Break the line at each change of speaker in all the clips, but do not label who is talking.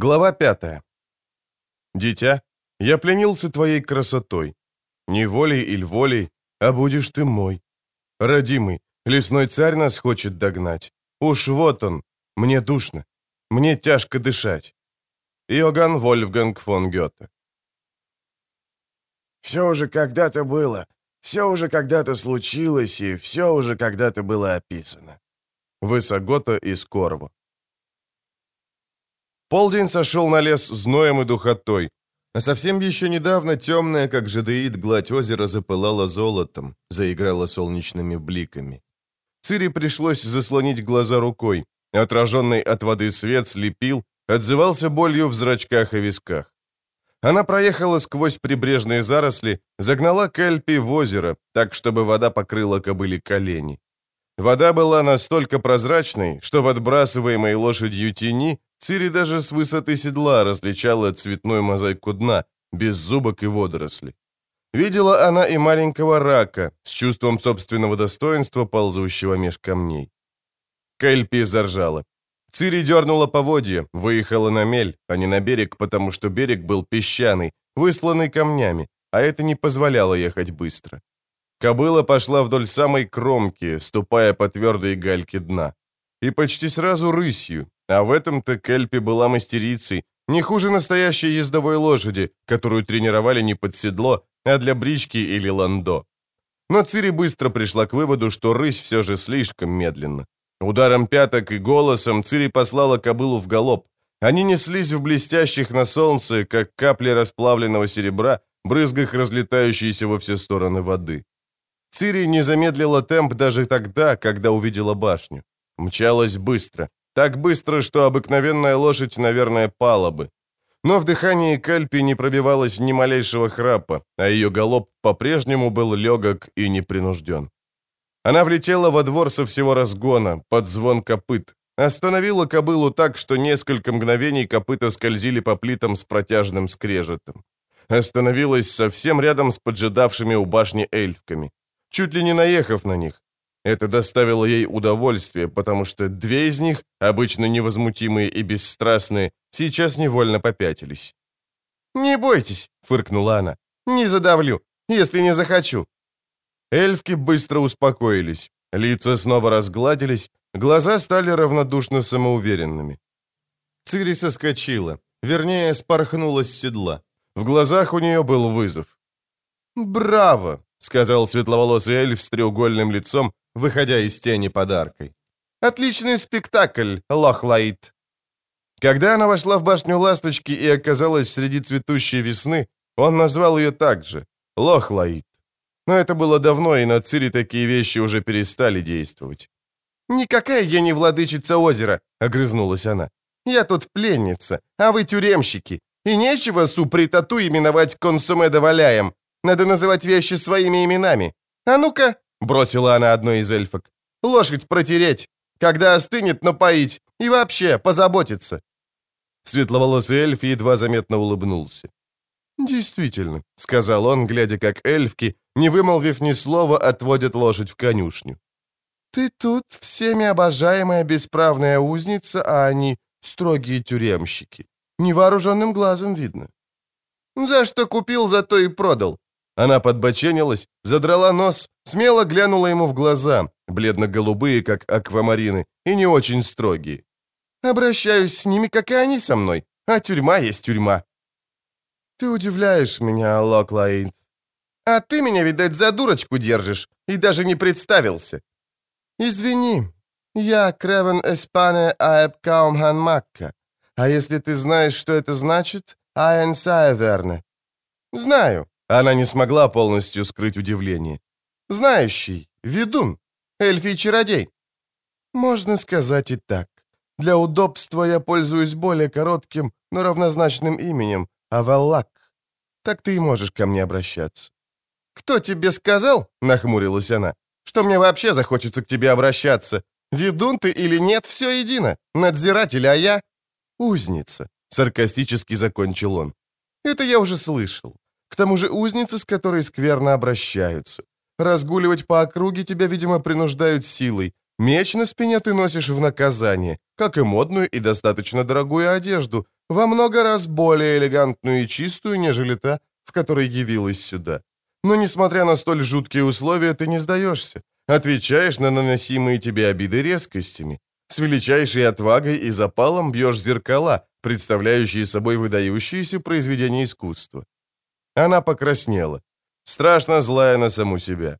Глава пятая. «Дитя, я пленился твоей красотой. Не волей или волей, а будешь ты мой. Родимый, лесной царь нас хочет догнать. Уж вот он, мне душно, мне тяжко дышать». Иоганн Вольфганг фон Гёте.
«Все уже когда-то было, все уже когда-то случилось, и все уже когда-то было описано».
Высогота из Корво. Полдень сошел на лес зноем и духотой, а совсем еще недавно темная, как жадеид, гладь озера запылала золотом, заиграла солнечными бликами. Цири пришлось заслонить глаза рукой. Отраженный от воды свет слепил, отзывался болью в зрачках и висках. Она проехала сквозь прибрежные заросли, загнала Кельпи в озеро, так, чтобы вода покрыла кобыли колени. Вода была настолько прозрачной, что в отбрасываемой лошадью тени Цири даже с высоты седла различала цветную мозаику дна, без зубок и водорослей. Видела она и маленького рака с чувством собственного достоинства, ползущего меж камней. Кельпи заржала. Цири дернула поводья, выехала на мель, а не на берег, потому что берег был песчаный, высланный камнями, а это не позволяло ехать быстро. Кобыла пошла вдоль самой кромки, ступая по твердой гальке дна. И почти сразу рысью, а в этом-то Кельпи была мастерицей, не хуже настоящей ездовой лошади, которую тренировали не под седло, а для брички или ландо. Но Цири быстро пришла к выводу, что рысь все же слишком медленно. Ударом пяток и голосом Цири послала кобылу в галоп. Они неслись в блестящих на солнце, как капли расплавленного серебра, брызгах разлетающейся во все стороны воды. Цири не замедлила темп даже тогда, когда увидела башню. Мчалась быстро. Так быстро, что обыкновенная лошадь, наверное, пала бы. Но в дыхании Кальпи не пробивалось ни малейшего храпа, а ее галоп по-прежнему был легок и непринужден. Она влетела во двор со всего разгона, под звон копыт. Остановила кобылу так, что несколько мгновений копыта скользили по плитам с протяжным скрежетом. Остановилась совсем рядом с поджидавшими у башни эльфками, чуть ли не наехав на них. Это доставило ей удовольствие, потому что две из них, обычно невозмутимые и бесстрастные, сейчас невольно попятились. «Не бойтесь», — фыркнула она, — «не задавлю, если не захочу». Эльфки быстро успокоились, лица снова разгладились, глаза стали равнодушно самоуверенными. Цири соскочила, вернее, спорхнула с седла. В глазах у нее был вызов. «Браво!» — сказал светловолосый эльф с треугольным лицом, выходя из тени подаркой. «Отличный спектакль, Лохлаит!» Когда она вошла в башню Ласточки и оказалась среди цветущей весны, он назвал ее так же — Лохлаит. Но это было давно, и на Цири такие вещи уже перестали действовать. «Никакая я не владычица озера», — огрызнулась она. «Я тут пленница, а вы тюремщики. И нечего супритату именовать консуме доваляем. Надо называть вещи своими именами. А ну-ка, Бросила она одной из эльфок. «Лошадь протереть! Когда остынет, напоить! И вообще, позаботиться!» Светловолосый эльф едва заметно улыбнулся. «Действительно», — сказал он, глядя, как эльфки, не вымолвив ни слова, отводят лошадь в конюшню. «Ты тут всеми обожаемая бесправная узница, а они строгие тюремщики. Невооруженным глазом видно». «За что купил, за то и продал», она подбоченилась, задрала нос, смело глянула ему в глаза, бледно-голубые, как аквамарины, и не очень строгие. «Обращаюсь с ними, как и они со мной, а тюрьма есть тюрьма». «Ты удивляешь меня, Локлайд». «А ты меня, видать, за дурочку держишь и даже не представился». «Извини, я Кревен Эспане Аэб Каумхан Макка. А если ты знаешь, что это значит, Аэн Саеверне?» «Знаю. Она не смогла полностью скрыть удивление. «Знающий, ведун, эльфий чародей». «Можно сказать и так. Для удобства я пользуюсь более коротким, но равнозначным именем — Аваллак. Так ты и можешь ко мне обращаться». «Кто тебе сказал?» — нахмурилась она. «Что мне вообще захочется к тебе обращаться? Ведун ты или нет, все едино. Надзиратель, а я...» «Узница», — саркастически закончил он. «Это я уже слышал. К тому же узницы, с которой скверно обращаются. Разгуливать по округе тебя, видимо, принуждают силой. Меч на спине ты носишь в наказание, как и модную и достаточно дорогую одежду, во много раз более элегантную и чистую, нежели та, в которой явилась сюда. Но, несмотря на столь жуткие условия, ты не сдаешься. Отвечаешь на наносимые тебе обиды резкостями. С величайшей отвагой и запалом бьешь зеркала, представляющие собой выдающиеся произведения искусства. Она покраснела, страшно злая на саму себя.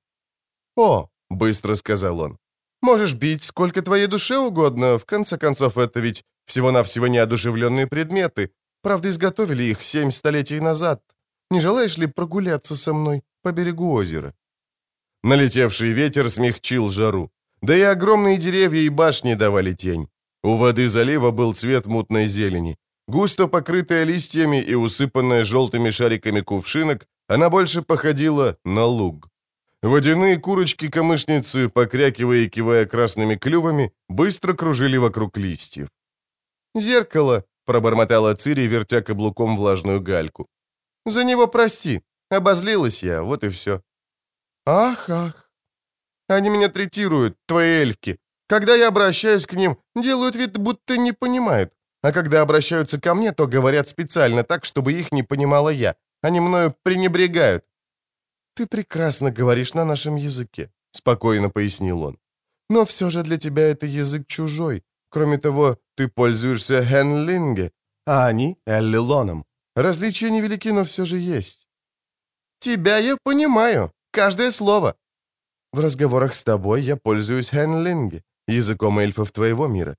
«О», — быстро сказал он, — «можешь бить сколько твоей душе угодно, в конце концов, это ведь всего-навсего неодушевленные предметы. Правда, изготовили их семь столетий назад. Не желаешь ли прогуляться со мной по берегу озера?» Налетевший ветер смягчил жару. Да и огромные деревья и башни давали тень. У воды залива был цвет мутной зелени. Густо покрытая листьями и усыпанная желтыми шариками кувшинок, она больше походила на луг. Водяные курочки-камышницы, покрякивая и кивая красными клювами, быстро кружили вокруг листьев. «Зеркало!» — пробормотала Цири, вертя каблуком влажную гальку. «За него прости. Обозлилась я, вот и все». «Ах, ах!» Они меня третируют, твои эльфки. Когда я обращаюсь к ним, делают вид, будто не понимают. А когда обращаются ко мне, то говорят специально так, чтобы их не понимала я. Они мною пренебрегают. «Ты прекрасно говоришь на нашем языке», — спокойно пояснил он. «Но все же для тебя это язык чужой. Кроме того, ты пользуешься хенлинге, а они — эллилоном. Различия невелики, но все же есть». «Тебя я понимаю. Каждое слово. В разговорах с тобой я пользуюсь хенлинги, языком эльфов твоего мира.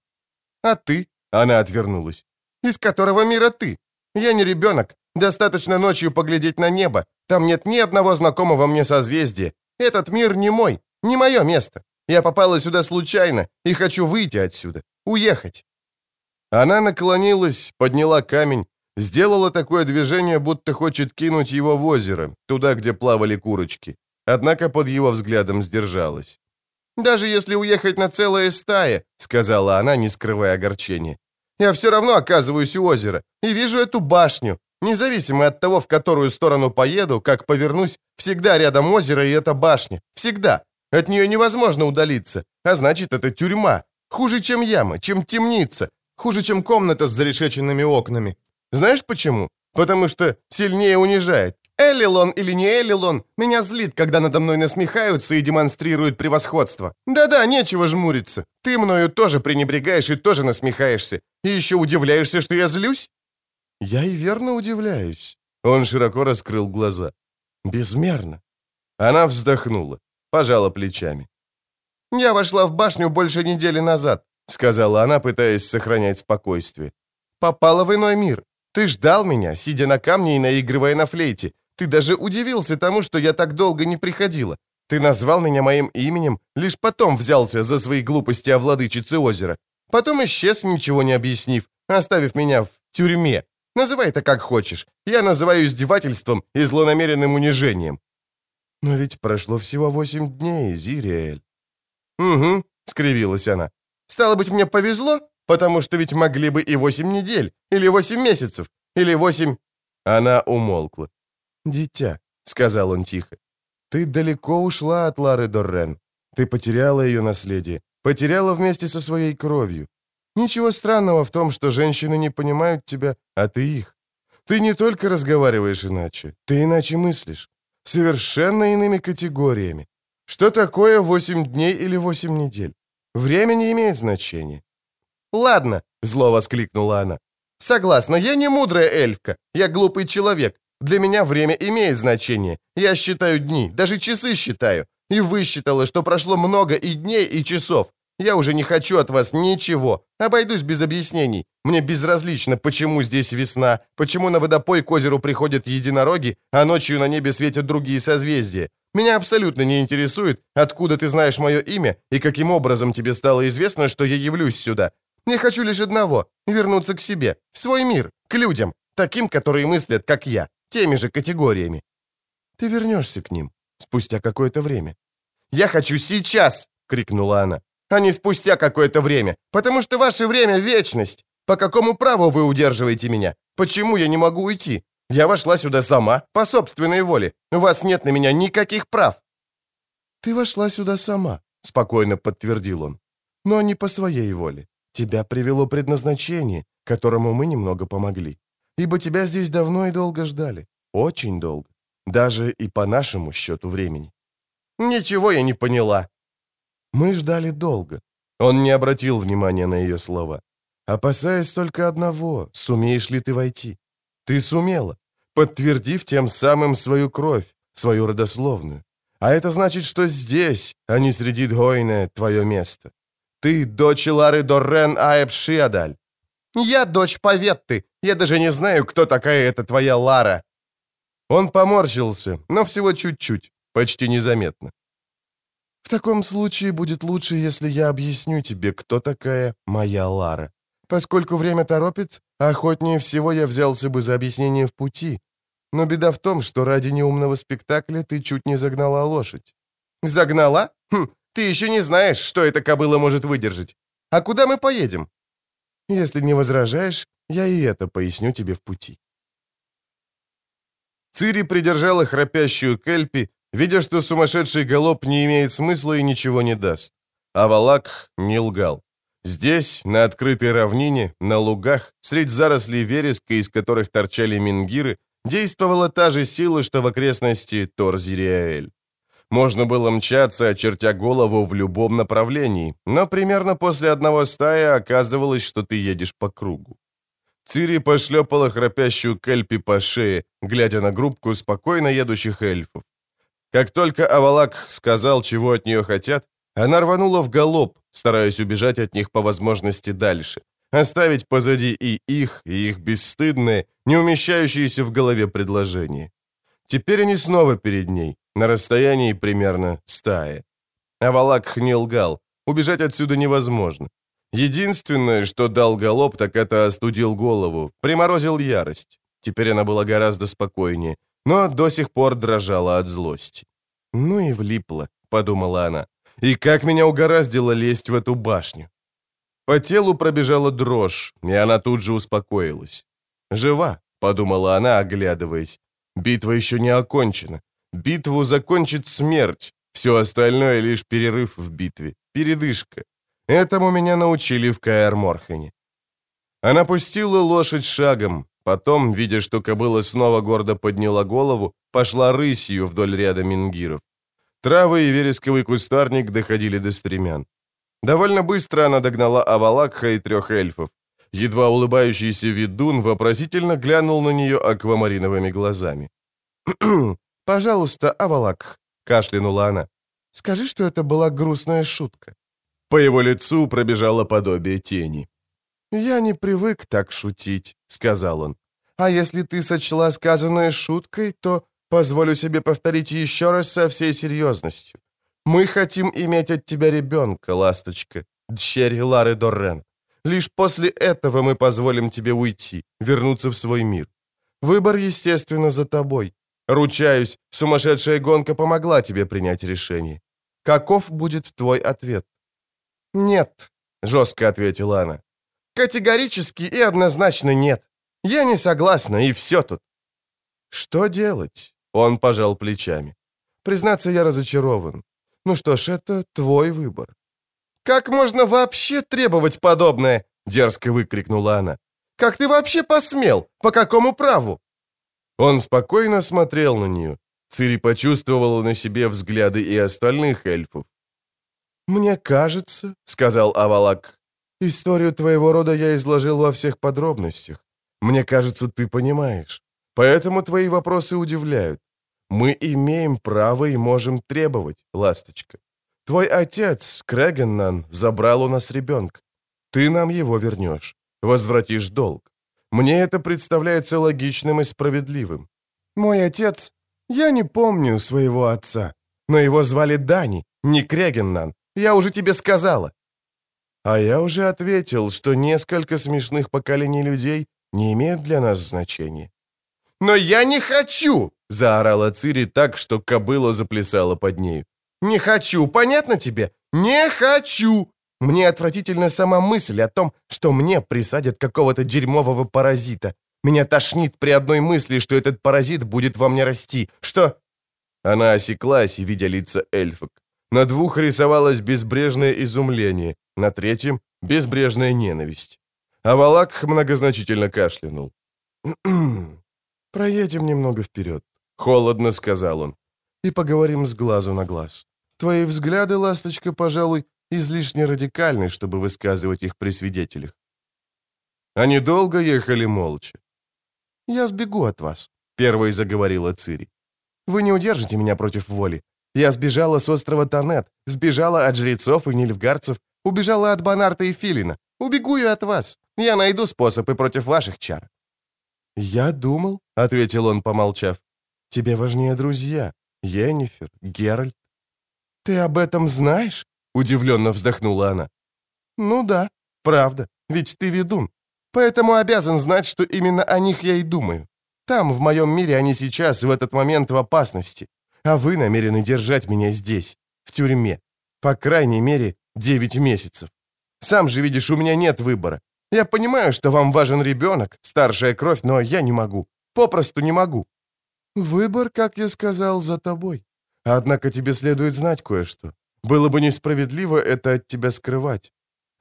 А ты? Она отвернулась. Из которого мира ты? Я не ребенок. Достаточно ночью поглядеть на небо. Там нет ни одного знакомого мне созвездия. Этот мир не мой, не мое место. Я попала сюда случайно и хочу выйти отсюда, уехать. Она наклонилась, подняла камень, сделала такое движение, будто хочет кинуть его в озеро, туда, где плавали курочки однако под его взглядом сдержалась. «Даже если уехать на целое стая», — сказала она, не скрывая огорчения, «я все равно оказываюсь у озера и вижу эту башню. Независимо от того, в которую сторону поеду, как повернусь, всегда рядом озеро и эта башня. Всегда. От нее невозможно удалиться. А значит, это тюрьма. Хуже, чем яма, чем темница. Хуже, чем комната с зарешеченными окнами. Знаешь почему? Потому что сильнее унижает. Эллилон или не Эллилон, меня злит, когда надо мной насмехаются и демонстрируют превосходство. Да-да, нечего жмуриться. Ты мною тоже пренебрегаешь и тоже насмехаешься. И еще удивляешься, что я злюсь? Я и верно удивляюсь. Он широко раскрыл глаза. Безмерно. Она вздохнула, пожала плечами. «Я вошла в башню больше недели назад», — сказала она, пытаясь сохранять спокойствие. «Попала в иной мир. Ты ждал меня, сидя на камне и наигрывая на флейте. Ты даже удивился тому, что я так долго не приходила. Ты назвал меня моим именем, лишь потом взялся за свои глупости о владычице озера. Потом исчез, ничего не объяснив, оставив меня в тюрьме. Называй это как хочешь. Я называю издевательством и злонамеренным унижением». «Но ведь прошло всего восемь дней, Зириэль». «Угу», — скривилась она. «Стало быть, мне повезло, потому что ведь могли бы и восемь недель, или восемь месяцев, или восемь...» Она умолкла. «Дитя», — сказал он тихо, — «ты далеко ушла от Лары Доррен. Ты потеряла ее наследие, потеряла вместе со своей кровью. Ничего странного в том, что женщины не понимают тебя, а ты их. Ты не только разговариваешь иначе, ты иначе мыслишь. Совершенно иными категориями. Что такое восемь дней или восемь недель? Время не имеет значения. «Ладно», — зло воскликнула она. «Согласна, я не мудрая эльфка, я глупый человек, для меня время имеет значение. Я считаю дни, даже часы считаю. И вы считала, что прошло много и дней, и часов. Я уже не хочу от вас ничего. Обойдусь без объяснений. Мне безразлично, почему здесь весна, почему на водопой к озеру приходят единороги, а ночью на небе светят другие созвездия. Меня абсолютно не интересует, откуда ты знаешь мое имя и каким образом тебе стало известно, что я явлюсь сюда. Я хочу лишь одного — вернуться к себе, в свой мир, к людям, таким, которые мыслят, как я теми же категориями. Ты вернешься к ним спустя какое-то время. «Я хочу сейчас!» — крикнула она. «А не спустя какое-то время, потому что ваше время — вечность. По какому праву вы удерживаете меня? Почему я не могу уйти? Я вошла сюда сама, по собственной воле. У вас нет на меня никаких прав». «Ты вошла сюда сама», — спокойно подтвердил он. «Но не по своей воле. Тебя привело предназначение,
которому мы немного помогли. Ибо тебя здесь давно и долго ждали. Очень долго. Даже и по нашему счету времени.
Ничего я не поняла.
Мы ждали долго. Он не обратил внимания на ее слова. Опасаясь только одного, сумеешь ли ты войти. Ты сумела, подтвердив тем самым свою кровь, свою родословную. А это значит, что здесь, а не среди Дгойне, твое место. Ты дочь Лары Доррен Аэб Шиадаль. Я дочь Поветты. Я даже не знаю, кто такая эта твоя Лара. Он поморщился, но всего чуть-чуть, почти незаметно. В таком случае будет лучше, если я объясню тебе, кто такая моя Лара. Поскольку время торопит, охотнее всего я взялся бы за объяснение в пути. Но беда в том, что ради неумного спектакля ты чуть не загнала лошадь.
Загнала? Хм, ты еще не знаешь, что эта кобыла может выдержать. А куда мы поедем?
Если не возражаешь, я и это поясню тебе в пути.
Цири придержала храпящую Кельпи, видя, что сумасшедший галоп не имеет смысла и ничего не даст. А Валак не лгал. Здесь, на открытой равнине, на лугах, средь зарослей вереска, из которых торчали мингиры, действовала та же сила, что в окрестности Торзириаэль. Можно было мчаться, очертя голову в любом направлении, но примерно после одного стая оказывалось, что ты едешь по кругу. Цири пошлепала храпящую Кельпи по шее, глядя на группку спокойно едущих эльфов. Как только Авалак сказал, чего от нее хотят, она рванула в галоп, стараясь убежать от них по возможности дальше, оставить позади и их, и их бесстыдное, не умещающееся в голове предложение. Теперь они снова перед ней, на расстоянии примерно стаи. Авалак не лгал, убежать отсюда невозможно. Единственное, что дал галоп, так это остудил голову, приморозил ярость. Теперь она была гораздо спокойнее, но до сих пор дрожала от злости. «Ну и влипла», — подумала она. «И как меня угораздило лезть в эту башню?» По телу пробежала дрожь, и она тут же успокоилась. «Жива», — подумала она, оглядываясь. «Битва еще не окончена. Битву закончит смерть. Все остальное лишь перерыв в битве, передышка. Этому меня научили в Каэр-Морхене». Она пустила лошадь шагом, потом, видя, что кобыла снова гордо подняла голову, пошла рысью вдоль ряда мингиров. Травы и вересковый кустарник доходили до стремян. Довольно быстро она догнала Авалакха и трех эльфов. Едва улыбающийся ведун вопросительно глянул на нее аквамариновыми глазами. «Пожалуйста, Авалак», — кашлянула она, — «скажи, что это была грустная шутка». По его лицу пробежало подобие тени. «Я не привык так шутить», — сказал он. «А если ты сочла сказанное шуткой, то позволю себе повторить еще раз со всей серьезностью. Мы хотим иметь от тебя ребенка, ласточка, дщерь Лары Доррен. Лишь после этого мы позволим тебе уйти, вернуться в свой мир. Выбор, естественно, за тобой. Ручаюсь, сумасшедшая гонка помогла тебе принять решение. Каков будет твой ответ?» «Нет», — жестко ответила она. «Категорически и однозначно нет. Я не согласна, и все тут». «Что делать?» — он пожал плечами. «Признаться, я разочарован. Ну что ж, это твой выбор». «Как можно вообще требовать подобное?» — дерзко выкрикнула она. «Как ты вообще посмел? По какому праву?» Он спокойно смотрел на нее. Цири почувствовала на себе взгляды и остальных эльфов. «Мне кажется», — сказал Авалак, — «историю твоего рода я изложил во всех подробностях. Мне кажется, ты понимаешь. Поэтому твои вопросы удивляют. Мы имеем право и можем требовать, ласточка. Твой отец, Крэгеннан, забрал у нас ребенка. Ты нам его вернешь, возвратишь долг. Мне это представляется логичным и справедливым. Мой отец... Я не помню своего отца, но его звали Дани, не Крегеннан. Я уже тебе сказала. А я уже ответил, что несколько смешных поколений людей не имеют для нас значения. «Но я не хочу!» — заорала Цири так, что кобыла заплясала под нею. «Не хочу, понятно тебе? Не хочу! Мне отвратительна сама мысль о том, что мне присадят какого-то дерьмового паразита. Меня тошнит при одной мысли, что этот паразит будет во мне расти. Что...» Она осеклась, видя лица эльфок. На двух рисовалось безбрежное изумление, на третьем — безбрежная ненависть.
А Валак многозначительно кашлянул. «Проедем немного вперед», — холодно сказал он, — «и поговорим с глазу на глаз. Твои взгляды, ласточка, пожалуй, излишне радикальны, чтобы высказывать их при свидетелях». Они долго ехали молча. «Я сбегу от вас», — первой заговорила Цири. «Вы не удержите меня против воли. Я сбежала с острова Танет, сбежала от жрецов и нильфгарцев, убежала от Бонарта и Филина. Убегу я от вас. Я найду способ и против ваших чар». «Я думал», — ответил он, помолчав, — «тебе важнее друзья, Йеннифер, Геральт». «Ты об этом знаешь?» — удивленно вздохнула она. «Ну да, правда, ведь ты ведун. Поэтому обязан знать, что именно о них я и думаю. Там, в моем мире, они сейчас, в этот момент, в опасности. А вы намерены держать меня здесь, в тюрьме. По крайней мере, девять месяцев. Сам же видишь, у меня нет выбора. Я понимаю, что вам важен ребенок, старшая кровь, но я не могу. Попросту не могу. Выбор, как я сказал, за тобой. Однако тебе следует знать кое-что. Было бы несправедливо это от тебя скрывать.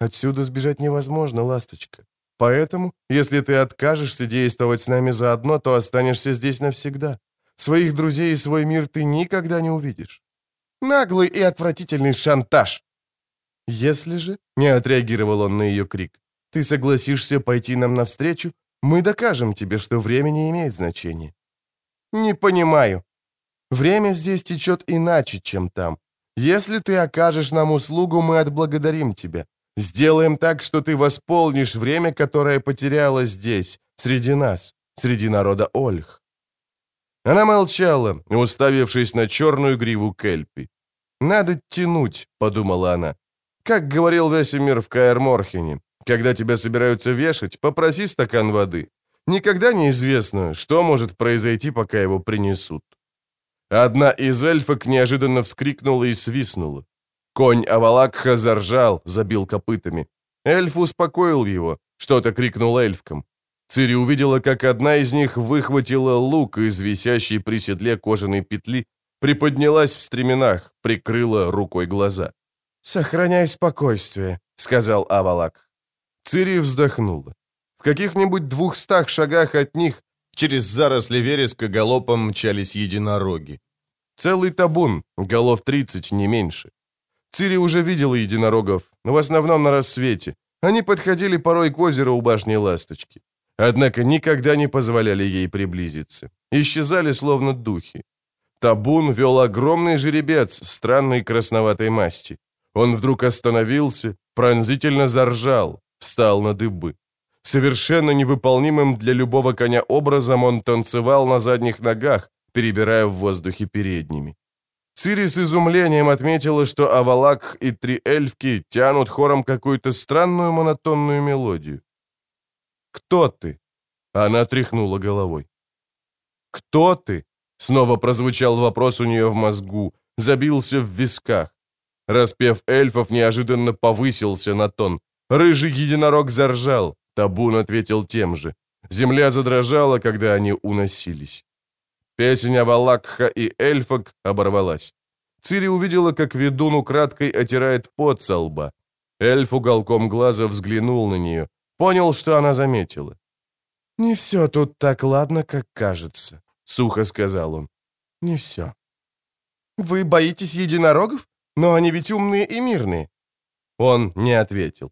Отсюда сбежать невозможно, ласточка. Поэтому, если ты откажешься действовать с нами заодно, то останешься здесь навсегда. Своих друзей и свой мир ты никогда не увидишь. Наглый и отвратительный шантаж. Если же, не отреагировал он на ее крик, ты согласишься пойти нам навстречу, мы докажем тебе, что время не имеет значения. Не понимаю. Время здесь течет иначе, чем там. Если ты окажешь нам услугу, мы отблагодарим тебя. Сделаем так, что ты восполнишь время, которое потеряла здесь, среди нас, среди народа Ольх. Она молчала, уставившись на черную гриву Кельпи. «Надо тянуть», — подумала она. «Как говорил Весемир в Каэр-Морхене, когда тебя собираются вешать, попроси стакан воды. Никогда не известно, что может произойти, пока его принесут». Одна из эльфок неожиданно вскрикнула и свистнула. Конь Авалакха заржал, забил копытами. Эльф успокоил его, что-то крикнул эльфкам. Цири увидела, как одна из них выхватила лук из висящей при седле кожаной петли, приподнялась в стременах, прикрыла рукой глаза. «Сохраняй спокойствие», — сказал Авалак. Цири вздохнула. В каких-нибудь двухстах шагах от них через заросли вереска галопом мчались единороги. Целый табун, голов тридцать, не меньше. Цири уже видела единорогов, в основном на рассвете. Они подходили порой к озеру у башни Ласточки. Однако никогда не позволяли ей приблизиться. Исчезали словно духи. Табун вел огромный жеребец странной красноватой масти. Он вдруг остановился, пронзительно заржал, встал на дыбы. Совершенно невыполнимым для любого коня образом он танцевал на задних ногах, перебирая в воздухе передними. Цири с изумлением отметила, что Авалак и три эльфки тянут хором какую-то странную монотонную мелодию. «Кто ты?» Она тряхнула головой. «Кто ты?» Снова прозвучал вопрос у нее в мозгу, забился в висках. Распев эльфов неожиданно повысился на тон. Рыжий единорог заржал, табун ответил тем же. Земля задрожала, когда они уносились. Песня Авалакха и эльфок оборвалась. Цири увидела, как ведун украдкой отирает пот со лба. Эльф уголком глаза взглянул на нее, Понял, что она заметила. «Не все тут так ладно, как кажется», — сухо сказал он. «Не все». «Вы боитесь единорогов? Но они ведь умные и мирные». Он не ответил.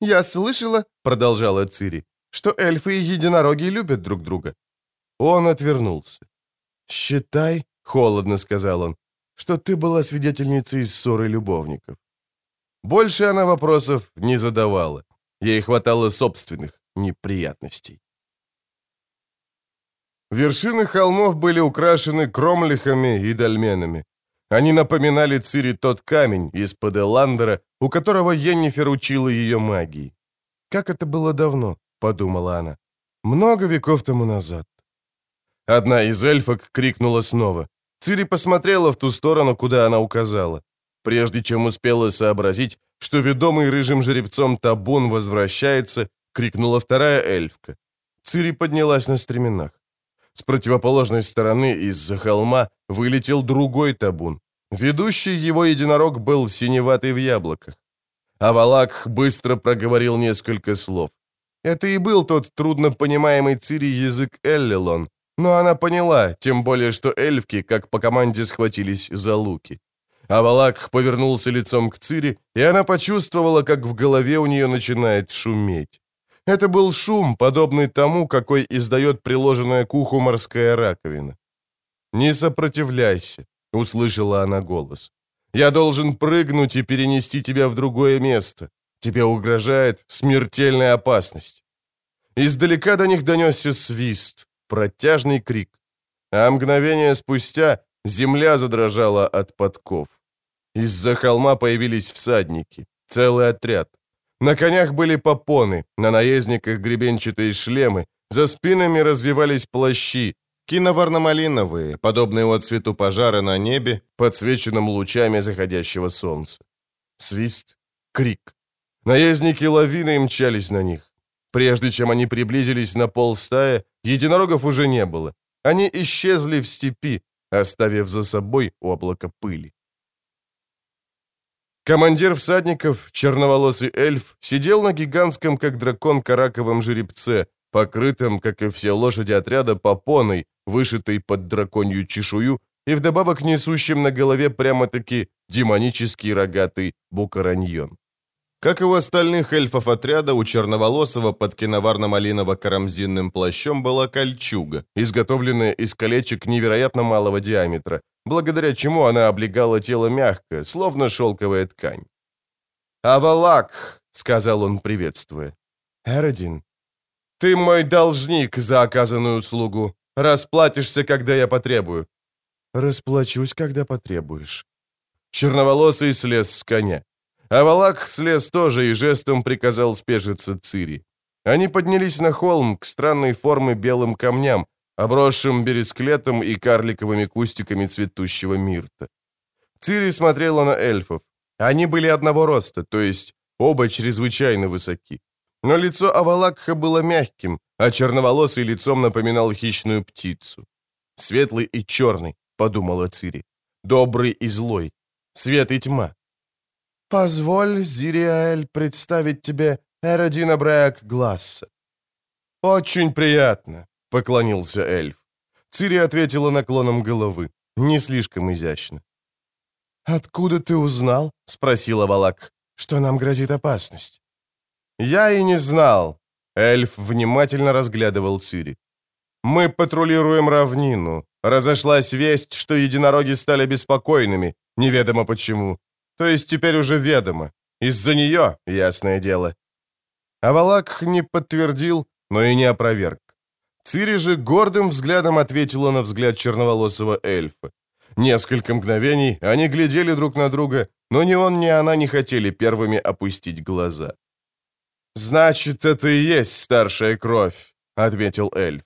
«Я слышала», — продолжала Цири, «что эльфы и единороги любят друг друга». Он отвернулся. «Считай», — холодно сказал он, «что ты была свидетельницей ссоры любовников». Больше она вопросов не задавала. Ей хватало собственных неприятностей. Вершины холмов были украшены кромлихами и дольменами. Они напоминали Цири тот камень из-под Эландера, у которого Йеннифер учила ее магии. «Как это было давно», — подумала она. «Много веков тому назад». Одна из эльфок крикнула снова. Цири посмотрела в ту сторону, куда она указала. Прежде чем успела сообразить, что ведомый рыжим жеребцом табун возвращается, крикнула вторая эльфка. Цири поднялась на стременах. С противоположной стороны из-за холма вылетел другой табун. Ведущий его единорог был синеватый в яблоках. Авалак быстро проговорил несколько слов. Это и был тот труднопонимаемый Цири язык Эллилон, но она поняла, тем более что эльфки, как по команде, схватились за луки. А Валак повернулся лицом к Цири, и она почувствовала, как в голове у нее начинает шуметь. Это был шум, подобный тому, какой издает приложенная к уху морская раковина. «Не сопротивляйся», — услышала она голос. «Я должен прыгнуть и перенести тебя в другое место. Тебе угрожает смертельная опасность». Издалека до них донесся свист, протяжный крик. А мгновение спустя земля задрожала от подков. Из-за холма появились всадники, целый отряд. На конях были попоны, на наездниках гребенчатые шлемы, за спинами развивались плащи, киноварно-малиновые, подобные вот цвету пожара на небе, подсвеченном лучами заходящего солнца. Свист, крик. Наездники лавиной мчались на них. Прежде чем они приблизились на полстая, единорогов уже не было. Они исчезли в степи, оставив за собой облако пыли. Командир всадников, черноволосый эльф, сидел на гигантском, как дракон, караковом жеребце, покрытом, как и все лошади отряда, попоной, вышитой под драконью чешую, и вдобавок несущим на голове прямо-таки демонический рогатый букараньон. Как и у остальных эльфов отряда, у черноволосого под киноварно-малиново-карамзинным плащом была кольчуга, изготовленная из колечек невероятно малого диаметра, благодаря чему она облегала тело мягко, словно шелковая ткань. «Авалак!» — сказал он, приветствуя. «Эродин, ты мой должник за оказанную услугу. Расплатишься, когда я потребую». «Расплачусь, когда потребуешь». Черноволосый слез с коня. Авалак слез тоже и жестом приказал спешиться Цири. Они поднялись на холм к странной формы белым камням, обросшим бересклетом и карликовыми кустиками цветущего мирта. Цири смотрела на эльфов. Они были одного роста, то есть оба чрезвычайно высоки. Но лицо Авалакха было мягким, а черноволосый лицом напоминал хищную птицу. «Светлый и черный», — подумала Цири. «Добрый и злой. Свет и тьма. «Позволь, Зириэль, представить тебе Эродина Брэк Гласса». «Очень приятно», — поклонился эльф. Цири ответила наклоном головы, не слишком изящно. «Откуда ты узнал?» — спросила Валак. «Что нам грозит опасность?» «Я и не знал». Эльф внимательно разглядывал Цири. «Мы патрулируем равнину. Разошлась весть, что единороги стали беспокойными, неведомо почему. То есть теперь уже ведомо. Из-за нее, ясное дело. Авалак не подтвердил, но и не опроверг. Цири же гордым взглядом ответила на взгляд черноволосого эльфа. Несколько мгновений они глядели друг на друга, но ни он, ни она не хотели первыми опустить глаза. «Значит, это и есть старшая кровь», — ответил эльф.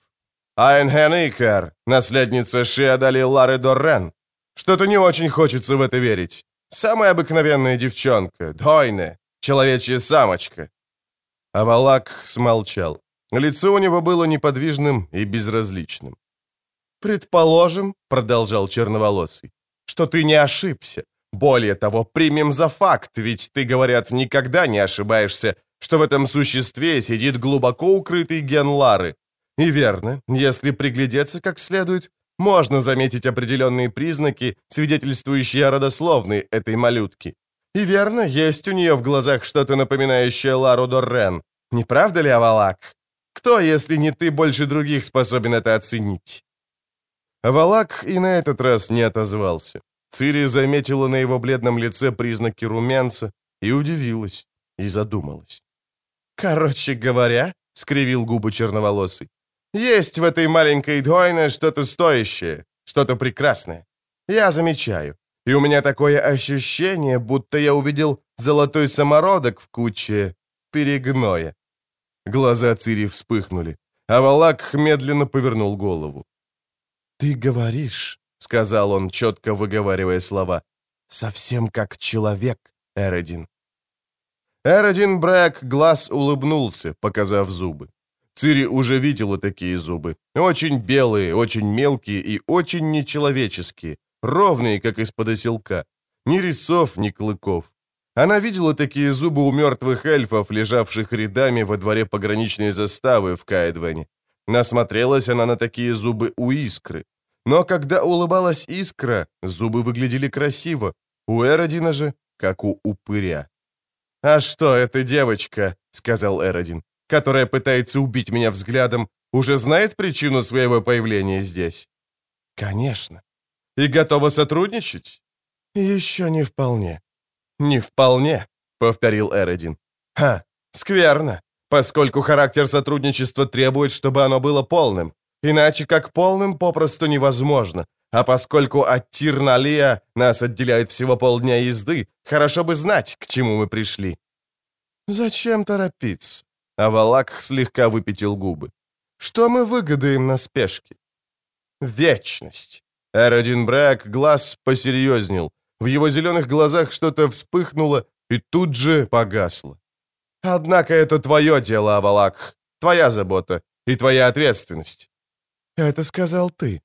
«Айнхен Икар, наследница Шиадали Лары Доррен. Что-то не очень хочется в это верить. Самая обыкновенная девчонка, дойная, человечья самочка». Авалак смолчал. Лицо у него было неподвижным и безразличным. «Предположим», — продолжал черноволосый, — «что ты не ошибся. Более того, примем за факт, ведь ты, говорят, никогда не ошибаешься, что в этом существе сидит глубоко укрытый ген Лары. И верно, если приглядеться как следует, можно заметить определенные признаки, свидетельствующие о родословной этой малютки. И верно, есть у нее в глазах что-то напоминающее Лару Доррен. Не правда ли, Авалак? Кто, если не ты, больше других способен это оценить?» Авалак и на этот раз не отозвался. Цири заметила на его бледном лице признаки румянца и удивилась, и задумалась. «Короче говоря», — скривил губы черноволосый, есть в этой маленькой Дойне что-то стоящее, что-то прекрасное. Я замечаю. И у меня такое ощущение, будто я увидел золотой самородок в куче перегноя. Глаза Цири вспыхнули, а Валак медленно повернул голову. «Ты говоришь», — сказал он, четко выговаривая слова, — «совсем как человек, Эродин». Эродин Брэк глаз улыбнулся, показав зубы. Цири уже видела такие зубы. Очень белые, очень мелкие и очень нечеловеческие. Ровные, как из-под оселка. Ни рисов, ни клыков. Она видела такие зубы у мертвых эльфов, лежавших рядами во дворе пограничной заставы в Каэдвене. Насмотрелась она на такие зубы у искры. Но когда улыбалась искра, зубы выглядели красиво. У Эродина же, как у упыря. «А что эта девочка?» — сказал Эродин, «которая пытается убить меня взглядом, уже знает причину своего появления здесь?» «Конечно». «И готова сотрудничать?» «Еще не вполне». «Не вполне», — повторил Эродин. «Ха, скверно, поскольку характер сотрудничества требует, чтобы оно было полным. Иначе как полным попросту невозможно. А поскольку от Тирналия нас отделяет всего полдня езды, хорошо бы знать, к чему мы пришли». «Зачем торопиться?» А Валак слегка выпятил губы. «Что мы выгодаем на спешке?» «Вечность». Эродин Брэк глаз посерьезнел. В его зеленых глазах что-то вспыхнуло и тут же погасло. «Однако это твое дело, Авалак, твоя забота и твоя ответственность». «Это сказал ты».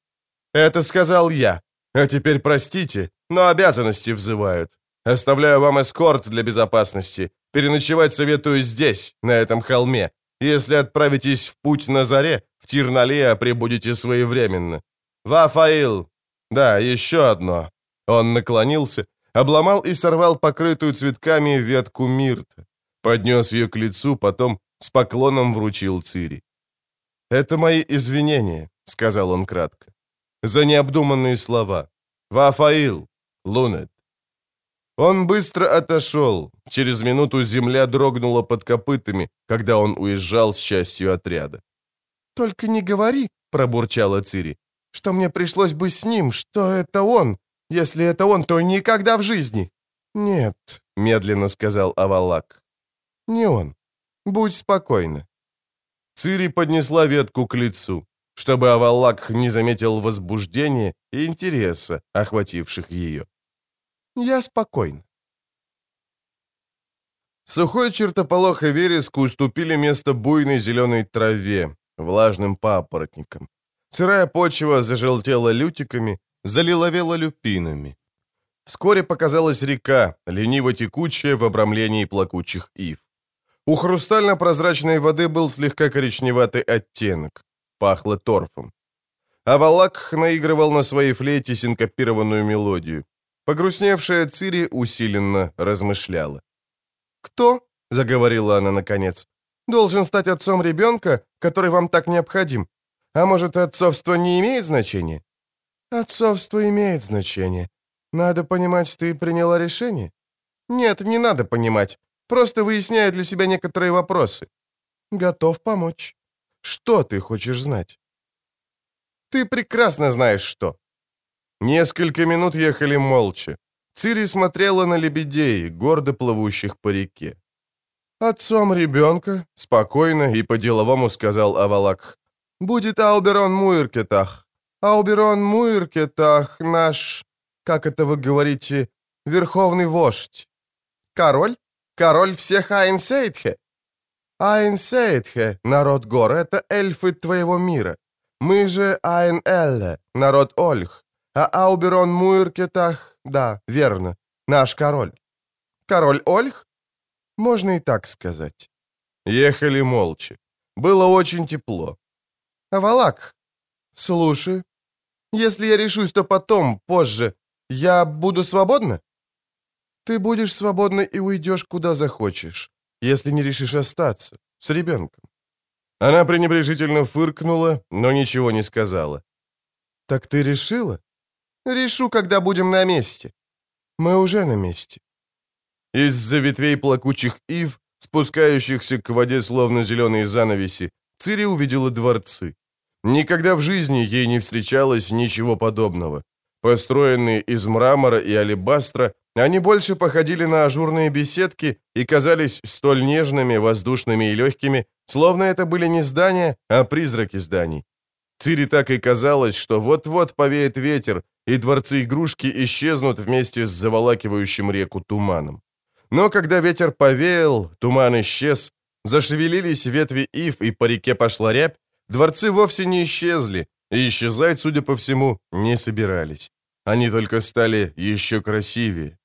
«Это сказал я. А теперь простите, но обязанности взывают. Оставляю вам эскорт для безопасности. Переночевать советую здесь, на этом холме. Если отправитесь в путь на заре, в Тирналея прибудете своевременно. Вафаил! Да, еще одно. Он наклонился, обломал и сорвал покрытую цветками ветку мирта. Поднес ее к лицу, потом с поклоном вручил Цири. «Это мои извинения», — сказал он кратко, — «за необдуманные слова. Вафаил, Лунет». Он быстро отошел. Через минуту земля дрогнула под копытами, когда он уезжал с частью отряда. «Только не говори», — пробурчала Цири, — «что мне пришлось бы с ним, что это он, если это он, то никогда в жизни». «Нет», — медленно сказал Авалак. «Не он. Будь спокойна». Цири поднесла ветку к лицу, чтобы Авалак не заметил возбуждения и интереса, охвативших ее. «Я спокойна». Сухой чертополох и вереск уступили место буйной зеленой траве, влажным папоротникам. Сырая почва зажелтела лютиками, залиловела люпинами. Вскоре показалась река, лениво текучая в обрамлении плакучих ив. У хрустально-прозрачной воды был слегка коричневатый оттенок. Пахло торфом. А Валак наигрывал на своей флейте синкопированную мелодию. Погрустневшая Цири усиленно размышляла. «Кто?» — заговорила она наконец. «Должен стать отцом ребенка, который вам так необходим. А может, отцовство не имеет значения?» Отцовство имеет значение. Надо понимать, ты приняла решение? Нет, не надо понимать. Просто выясняю для себя некоторые вопросы. Готов помочь. Что ты хочешь знать? Ты прекрасно знаешь, что. Несколько минут ехали молча. Цири смотрела на лебедей, гордо плывущих по реке. «Отцом ребенка», — спокойно и по-деловому сказал Авалак, — «будет Алберон Муиркетах, Ауберон Муиркетах наш, как это вы говорите, верховный вождь. Король? Король всех Айнсейтхе? Айнсейтхе, народ гор, это эльфы твоего мира. Мы же Айн-Элле, народ Ольх. А Ауберон Муиркетах, да, верно, наш король. Король Ольх? Можно и так сказать. Ехали молча. Было очень тепло. Валак, слушай, если я решусь, то потом, позже. Я буду свободна?» «Ты будешь свободна и уйдешь куда захочешь, если не решишь остаться, с ребенком». Она пренебрежительно фыркнула, но ничего не сказала. «Так ты решила?» «Решу, когда будем на месте». «Мы уже на месте». Из-за ветвей плакучих ив, спускающихся к воде словно зеленые занавеси, Цири увидела дворцы. Никогда в жизни ей не встречалось ничего подобного. Построенные из мрамора и алебастра, они больше походили на ажурные беседки и казались столь нежными, воздушными и легкими, словно это были не здания, а призраки зданий. Цири так и казалось, что вот-вот повеет ветер, и дворцы-игрушки исчезнут вместе с заволакивающим реку туманом. Но когда ветер повеял, туман исчез, зашевелились ветви ив, и по реке пошла рябь, Дворцы вовсе не исчезли, и исчезать, судя по всему, не собирались. Они только стали еще красивее.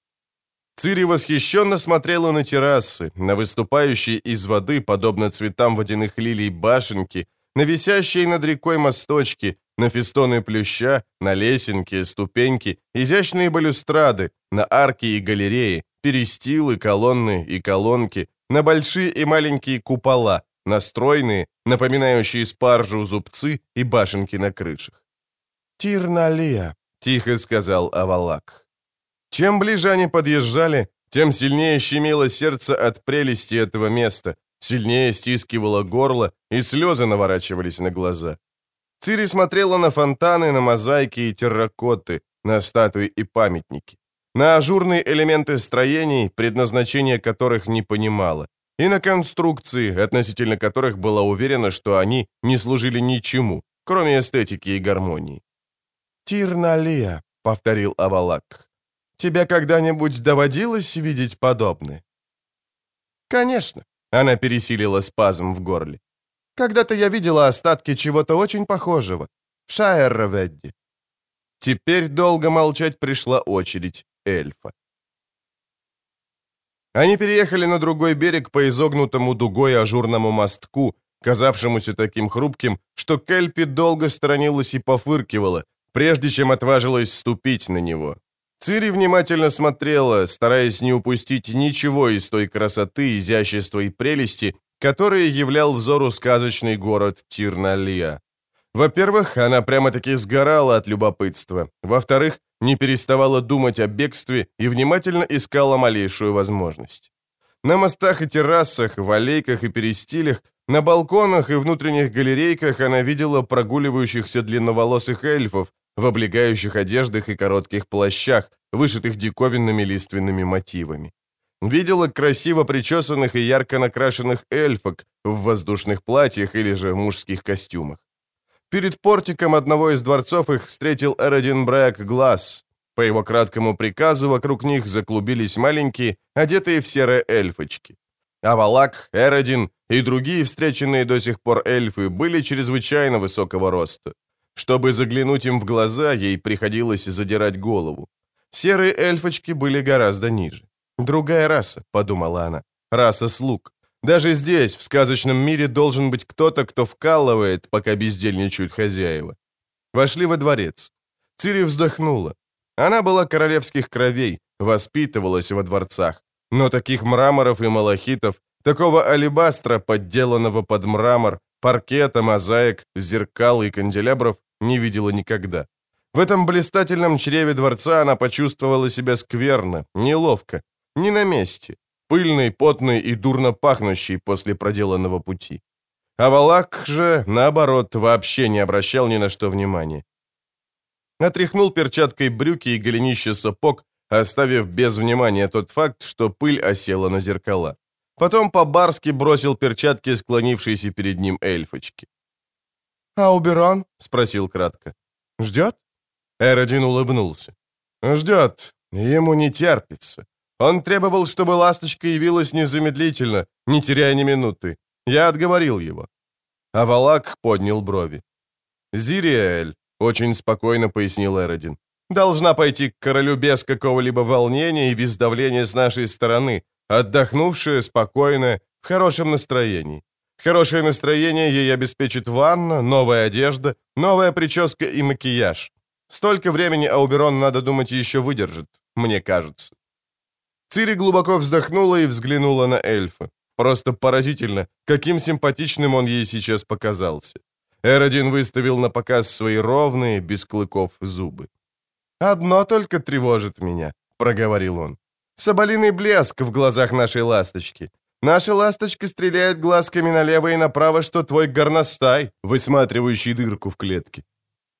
Цири восхищенно смотрела на террасы, на выступающие из воды, подобно цветам водяных лилий, башенки, на висящие над рекой мосточки, на фестоны плюща, на лесенки, ступеньки, изящные балюстрады, на арки и галереи, перестилы, колонны и колонки, на большие и маленькие купола, на стройные, напоминающие спаржу зубцы и башенки на крышах.
«Тирналия», — тихо сказал Авалак.
Чем ближе они подъезжали, тем сильнее щемило сердце от прелести этого места, сильнее стискивало горло, и слезы наворачивались на глаза. Цири смотрела на фонтаны, на мозаики и терракоты, на статуи и памятники, на ажурные элементы строений, предназначение которых не понимала, и на конструкции, относительно которых была уверена, что они не служили ничему, кроме эстетики и гармонии.
«Тирналия», — повторил Авалак. «Тебе когда-нибудь доводилось видеть подобное?»
«Конечно», — она пересилила спазм в горле.
«Когда-то я видела остатки чего-то очень похожего. В Шаерроведде».
Теперь долго молчать пришла очередь эльфа. Они переехали на другой берег по изогнутому дугой ажурному мостку, казавшемуся таким хрупким, что Кельпи долго сторонилась и пофыркивала, прежде чем отважилась ступить на него. Цири внимательно смотрела, стараясь не упустить ничего из той красоты, изящества и прелести, которые являл взору сказочный город Тирналия. Во-первых, она прямо-таки сгорала от любопытства. Во-вторых, не переставала думать о бегстве и внимательно искала малейшую возможность. На мостах и террасах, в аллейках и перестилях, на балконах и внутренних галерейках она видела прогуливающихся длинноволосых эльфов в облегающих одеждах и коротких плащах, вышитых диковинными лиственными мотивами. Видела красиво причесанных и ярко накрашенных эльфок в воздушных платьях или же мужских костюмах. Перед портиком одного из дворцов их встретил Эродин Брэк Глаз. По его краткому приказу вокруг них заклубились маленькие, одетые в серые эльфочки. Авалак, Эродин и другие встреченные до сих пор эльфы были чрезвычайно высокого роста. Чтобы заглянуть им в глаза, ей приходилось задирать голову. Серые эльфочки были гораздо ниже. «Другая раса», — подумала она, — «раса слуг. Даже здесь, в сказочном мире, должен быть кто-то, кто вкалывает, пока бездельничают хозяева. Вошли во дворец. Цири вздохнула. Она была королевских кровей, воспитывалась во дворцах. Но таких мраморов и малахитов, такого алебастра, подделанного под мрамор, паркета, мозаик, зеркал и канделябров, не видела никогда. В этом блистательном чреве дворца она почувствовала себя скверно, неловко, не на месте пыльный, потный и дурно пахнущий после проделанного пути. А Валак же, наоборот, вообще не обращал ни на что внимания. Отряхнул перчаткой брюки и голенище сапог, оставив без внимания тот факт, что пыль осела на зеркала. Потом по-барски бросил перчатки склонившейся перед ним эльфочки.
«А Уберон?»
— спросил кратко.
«Ждет?»
Эродин улыбнулся. «Ждет. Ему не терпится. Он требовал, чтобы ласточка явилась незамедлительно, не теряя ни минуты. Я отговорил его. А Валак поднял брови. «Зириэль», — очень спокойно пояснил Эродин, «должна пойти к королю без какого-либо волнения и без давления с нашей стороны, отдохнувшая, спокойная, в хорошем настроении. Хорошее настроение ей обеспечит ванна, новая одежда, новая прическа и макияж. Столько времени Ауберон, надо думать, еще выдержит, мне кажется». Цири глубоко вздохнула и взглянула на эльфа. Просто поразительно, каким симпатичным он ей сейчас показался. Эродин выставил на показ свои ровные, без клыков, зубы. «Одно только тревожит меня», — проговорил он. «Соболиный блеск в глазах нашей ласточки. Наша ласточка стреляет глазками налево и направо, что твой горностай, высматривающий дырку в клетке.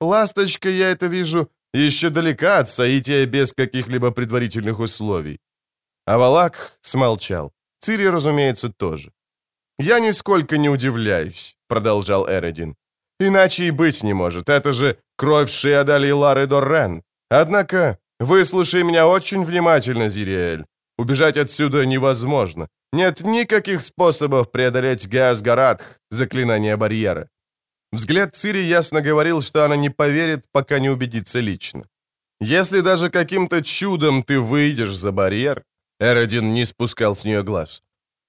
Ласточка, я это вижу, еще далека от соития без каких-либо предварительных условий. А Валак смолчал. Цири, разумеется, тоже. «Я нисколько не удивляюсь», — продолжал Эродин. «Иначе и быть не может. Это же кровь Шиадали Лары Доррен. Однако, выслушай меня очень внимательно, Зириэль. Убежать отсюда невозможно. Нет никаких способов преодолеть Геасгарадх, заклинание барьера». Взгляд Цири ясно говорил, что она не поверит, пока не убедится лично. «Если даже каким-то чудом ты выйдешь за барьер, Эродин не спускал с нее глаз.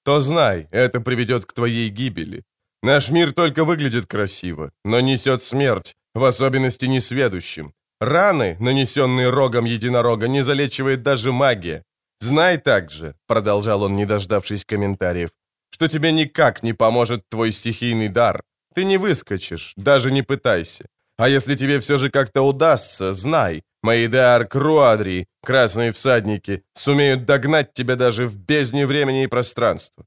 «То знай, это приведет к твоей гибели. Наш мир только выглядит красиво, но несет смерть, в особенности несведущим. Раны, нанесенные рогом единорога, не залечивает даже магия. Знай также, продолжал он, не дождавшись комментариев, что тебе никак не поможет твой стихийный дар. Ты не выскочишь, даже не пытайся. А если тебе все же как-то удастся, знай, мои Деар Круадри, красные всадники, сумеют догнать тебя даже в бездне времени и пространства.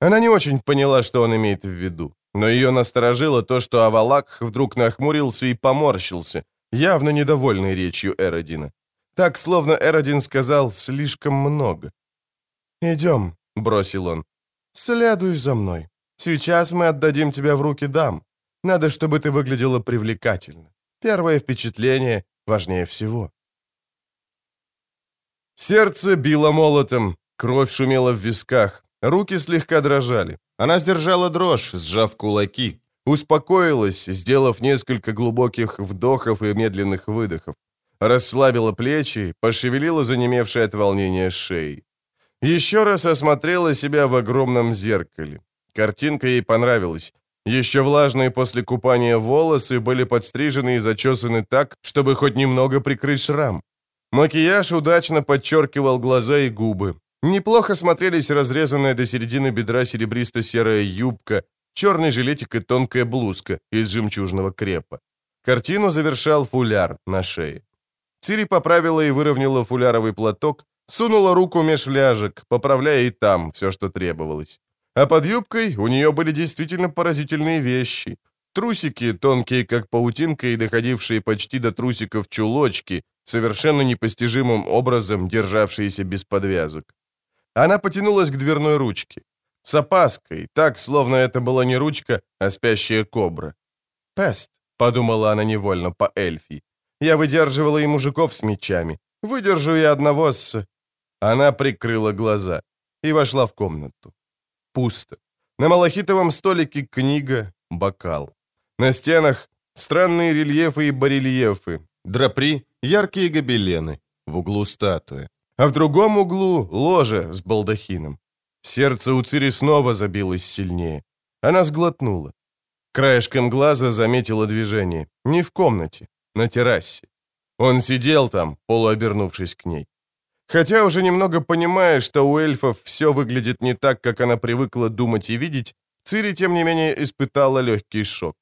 Она не очень поняла, что он имеет в виду, но ее насторожило то, что Авалак вдруг нахмурился и поморщился, явно недовольный речью Эродина. Так, словно Эродин сказал слишком много. «Идем», — бросил он. «Следуй за мной. Сейчас мы отдадим тебя в руки дам. Надо, чтобы ты выглядела привлекательно. Первое впечатление важнее всего». Сердце било молотом, кровь шумела в висках, руки слегка дрожали. Она сдержала дрожь, сжав кулаки, успокоилась, сделав несколько глубоких вдохов и медленных выдохов расслабила плечи, пошевелила занемевшее от волнения шеи. Еще раз осмотрела себя в огромном зеркале. Картинка ей понравилась. Еще влажные после купания волосы были подстрижены и зачесаны так, чтобы хоть немного прикрыть шрам. Макияж удачно подчеркивал глаза и губы. Неплохо смотрелись разрезанная до середины бедра серебристо-серая юбка, черный жилетик и тонкая блузка из жемчужного крепа. Картину завершал фуляр на шее. Цири поправила и выровняла фуляровый платок, сунула руку меж ляжек, поправляя и там все, что требовалось. А под юбкой у нее были действительно поразительные вещи. Трусики, тонкие как паутинка и доходившие почти до трусиков чулочки, совершенно непостижимым образом державшиеся без подвязок. Она потянулась к дверной ручке. С опаской, так, словно это была не ручка, а спящая кобра. «Пест», — подумала она невольно по эльфи. Я выдерживала и мужиков с мечами. Выдержу и одного с...» Она прикрыла глаза и вошла в комнату. Пусто. На малахитовом столике книга, бокал. На стенах странные рельефы и барельефы, драпри, яркие гобелены. В углу статуя. А в другом углу ложе с балдахином. Сердце у Цири снова забилось сильнее. Она сглотнула. Краешком глаза заметила движение. Не в комнате на террасе. Он сидел там, полуобернувшись к ней. Хотя уже немного понимая, что у эльфов все выглядит не так, как она привыкла думать и видеть, Цири, тем не менее, испытала легкий шок.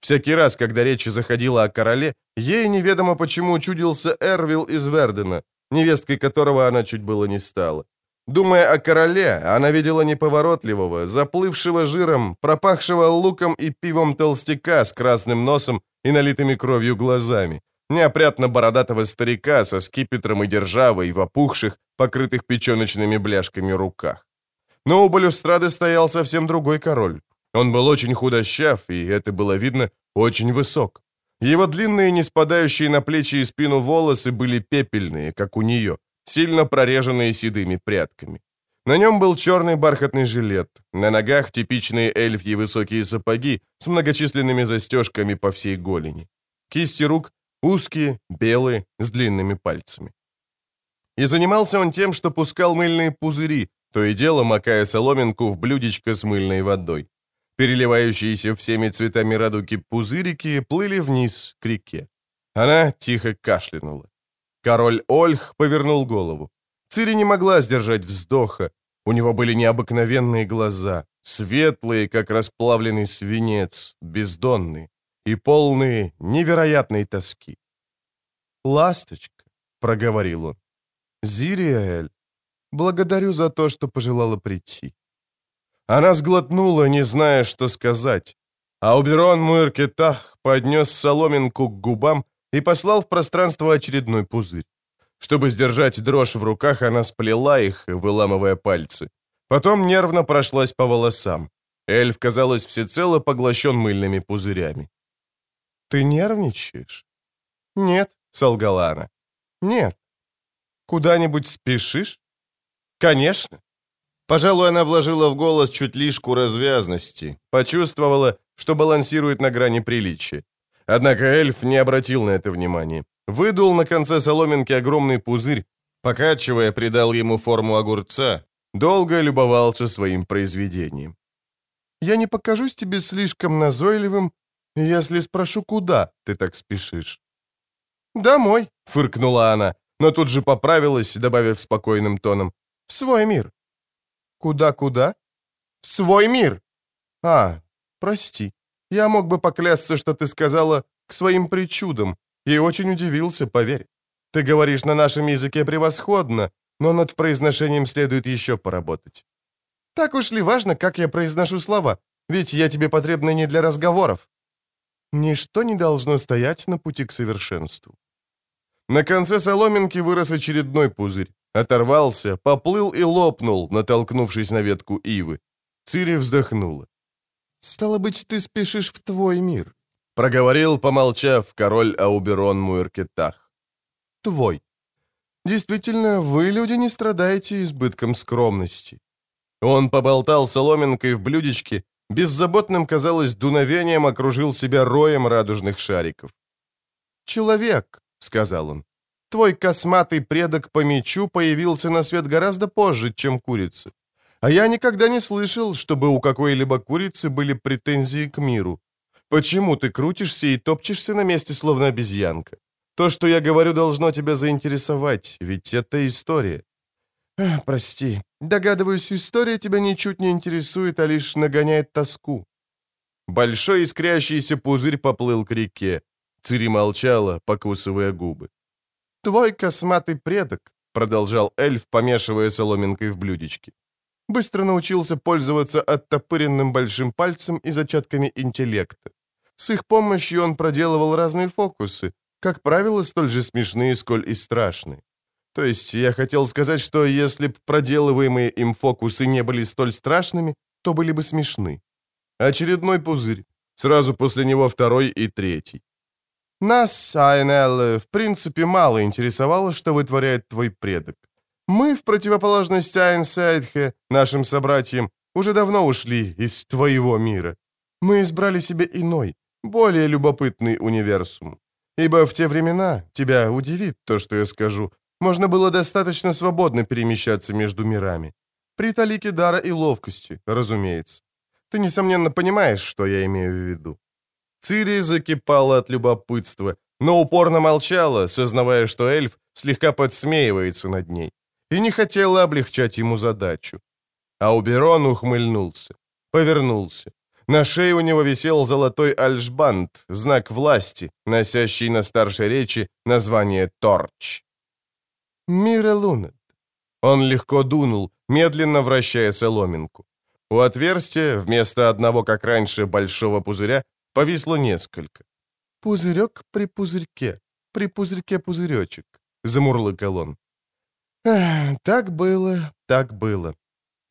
Всякий раз, когда речь заходила о короле, ей неведомо почему чудился Эрвил из Вердена, невесткой которого она чуть было не стала. Думая о короле, она видела неповоротливого, заплывшего жиром, пропахшего луком и пивом толстяка с красным носом и налитыми кровью глазами, неопрятно бородатого старика со скипетром и державой в опухших, покрытых печеночными бляшками руках. Но у балюстрады стоял совсем другой король. Он был очень худощав, и это было видно, очень высок. Его длинные, не спадающие на плечи и спину волосы были пепельные, как у нее, сильно прореженные седыми прядками. На нем был черный бархатный жилет, на ногах типичные эльфьи высокие сапоги с многочисленными застежками по всей голени. Кисти рук узкие, белые, с длинными пальцами. И занимался он тем, что пускал мыльные пузыри, то и дело макая соломинку в блюдечко с мыльной водой. Переливающиеся всеми цветами радуги пузырики плыли вниз к реке. Она тихо кашлянула. Король Ольх повернул голову. Цири не могла сдержать вздоха. У него были необыкновенные глаза, светлые, как расплавленный свинец, бездонные и полные невероятной тоски. «Ласточка», — проговорил он, — «Зириэль, благодарю за то, что пожелала прийти». Она сглотнула, не зная, что сказать, а Уберон Муэркетах поднес соломинку к губам и послал в пространство очередной пузырь. Чтобы сдержать дрожь в руках, она сплела их, выламывая пальцы. Потом нервно прошлась по волосам. Эльф, казалось, всецело поглощен мыльными пузырями. «Ты нервничаешь?» «Нет», — солгала она. «Нет». «Куда-нибудь спешишь?» «Конечно». Пожалуй, она вложила в голос чуть лишку развязности, почувствовала, что балансирует на грани приличия. Однако эльф не обратил на это внимания. Выдул на конце соломинки огромный пузырь, Покачивая, придал ему форму огурца, долго любовался своим произведением.
«Я не покажусь тебе слишком назойливым, если спрошу, куда ты так спешишь?» «Домой», — фыркнула она, но тут же поправилась, добавив спокойным тоном. «В свой мир». «Куда-куда?» «В свой мир!» «А, прости. Я мог бы поклясться, что ты сказала «к своим причудам», и очень удивился, поверь. Ты говоришь на нашем языке превосходно, но над произношением следует еще поработать. Так уж ли важно, как я произношу слова? Ведь я тебе потребна не для разговоров. Ничто не должно стоять на пути к совершенству. На конце соломинки вырос очередной пузырь. Оторвался, поплыл и лопнул, натолкнувшись на ветку ивы. Цири вздохнула. «Стало быть, ты спешишь в твой мир», — проговорил, помолчав, король Ауберон Муэркетах. «Твой. Действительно, вы, люди, не страдаете избытком скромности». Он поболтал соломинкой в блюдечке, беззаботным, казалось, дуновением окружил себя роем радужных шариков. «Человек», — сказал он, — «твой косматый предок по мечу появился на свет гораздо позже, чем курица. А я никогда не слышал, чтобы у какой-либо курицы были претензии к миру. Почему ты крутишься и топчешься на месте, словно обезьянка? То, что я говорю, должно тебя заинтересовать, ведь это история. Эх, прости, догадываюсь, история тебя ничуть не интересует, а лишь нагоняет тоску. Большой искрящийся пузырь поплыл к реке. Цири молчала, покусывая губы. «Твой косматый предок», — продолжал эльф, помешивая соломинкой в блюдечке, Быстро научился пользоваться оттопыренным большим пальцем и зачатками интеллекта. С их помощью он проделывал разные фокусы, как правило, столь же смешные, сколь и страшные. То есть я хотел сказать, что если б проделываемые им фокусы не были столь страшными, то были бы смешны. Очередной пузырь. Сразу после него второй и третий. Нас, АНЛ, в принципе, мало интересовало, что вытворяет твой предок. Мы, в противоположность Айнсайдхе, нашим собратьям, уже давно ушли из твоего мира. Мы избрали себе иной, более любопытный универсум. Ибо в те времена, тебя удивит то, что я скажу, можно было достаточно свободно перемещаться между мирами. При талике дара и ловкости, разумеется. Ты, несомненно, понимаешь, что я имею в виду. Цири закипала от любопытства, но упорно молчала, сознавая, что эльф слегка подсмеивается над ней и не хотела облегчать ему задачу. Ауберон ухмыльнулся, повернулся. На шее у него висел золотой альшбанд, знак власти, носящий на старшей речи название «Торч». «Мира Лунет». Он легко дунул, медленно вращая соломинку. У отверстия, вместо одного, как раньше, большого пузыря, повисло несколько. «Пузырек при пузырьке, при пузырьке пузыречек», — замурлыкал он. «Так было, так было.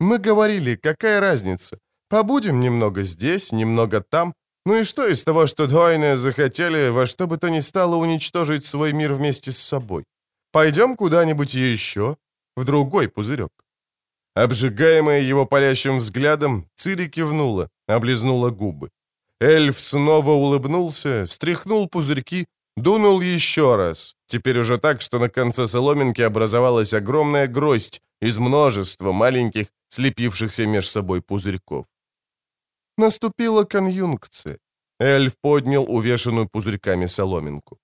Мы говорили, какая разница? Побудем немного здесь, немного там. Ну и что из того, что Двойны захотели во что бы то ни стало уничтожить свой мир вместе с собой? Пойдем куда-нибудь еще, в другой пузырек». Обжигаемая его палящим взглядом, Цири кивнула, облизнула губы. Эльф снова улыбнулся, стряхнул пузырьки Дунул еще раз, теперь уже так, что на конце соломинки образовалась огромная гроздь из множества маленьких, слепившихся меж собой пузырьков. Наступила конъюнкция. Эльф поднял увешанную пузырьками соломинку.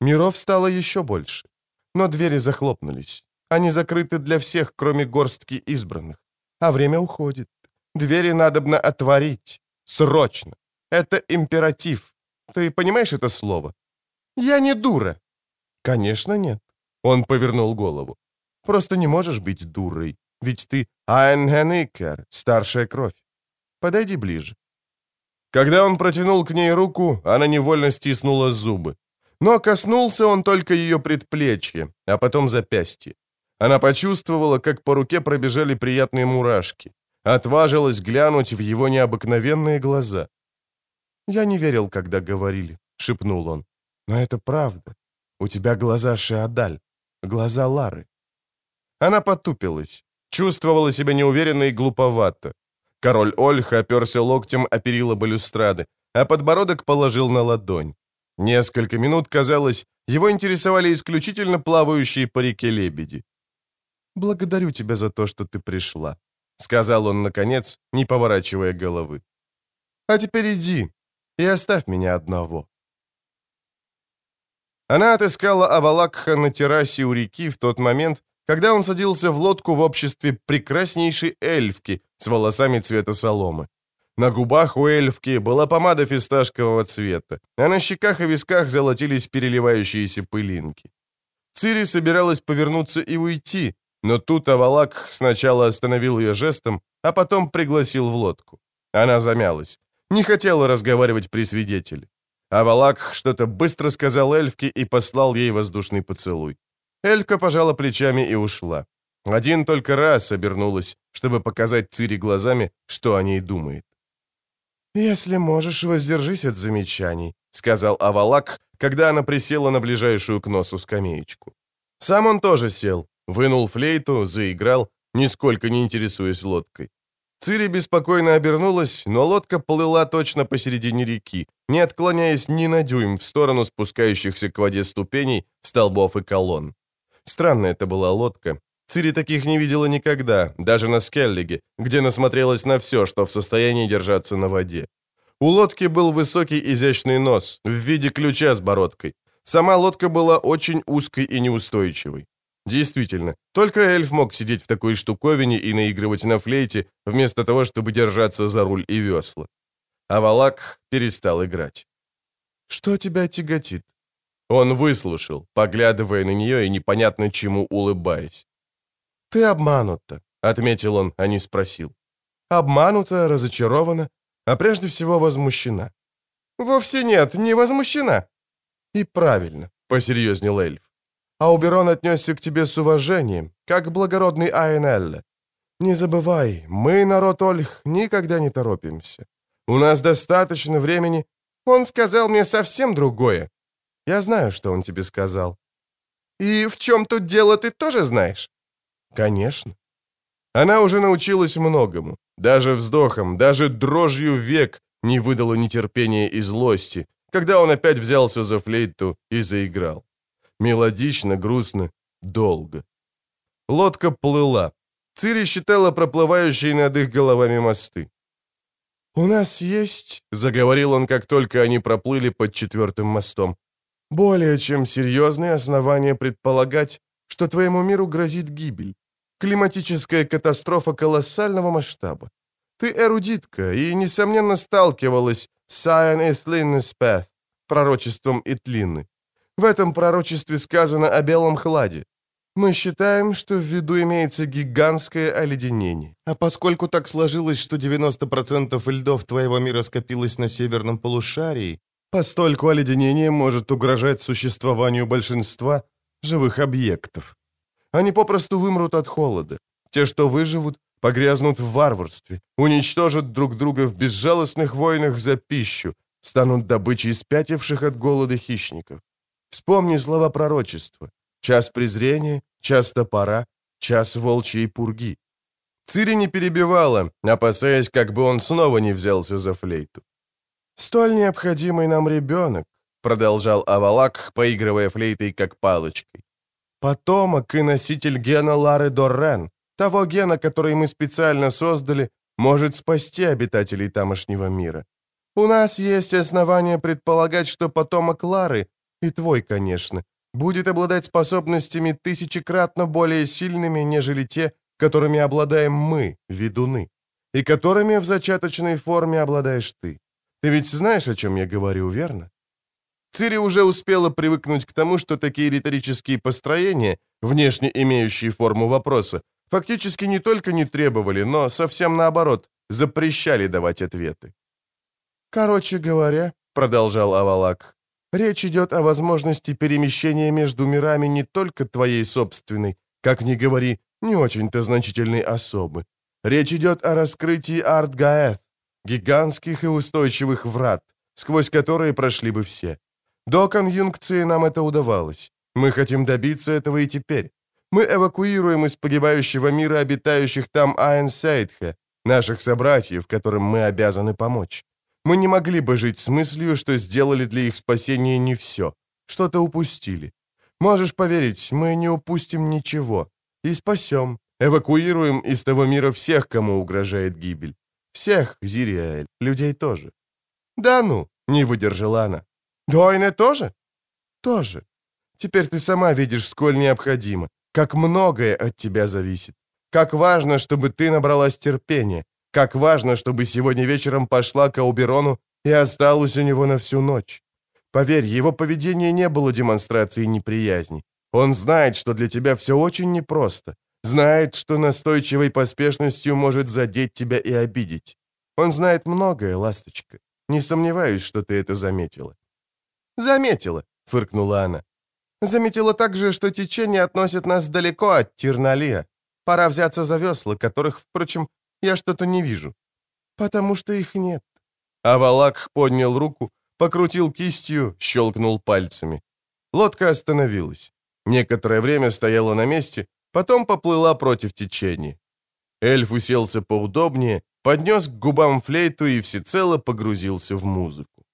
Миров стало еще больше. Но двери захлопнулись. Они закрыты для всех, кроме горстки избранных. А время уходит. Двери надобно отворить. Срочно. Это императив. Ты понимаешь это слово? «Я не дура». «Конечно нет». Он повернул голову. «Просто не можешь быть дурой, ведь ты Айнгенекер, старшая кровь. Подойди ближе». Когда он протянул к ней руку, она невольно стиснула зубы. Но коснулся он только ее предплечья, а потом запястье. Она почувствовала, как по руке пробежали приятные мурашки. Отважилась глянуть в его необыкновенные глаза. «Я не верил, когда говорили», — шепнул он. Но это правда. У тебя глаза Шиадаль, глаза Лары. Она потупилась, чувствовала себя неуверенно и глуповато. Король Ольх оперся локтем о перила балюстрады, а подбородок положил на ладонь. Несколько минут, казалось, его интересовали исключительно плавающие по реке лебеди. благодарю тебя за то, что ты пришла», — сказал он, наконец, не поворачивая головы. «А теперь иди и оставь меня одного». Она отыскала Авалакха на террасе у реки в тот момент, когда он садился в лодку в обществе прекраснейшей эльфки с волосами цвета соломы. На губах у эльфки была помада фисташкового цвета, а на щеках и висках золотились переливающиеся пылинки. Цири собиралась повернуться и уйти, но тут Авалак сначала остановил ее жестом, а потом пригласил в лодку. Она замялась, не хотела разговаривать при свидетеле. Авалак что-то быстро сказал эльфке и послал ей воздушный поцелуй. Элька пожала плечами и ушла. Один только раз обернулась, чтобы показать Цири глазами, что о ней думает. «Если можешь, воздержись от замечаний», — сказал Авалак, когда она присела на ближайшую к носу скамеечку. Сам он тоже сел, вынул флейту, заиграл, нисколько не интересуясь лодкой. Цири беспокойно обернулась, но лодка плыла точно посередине реки, не отклоняясь ни на дюйм в сторону спускающихся к воде ступеней, столбов и колонн. Странная это была лодка. Цири таких не видела никогда, даже на Скеллиге, где насмотрелась на все, что в состоянии держаться на воде. У лодки был высокий изящный нос в виде ключа с бородкой. Сама лодка была очень узкой и неустойчивой. Действительно, только эльф мог сидеть в такой штуковине и наигрывать на флейте, вместо того, чтобы держаться за руль и весла. А Валак перестал играть. «Что тебя тяготит?» Он выслушал, поглядывая на нее и непонятно чему улыбаясь. «Ты обманута», — отметил он, а не спросил. «Обманута, разочарована, а прежде всего возмущена». «Вовсе нет, не возмущена». «И правильно», — посерьезнел эльф. «А Уберон отнесся к тебе с уважением, как благородный Айнелле. Не забывай, мы, народ Ольх, никогда не торопимся. У нас достаточно времени. Он сказал мне совсем другое. Я знаю, что он тебе сказал. И в чем тут дело, ты тоже знаешь? Конечно. Она уже научилась многому. Даже вздохом, даже дрожью век не выдала нетерпения и злости, когда он опять взялся за флейту и заиграл. Мелодично, грустно, долго. Лодка плыла. Цири считала проплывающие над их головами мосты. «У нас есть», — заговорил он, как только они проплыли под четвертым мостом, более чем серьезные основания предполагать, что твоему миру грозит гибель. Климатическая катастрофа колоссального масштаба. Ты эрудитка и, несомненно, сталкивалась с Аэн Итлиннеспэт, пророчеством Итлины. В этом пророчестве сказано о белом хладе. Мы считаем, что в виду имеется гигантское оледенение. А поскольку так сложилось, что 90% льдов твоего мира скопилось на северном полушарии, Постольку оледенение может угрожать существованию большинства живых объектов. Они попросту вымрут от холода. Те, что выживут, погрязнут в варварстве, уничтожат друг друга в безжалостных войнах за пищу, станут добычей спятивших от голода хищников. Вспомни слова пророчества. Час презрения, час топора, час волчьей пурги. Цири не перебивала, опасаясь, как бы он снова не взялся за флейту. «Столь необходимый нам ребенок», — продолжал Авалак, поигрывая флейтой как палочкой. «Потомок и носитель гена Лары Доррен, того гена, который мы специально создали, может спасти обитателей тамошнего мира. У нас есть основания предполагать, что потомок Лары, и твой, конечно, будет обладать способностями тысячекратно более сильными, нежели те, которыми обладаем мы, ведуны, и которыми в зачаточной форме обладаешь ты. Ты ведь знаешь, о чем я говорю, верно? Цири уже успела привыкнуть к тому, что такие риторические построения, внешне имеющие форму вопроса, фактически не только не требовали, но совсем наоборот, запрещали давать ответы. «Короче говоря», — продолжал Авалак, «речь идет о возможности перемещения между мирами не только твоей собственной, как ни говори, не очень-то значительной особы. Речь идет о раскрытии Арт-Гаэт, гигантских и устойчивых врат, сквозь которые прошли бы все. До конъюнкции нам это удавалось. Мы хотим добиться этого и теперь. Мы эвакуируем из погибающего мира обитающих там Айнсайдхе, наших собратьев, которым мы обязаны помочь. Мы не могли бы жить с мыслью, что сделали для их спасения не все, что-то упустили. Можешь поверить, мы не упустим ничего. и спасем, эвакуируем из того мира всех, кому угрожает гибель. Всех, Зириэль, людей тоже. Да ну, не выдержала она. Дойне тоже? Тоже. Теперь ты сама видишь, сколь необходимо, как многое от тебя зависит. Как важно, чтобы ты набралась терпения. Как важно, чтобы сегодня вечером пошла к Ауберону и осталась у него на всю ночь. Поверь, его поведение не было демонстрацией неприязни. Он знает, что для тебя все очень непросто. Знает, что настойчивой поспешностью может задеть тебя и обидеть. Он знает многое, ласточка. Не сомневаюсь, что ты это заметила». «Заметила», — фыркнула она. «Заметила также, что течение относит нас далеко от Тирналия. Пора взяться за весла, которых, впрочем, я что-то не вижу. Потому что их нет». А Валак поднял руку, покрутил кистью, щелкнул пальцами. Лодка остановилась. Некоторое время стояла на месте, потом поплыла против течения. Эльф уселся поудобнее, поднес к губам флейту и всецело погрузился в музыку.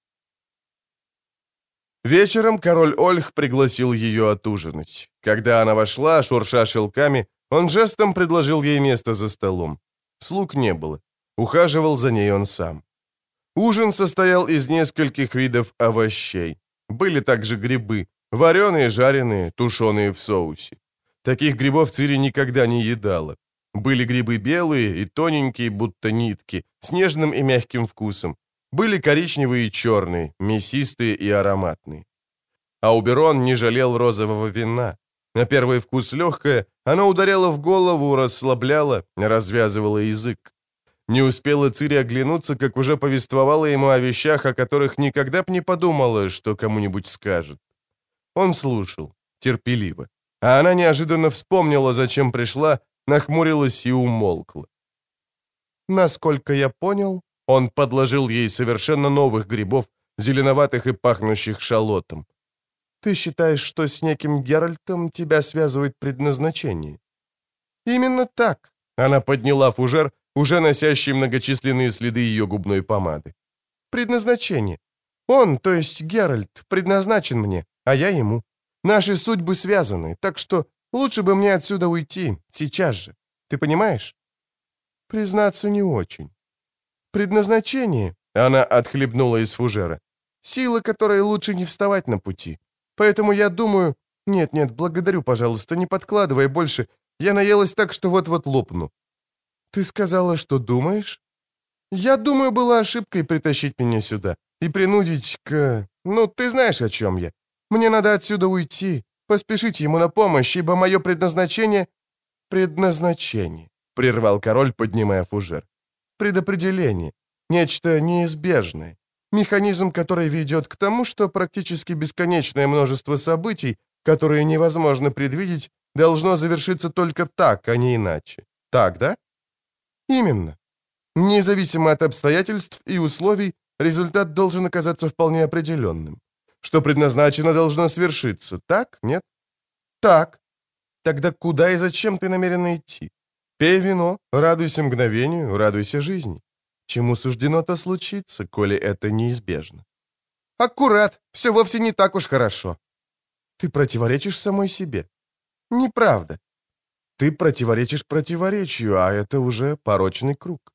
Вечером король Ольх пригласил ее отужинать. Когда она вошла, шурша шелками, он жестом предложил ей место за столом. Слуг не было. Ухаживал за ней он сам. Ужин состоял из нескольких видов овощей. Были также грибы, вареные, жареные, тушеные в соусе. Таких грибов Цири никогда не едала. Были грибы белые и тоненькие, будто нитки, с нежным и мягким вкусом. Были коричневые и черные, мясистые и ароматные. Ауберон не жалел розового вина. На первый вкус легкое, оно ударяло в голову, расслабляло, развязывало язык. Не успела Цири оглянуться, как уже повествовала ему о вещах, о которых никогда б не подумала, что кому-нибудь скажет. Он слушал, терпеливо. А она неожиданно вспомнила, зачем пришла, нахмурилась и умолкла. Насколько я понял, он подложил ей совершенно новых грибов, зеленоватых и пахнущих шалотом. Ты считаешь, что с неким Геральтом тебя связывает предназначение? Именно так. Она подняла фужер, уже носящий многочисленные следы ее губной помады. Предназначение. Он, то есть Геральт, предназначен мне, а я ему. Наши судьбы связаны, так что лучше бы мне отсюда уйти, сейчас же. Ты понимаешь? Признаться, не очень. Предназначение, она отхлебнула из фужера, сила, которой лучше не вставать на пути. Поэтому я думаю... Нет-нет, благодарю, пожалуйста, не подкладывай больше. Я наелась так, что вот-вот лопну. Ты сказала, что думаешь? Я думаю, была ошибкой притащить меня сюда и принудить к... Ну, ты знаешь, о чем я. Мне надо отсюда уйти, поспешить ему на помощь, ибо мое предназначение... Предназначение, прервал король, поднимая фужер. Предопределение. Нечто неизбежное. Механизм, который ведет к тому, что практически бесконечное множество событий, которые невозможно предвидеть, должно завершиться только так, а не иначе. Так, да? Именно. Независимо от обстоятельств и условий, результат должен оказаться вполне определенным. Что предназначено, должно свершиться. Так? Нет? Так. Тогда куда и зачем ты намерена идти? Пей вино, радуйся мгновению, радуйся жизни. Чему суждено, то случится, коли это неизбежно. Аккурат, все вовсе не так уж хорошо. Ты противоречишь самой себе. Неправда. Ты противоречишь противоречию, а это уже порочный круг.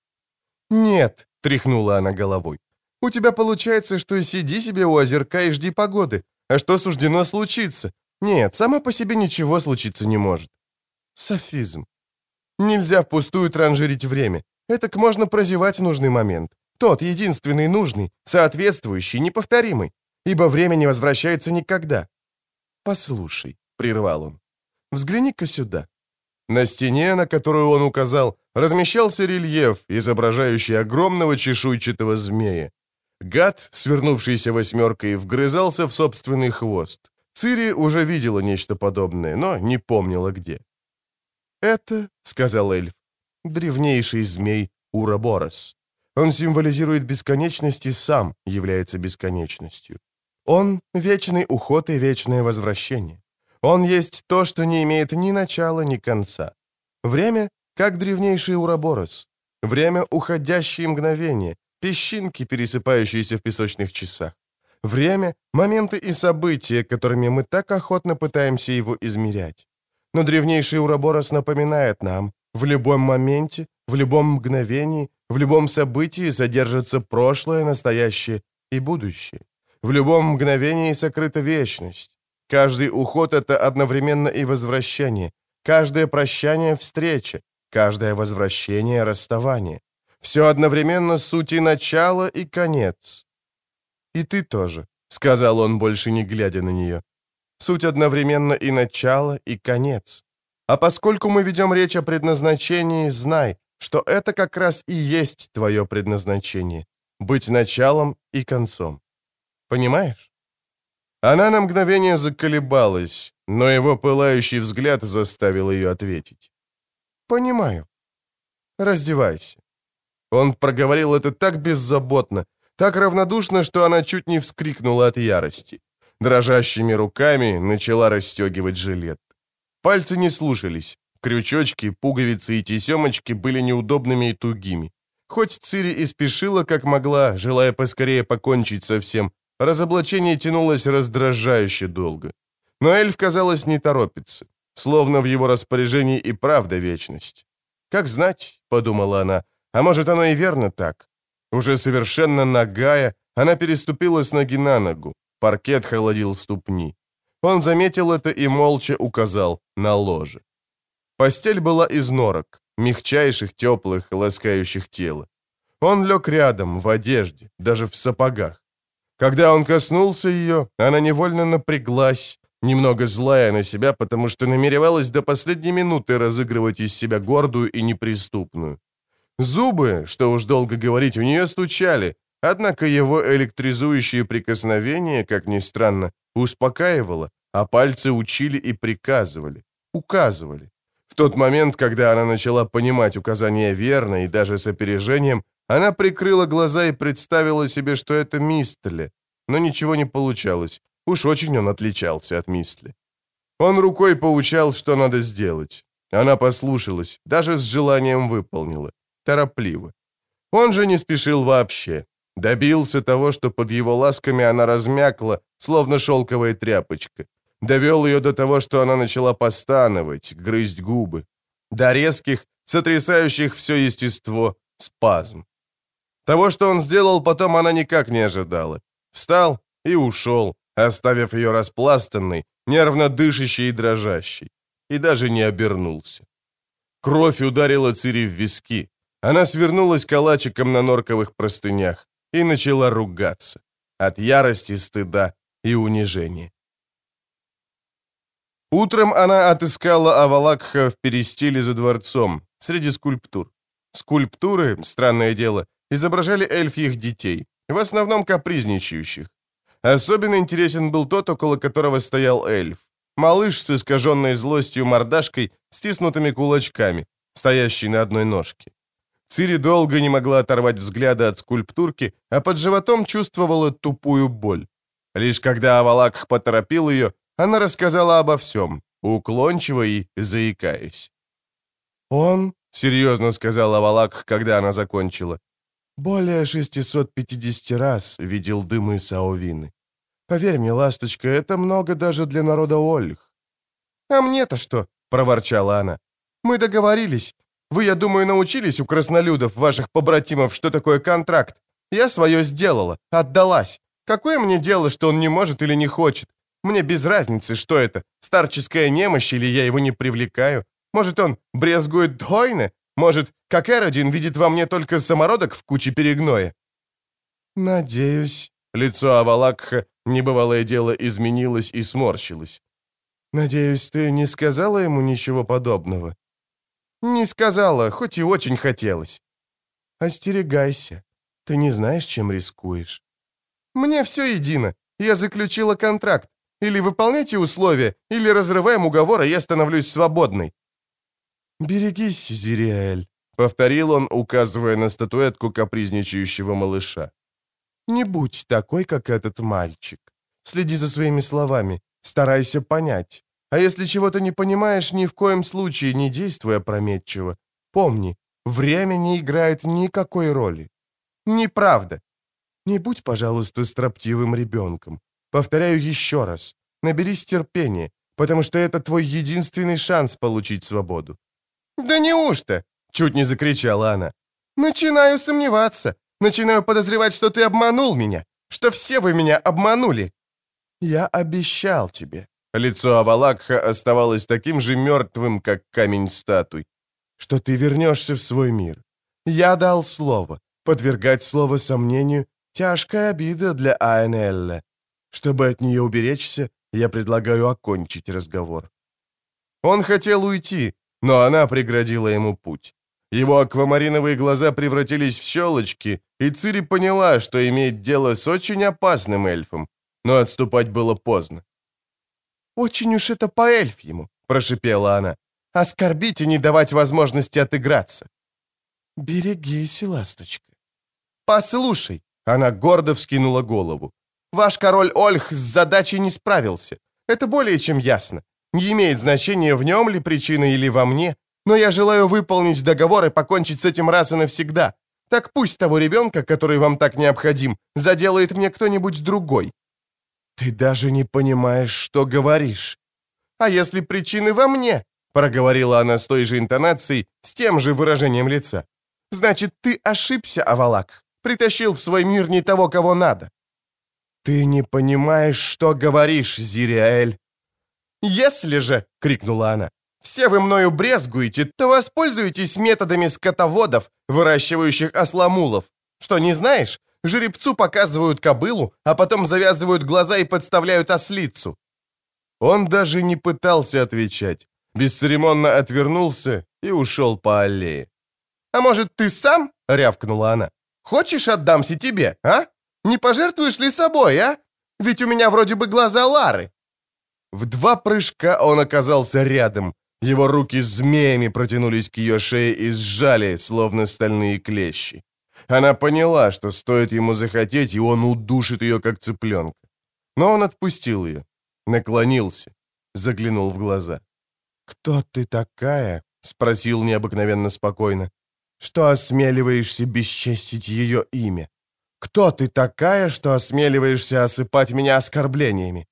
Нет, тряхнула она головой. У тебя получается, что сиди себе у озерка и жди погоды. А что суждено случиться? Нет, само по себе ничего случиться не может. Софизм. Нельзя впустую транжирить время. Этак можно прозевать нужный момент. Тот, единственный нужный, соответствующий, неповторимый. Ибо время не возвращается никогда. «Послушай», — прервал он, — «взгляни-ка сюда». На стене, на которую он указал, размещался рельеф, изображающий огромного чешуйчатого змея. Гад, свернувшийся восьмеркой, вгрызался в собственный хвост. Цири уже видела нечто подобное, но не помнила где. «Это, — сказал эльф, — древнейший змей Ураборос. Он символизирует бесконечность и сам является бесконечностью. Он — вечный уход и вечное возвращение. Он есть то, что не имеет ни начала, ни конца. Время, как древнейший Ураборос. Время — уходящие мгновения, песчинки, пересыпающиеся в песочных часах. Время — моменты и события, которыми мы так охотно пытаемся его измерять. Но древнейший Ураборос напоминает нам, в любом моменте, в любом мгновении, в любом событии содержится прошлое, настоящее и будущее. В любом мгновении сокрыта вечность. Каждый уход — это одновременно и возвращение. Каждое прощание — встреча. Каждое возвращение — расставание. Все одновременно суть и начало, и конец. «И ты тоже», — сказал он, больше не глядя на нее. «Суть одновременно и начало, и конец. А поскольку мы ведем речь о предназначении, знай, что это как раз и есть твое предназначение — быть началом и концом. Понимаешь?» Она на мгновение заколебалась, но его пылающий взгляд заставил ее ответить. «Понимаю. Раздевайся». Он проговорил это так беззаботно, так равнодушно, что она чуть не вскрикнула от ярости. Дрожащими руками начала расстегивать жилет. Пальцы не слушались. Крючочки, пуговицы и тесемочки были неудобными и тугими. Хоть Цири и спешила, как могла, желая поскорее покончить со всем, разоблачение тянулось раздражающе долго. Но эльф, казалось, не торопится, словно в его распоряжении и правда вечность. «Как знать», — подумала она, — «а может, оно и верно так». Уже совершенно нагая, она переступила с ноги на ногу. Паркет холодил ступни. Он заметил это и молча указал на ложе. Постель была из норок, мягчайших, теплых, ласкающих тело. Он лег рядом, в одежде, даже в сапогах. Когда он коснулся ее, она невольно напряглась, немного злая на себя, потому что намеревалась до последней минуты разыгрывать из себя гордую и неприступную. Зубы, что уж долго говорить, у нее стучали, однако его электризующее прикосновение, как ни странно, успокаивало, а пальцы учили и приказывали, указывали. В тот момент, когда она начала понимать указания верно и даже с опережением, она прикрыла глаза и представила себе, что это Мистли, но ничего не получалось. Уж очень он отличался от Мистли. Он рукой поучал, что надо сделать. Она послушалась, даже с желанием выполнила торопливо. Он же не спешил вообще. Добился того, что под его ласками она размякла, словно шелковая тряпочка. Довел ее до того, что она начала постановать, грызть губы. До резких, сотрясающих все естество, спазм. Того, что он сделал потом, она никак не ожидала. Встал и ушел, оставив ее распластанной, нервно дышащей и дрожащей. И даже не обернулся. Кровь ударила Цири в виски. Она свернулась калачиком на норковых простынях и начала ругаться от ярости, стыда и унижения. Утром она отыскала Авалакха в перестиле за дворцом, среди скульптур. Скульптуры, странное дело, изображали эльфьих детей, в основном капризничающих. Особенно интересен был тот, около которого стоял эльф. Малыш с искаженной злостью мордашкой, стиснутыми кулачками, стоящий на одной ножке. Цири долго не могла оторвать взгляда от скульптурки, а под животом чувствовала тупую боль. Лишь когда Авалак поторопил ее, она рассказала обо всем, уклончиво и заикаясь. «Он», — серьезно сказала Авалак, когда она закончила, «более 650 раз видел дымы Саовины. Поверь мне, ласточка, это много даже для народа Ольх». «А мне-то что?» — проворчала она. «Мы договорились. Вы, я думаю, научились у краснолюдов, ваших побратимов, что такое контракт. Я свое сделала, отдалась. Какое мне дело, что он не может или не хочет? Мне без разницы, что это, старческая немощь или я его не привлекаю. Может, он брезгует Дхойне? Может, как Эродин видит во мне только самородок в куче перегноя? Надеюсь. Лицо Авалакха, небывалое дело, изменилось и сморщилось. Надеюсь, ты не сказала ему ничего подобного? «Не сказала, хоть и очень хотелось». «Остерегайся. Ты не знаешь, чем рискуешь». «Мне все едино. Я заключила контракт. Или выполняйте условия, или разрываем уговор, а я становлюсь свободной». «Берегись, Зириэль», — повторил он, указывая на статуэтку капризничающего малыша. «Не будь такой, как этот мальчик. Следи за своими словами, старайся понять. А если чего-то не понимаешь, ни в коем случае не действуй опрометчиво. Помни, время не играет никакой роли. Неправда. Не будь, пожалуйста, строптивым ребенком. Повторяю еще раз. Наберись терпения. потому что это твой единственный шанс получить свободу». «Да неужто?» — чуть не закричала она. «Начинаю сомневаться. Начинаю подозревать, что ты обманул меня, что все вы меня обманули». «Я обещал тебе». Лицо Авалакха оставалось таким же мертвым, как камень статуй. «Что ты вернешься в свой мир. Я дал слово. Подвергать слово сомнению — тяжкая обида для Айнелле. Чтобы от нее уберечься, я предлагаю окончить разговор». Он хотел уйти, но она преградила ему путь. Его аквамариновые глаза превратились в щелочки, и Цири поняла, что имеет дело с очень опасным эльфом, но отступать было поздно. «Очень уж это по эльфьему», — прошипела она. «Оскорбить и не давать возможности отыграться». «Берегись, ласточка». «Послушай», — она гордо вскинула голову. «Ваш король Ольх с задачей не справился. Это более чем ясно. Не имеет значения, в нем ли причина или во мне, но я желаю выполнить договор и покончить с этим раз и навсегда. Так пусть того ребенка, который вам так необходим, заделает мне кто-нибудь другой». «Ты даже не понимаешь, что говоришь». «А если причины во мне?» — проговорила она с той же интонацией, с тем же выражением лица. «Значит, ты ошибся, Авалак, притащил в свой мир не того, кого надо». «Ты не понимаешь, что говоришь, Зириэль». «Если же!» — крикнула она. «Все вы мною брезгуете, то воспользуйтесь методами скотоводов, выращивающих осламулов. Что, не знаешь? Жеребцу показывают кобылу, а потом завязывают глаза и подставляют ослицу». Он даже не пытался отвечать, бесцеремонно отвернулся и ушел по аллее. «А может, ты сам?» — рявкнула она. «Хочешь, отдамся тебе, а? Не пожертвуешь ли собой, а? Ведь у меня вроде бы глаза Лары». В два прыжка он оказался рядом. Его руки змеями протянулись к ее шее и сжали, словно стальные клещи. Она поняла, что стоит ему захотеть, и он удушит ее, как цыпленка. Но он отпустил ее, наклонился, заглянул в глаза. «Кто ты такая?» — спросил необыкновенно спокойно. «Что осмеливаешься бесчестить ее имя? Кто ты такая, что осмеливаешься осыпать меня оскорблениями?»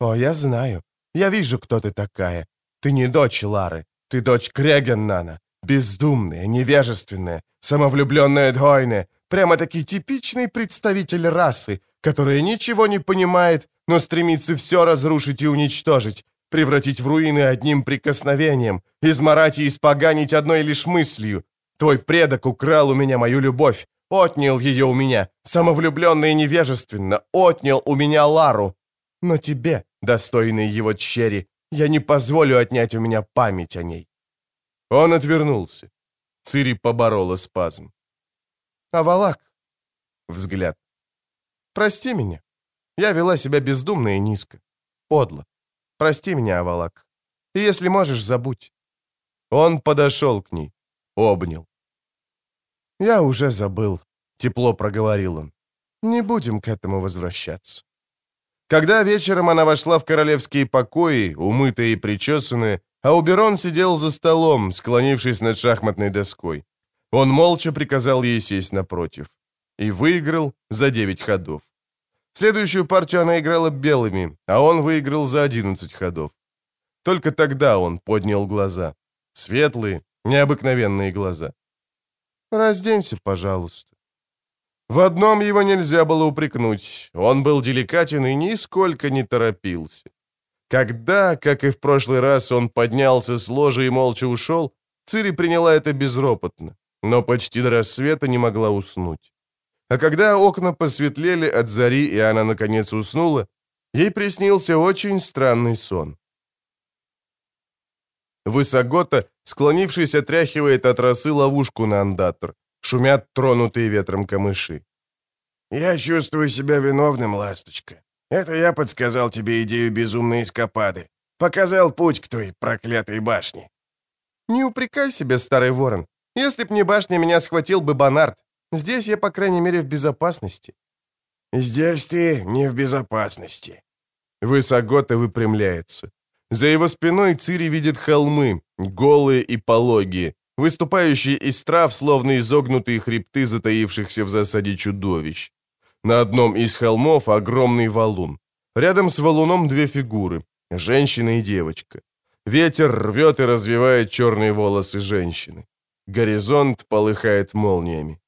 «О, я знаю. Я вижу, кто ты такая. Ты не дочь Лары. Ты дочь Крегеннана. Бездумная, невежественная, самовлюбленная Дойне. Прямо-таки типичный представитель расы, которая ничего не понимает, но стремится все разрушить и уничтожить, превратить в руины одним прикосновением, изморать и испоганить одной лишь мыслью. Твой предок украл у меня мою любовь, отнял ее у меня, самовлюбленно и невежественно, отнял у меня Лару. Но тебе, достойный его черри, я не позволю отнять у меня память о ней. Он отвернулся. Цири поборола спазм. «Авалак!» Взгляд. «Прости меня. Я вела себя бездумно и низко. Подло. Прости меня, Авалак. И если можешь, забудь». Он подошел к ней, обнял. «Я уже забыл», — тепло проговорил он. «Не будем к этому возвращаться». Когда вечером она вошла в королевские покои, умытая и причесанная, а Уберон сидел за столом, склонившись над шахматной доской. Он молча приказал ей сесть напротив. И выиграл за 9 ходов. Следующую партию она играла белыми, а он выиграл за 11 ходов. Только тогда он поднял глаза. Светлые, необыкновенные глаза. «Разденься, пожалуйста». В одном его нельзя было упрекнуть. Он был деликатен и нисколько не торопился. Когда, как и в прошлый раз, он поднялся с ложа и молча ушел, Цири приняла это безропотно, но почти до рассвета не могла уснуть. А когда окна посветлели от зари, и она, наконец, уснула, ей приснился очень странный сон. Высогота, склонившись, отряхивает от росы ловушку на андатор. Шумят тронутые ветром камыши.
«Я чувствую себя виновным, ласточка. Это я подсказал тебе идею безумной эскапады. Показал путь к той проклятой башне».
«Не упрекай себя, старый ворон. Если б не башня, меня схватил бы Бонард. Здесь я, по крайней мере, в безопасности».
«Здесь ты не в безопасности».
Высогота выпрямляется. За его спиной Цири видит холмы, голые и пологие, выступающие из трав, словно изогнутые хребты затаившихся в засаде чудовищ. На одном из холмов огромный валун. Рядом с валуном две фигуры. Женщина и девочка. Ветер рвет и развивает черные волосы женщины. Горизонт полыхает молниями.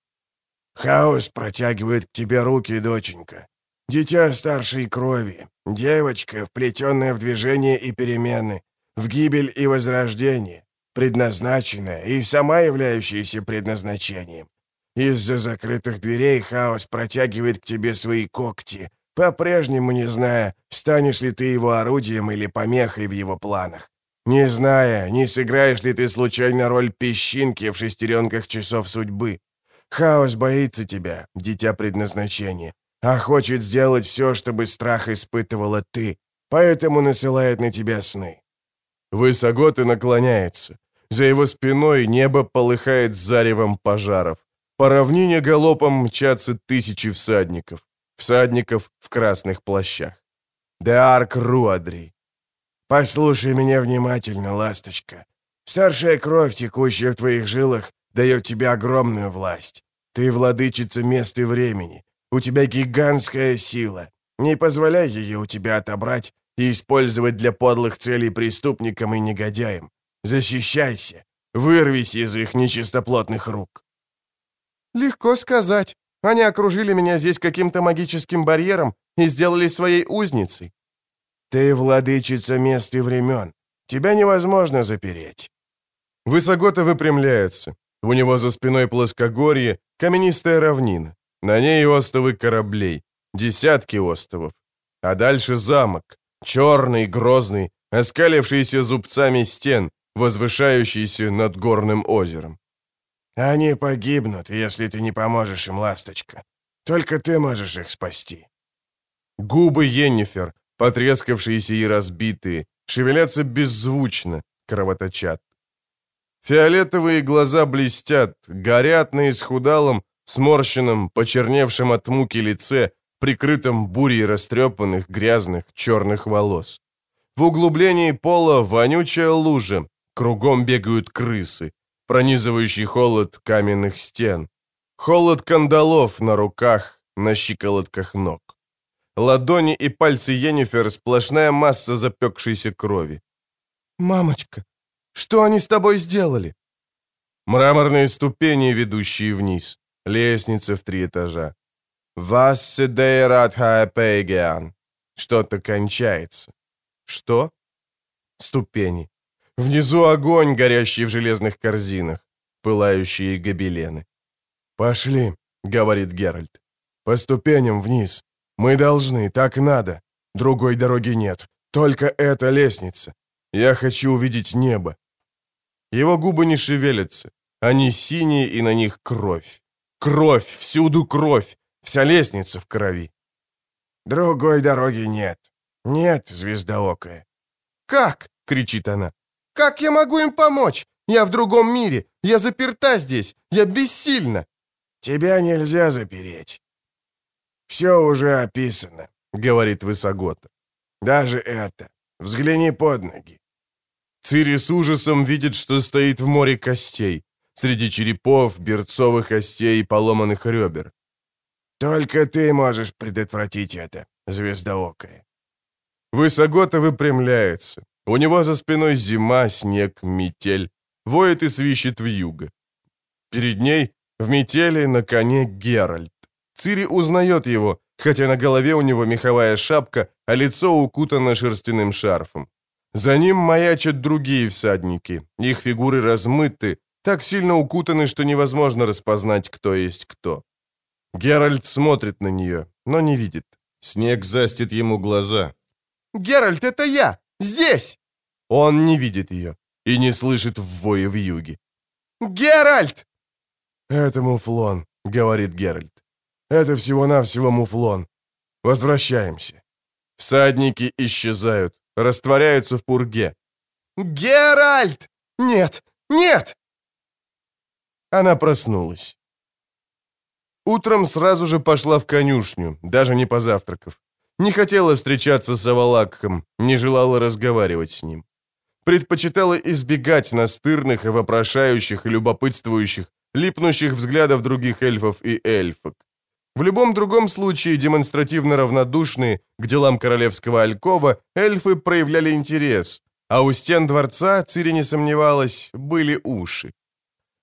«Хаос протягивает к тебе руки, доченька. Дитя старшей крови, девочка, вплетенная в движение и перемены, в гибель и возрождение, предназначенная и сама являющаяся предназначением. Из-за закрытых дверей хаос протягивает к тебе свои когти, по-прежнему не зная, станешь ли ты его орудием или помехой в его планах. Не зная, не сыграешь ли ты случайно роль песчинки в шестеренках часов судьбы. Хаос боится тебя, дитя предназначения, а хочет сделать все, чтобы страх испытывала ты, поэтому насылает на тебя сны.
Высоготы наклоняется. За его спиной небо полыхает заревом пожаров. По равнине галопом мчатся тысячи всадников. Всадников в красных плащах. Деарк Руадри.
Послушай меня внимательно, ласточка. Старшая кровь, текущая в твоих жилах, дает тебе огромную власть. Ты владычица мест и времени. У тебя гигантская сила. Не позволяй ее у тебя отобрать и использовать для подлых целей преступникам и негодяям. Защищайся. Вырвись из их нечистоплотных рук.
Легко сказать. Они окружили меня здесь каким-то магическим барьером и сделали своей узницей.
Ты владычица мест и времен. Тебя невозможно запереть.
Высогота выпрямляется. У него за спиной плоскогорье, каменистая равнина. На ней остовы кораблей, десятки островов. А дальше замок, черный, грозный, оскалившийся зубцами стен, возвышающийся над горным озером.
Они погибнут, если ты не поможешь им, ласточка. Только ты можешь их спасти.
Губы Йеннифер, потрескавшиеся и разбитые, шевелятся беззвучно, кровоточат. Фиолетовые глаза блестят, горят на исхудалом, сморщенном, почерневшем от муки лице, прикрытом бурей растрепанных, грязных, черных волос. В углублении пола вонючая лужа, кругом бегают крысы, пронизывающий холод каменных стен, холод кандалов на руках, на щиколотках ног. Ладони и пальцы Йеннифер — сплошная масса запекшейся крови. «Мамочка, что они с тобой сделали?» Мраморные ступени, ведущие вниз. Лестница в три этажа. «Вас седейрат хаэпейгеан». Что-то кончается. Что? Ступени. Внизу огонь, горящий в железных корзинах. Пылающие гобелены. «Пошли», — говорит Геральт. «По ступеням вниз. Мы должны, так надо. Другой дороги нет. Только эта лестница. Я хочу увидеть небо». Его губы не шевелятся. Они синие, и на них кровь. Кровь, всюду кровь. Вся лестница в крови.
Другой дороги нет. Нет, звездоокая.
«Как?» — кричит она. «Как я могу им помочь? Я в другом мире. Я заперта здесь. Я бессильна».
«Тебя нельзя запереть. Все уже описано», — говорит Высогота. «Даже это. Взгляни под ноги».
Цири с ужасом видит, что стоит в море костей, среди черепов, берцовых костей и поломанных ребер.
«Только ты можешь предотвратить это, звездоокая».
Высогота выпрямляется. У него за спиной зима, снег, метель. Воет и свищет в юго. Перед ней, в метели, на коне Геральт. Цири узнает его, хотя на голове у него меховая шапка, а лицо укутано шерстяным шарфом. За ним маячат другие всадники. Их фигуры размыты, так сильно укутаны, что невозможно распознать, кто есть кто. Геральт смотрит на нее, но не видит. Снег застит ему глаза. «Геральт, это я! Здесь!» Он не видит ее и не слышит в вое в юге. «Геральт!»
«Это муфлон», — говорит Геральт. «Это всего-навсего муфлон. Возвращаемся».
Всадники исчезают, растворяются в пурге.
«Геральт! Нет! Нет!»
Она проснулась. Утром сразу же пошла в конюшню, даже не позавтракав. Не хотела встречаться с Авалакхом, не желала разговаривать с ним. Предпочитала избегать настырных и вопрошающих и любопытствующих, липнущих взглядов других эльфов и эльфок. В любом другом случае, демонстративно равнодушные к делам королевского Алькова, эльфы проявляли интерес, а у стен дворца, Цири не сомневалась, были уши.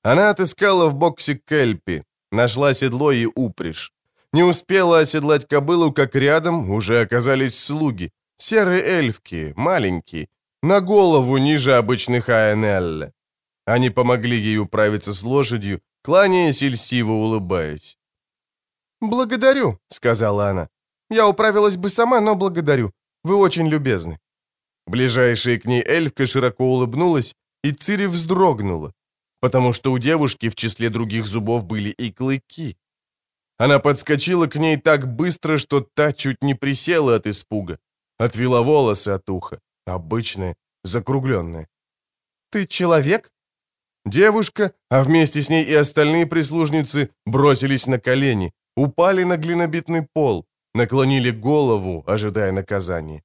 Она отыскала в боксе Кельпи, нашла седло и упряжь. Не успела оседлать кобылу, как рядом уже оказались слуги. Серые эльфки, маленькие, на голову ниже обычных АНЛ. Они помогли ей управиться с лошадью, кланяясь и льстиво улыбаясь. «Благодарю», — сказала она. «Я управилась бы сама, но благодарю. Вы очень любезны». Ближайшая к ней эльфка широко улыбнулась, и Цири вздрогнула, потому что у девушки в числе других зубов были и клыки. Она подскочила к ней так быстро, что та чуть не присела от испуга. Отвела волосы от уха, обычные, закругленные. «Ты человек?» Девушка, а вместе с ней и остальные прислужницы бросились на колени, упали на глинобитный пол, наклонили голову, ожидая наказания.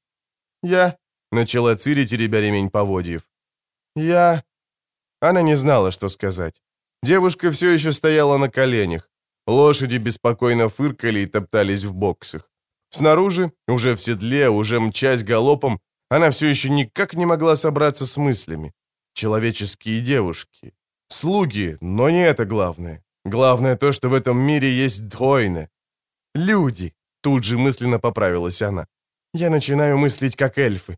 «Я...» — начала Цири, теребя ремень поводьев. «Я...» Она не знала, что сказать. Девушка все еще стояла на коленях. Лошади беспокойно фыркали и топтались в боксах. Снаружи, уже в седле, уже мчась галопом, она все еще никак не могла собраться с мыслями. Человеческие девушки. Слуги, но не это главное. Главное то, что в этом мире есть двойны. Люди. Тут же мысленно поправилась она. Я начинаю мыслить как эльфы.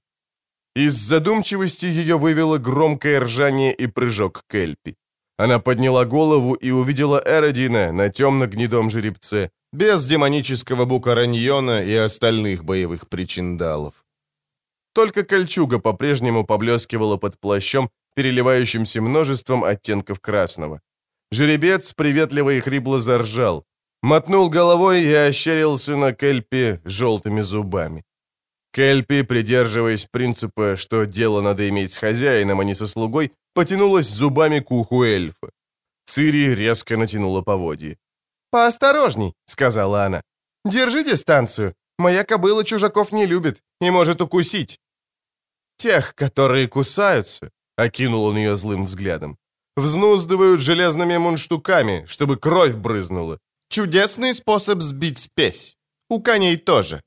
Из задумчивости ее вывело громкое ржание и прыжок к Эльпи. Она подняла голову и увидела Эродина на темно-гнедом жеребце, без демонического букараньона и остальных боевых причиндалов. Только кольчуга по-прежнему поблескивала под плащом, переливающимся множеством оттенков красного. Жеребец приветливо и хрипло заржал, мотнул головой и ощерился на Кельпе желтыми зубами. Кельпи, придерживаясь принципа, что дело надо иметь с хозяином, а не со слугой, потянулась зубами к уху эльфа. Цири резко натянула поводье. «Поосторожней», — сказала она. «Держи дистанцию. Моя кобыла чужаков не любит и может укусить». «Тех, которые кусаются», — окинул он ее злым взглядом, «взнуздывают железными мунштуками, чтобы кровь брызнула. Чудесный способ сбить спесь. У коней тоже».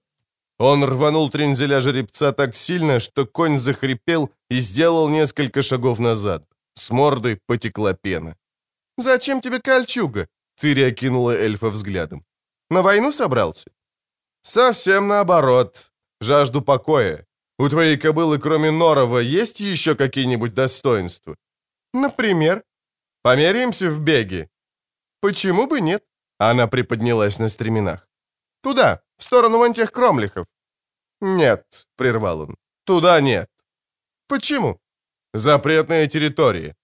Он рванул трензеля жеребца так сильно, что конь захрипел и сделал несколько шагов назад. С морды потекла пена. «Зачем тебе кольчуга?» Цири окинула эльфа взглядом. «На войну собрался?» «Совсем наоборот. Жажду покоя. У твоей кобылы, кроме Норова, есть еще какие-нибудь достоинства?» «Например?» «Померяемся в беге?» «Почему бы нет?» Она приподнялась на стременах. «Туда, в сторону вон тех кромлихов». «Нет», — прервал он, — «туда нет». «Почему?» «Запретная территория».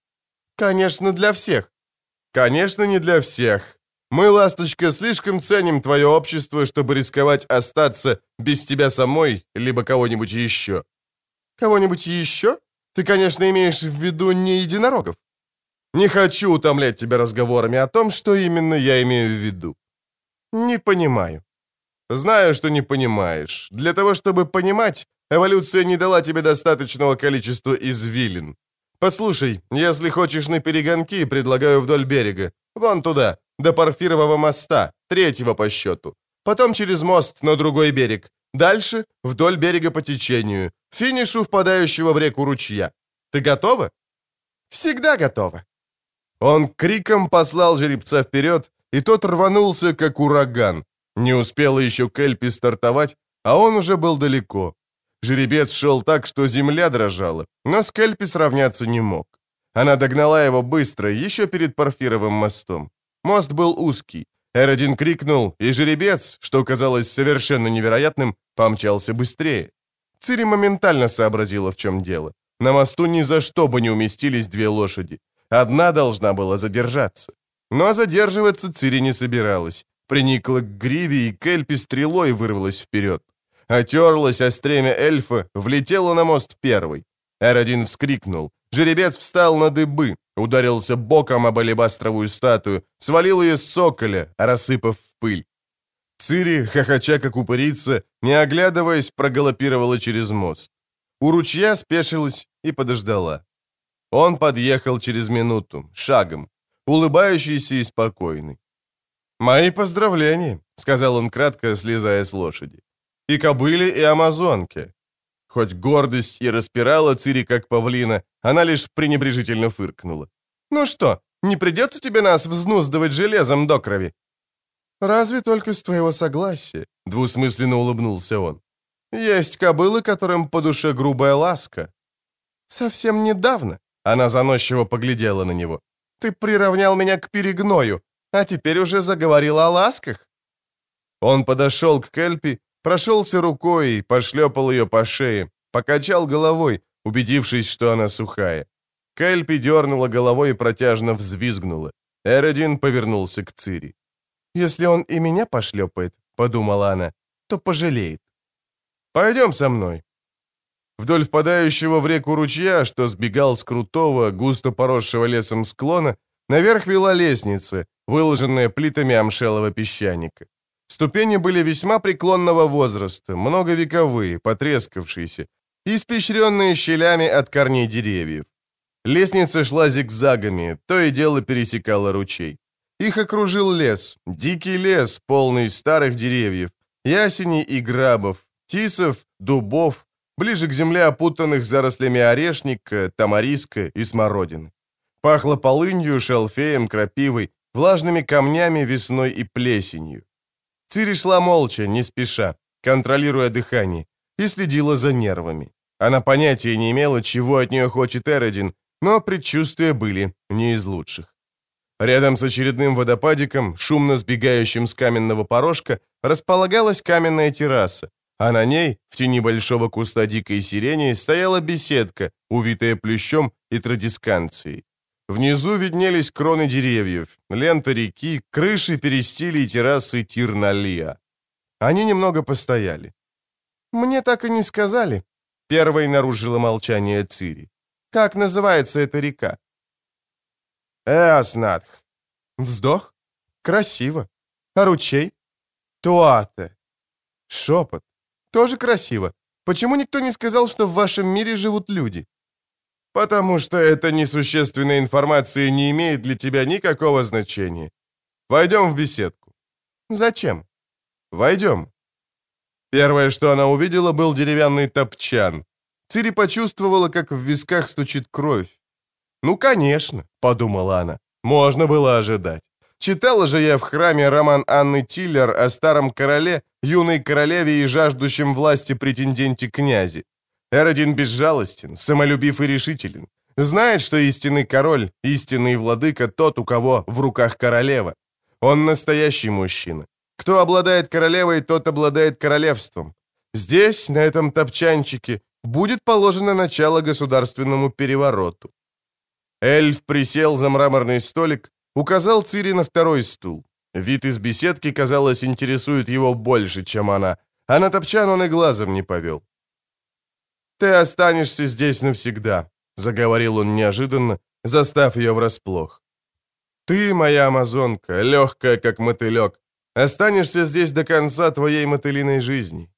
«Конечно, для всех». «Конечно, не для всех. Мы, ласточка, слишком ценим твое общество, чтобы рисковать остаться без тебя самой, либо кого-нибудь еще». «Кого-нибудь еще? Ты, конечно, имеешь в виду не единорогов». «Не хочу утомлять тебя разговорами о том, что именно я имею в виду». «Не понимаю». Знаю, что не понимаешь. Для того, чтобы понимать, эволюция не дала тебе достаточного количества извилин. Послушай, если хочешь на перегонки, предлагаю вдоль берега. Вон туда, до Порфирового моста, третьего по счету. Потом через мост на другой берег. Дальше вдоль берега по течению. Финишу впадающего в реку ручья. Ты готова? Всегда готова. Он криком послал жеребца вперед, и тот рванулся, как ураган, не успела еще Кельпи стартовать, а он уже был далеко. Жеребец шел так, что земля дрожала, но с Кельпи сравняться не мог. Она догнала его быстро, еще перед Порфировым мостом. Мост был узкий. Эродин крикнул, и жеребец, что казалось совершенно невероятным, помчался быстрее. Цири моментально сообразила, в чем дело. На мосту ни за что бы не уместились две лошади. Одна должна была задержаться. Но задерживаться Цири не собиралась приникла к гриве, и Кельпи стрелой вырвалась вперед. Отерлась о стремя эльфа, влетела на мост первый. Эродин вскрикнул. Жеребец встал на дыбы, ударился боком об алебастровую статую, свалил ее с соколя, рассыпав в пыль. Цири, хохоча как упырица, не оглядываясь, прогалопировала через мост. У ручья спешилась и подождала. Он подъехал через минуту, шагом, улыбающийся и спокойный. «Мои поздравления», — сказал он кратко, слезая с лошади. «И кобыле, и амазонке». Хоть гордость и распирала Цири, как павлина, она лишь пренебрежительно фыркнула. «Ну что, не придется тебе нас взнуздывать железом до крови?» «Разве только с твоего согласия», — двусмысленно улыбнулся он. «Есть кобылы, которым по душе грубая ласка». «Совсем недавно», — она заносчиво поглядела на него, «ты приравнял меня к перегною, а теперь уже заговорил о ласках». Он подошел к Кельпи, прошелся рукой, пошлепал ее по шее, покачал головой, убедившись, что она сухая. Кельпи дернула головой и протяжно взвизгнула. Эродин повернулся к Цири. «Если он и меня пошлепает», — подумала она, — «то пожалеет». «Пойдем со мной». Вдоль впадающего в реку ручья, что сбегал с крутого, густо поросшего лесом склона, наверх вела лестница, выложенная плитами амшелого песчаника. Ступени были весьма преклонного возраста, многовековые, потрескавшиеся, испещренные щелями от корней деревьев. Лестница шла зигзагами, то и дело пересекала ручей. Их окружил лес, дикий лес, полный старых деревьев, ясеней и грабов, тисов, дубов, ближе к земле опутанных зарослями орешника, тамариска и смородины. Пахло полынью, шалфеем, крапивой, влажными камнями, весной и плесенью. Цири шла молча, не спеша, контролируя дыхание, и следила за нервами. Она понятия не имела, чего от нее хочет Эродин, но предчувствия были не из лучших. Рядом с очередным водопадиком, шумно сбегающим с каменного порожка, располагалась каменная терраса, а на ней, в тени большого куста дикой сирени, стояла беседка, увитая плющом и традисканцией. Внизу виднелись кроны деревьев, лента реки, крыши перестили и террасы Тирналия. Они немного постояли. «Мне так и не сказали», — первой нарушила молчание Цири. «Как называется эта река?» «Эоснатх». «Вздох? Красиво. А ручей?» «Туате». «Шепот. Тоже красиво. Почему никто не сказал, что в вашем мире живут люди?» «Потому что эта несущественная информация не имеет для тебя никакого значения. Войдем в беседку». «Зачем?» «Войдем». Первое, что она увидела, был деревянный топчан. Цири почувствовала, как в висках стучит кровь. «Ну, конечно», — подумала она, — «можно было ожидать. Читала же я в храме роман Анны Тиллер о старом короле, юной королеве и жаждущем власти претенденте князе. Эродин безжалостен, самолюбив и решителен. Знает, что истинный король, истинный владыка тот, у кого в руках королева. Он настоящий мужчина. Кто обладает королевой, тот обладает королевством. Здесь, на этом топчанчике, будет положено начало государственному перевороту. Эльф присел за мраморный столик, указал Цири на второй стул. Вид из беседки, казалось, интересует его больше, чем она, а на топчан он и глазом не повел. «Ты останешься здесь навсегда», — заговорил он неожиданно, застав ее врасплох. «Ты, моя амазонка, легкая, как мотылек, останешься здесь до конца твоей мотылиной жизни».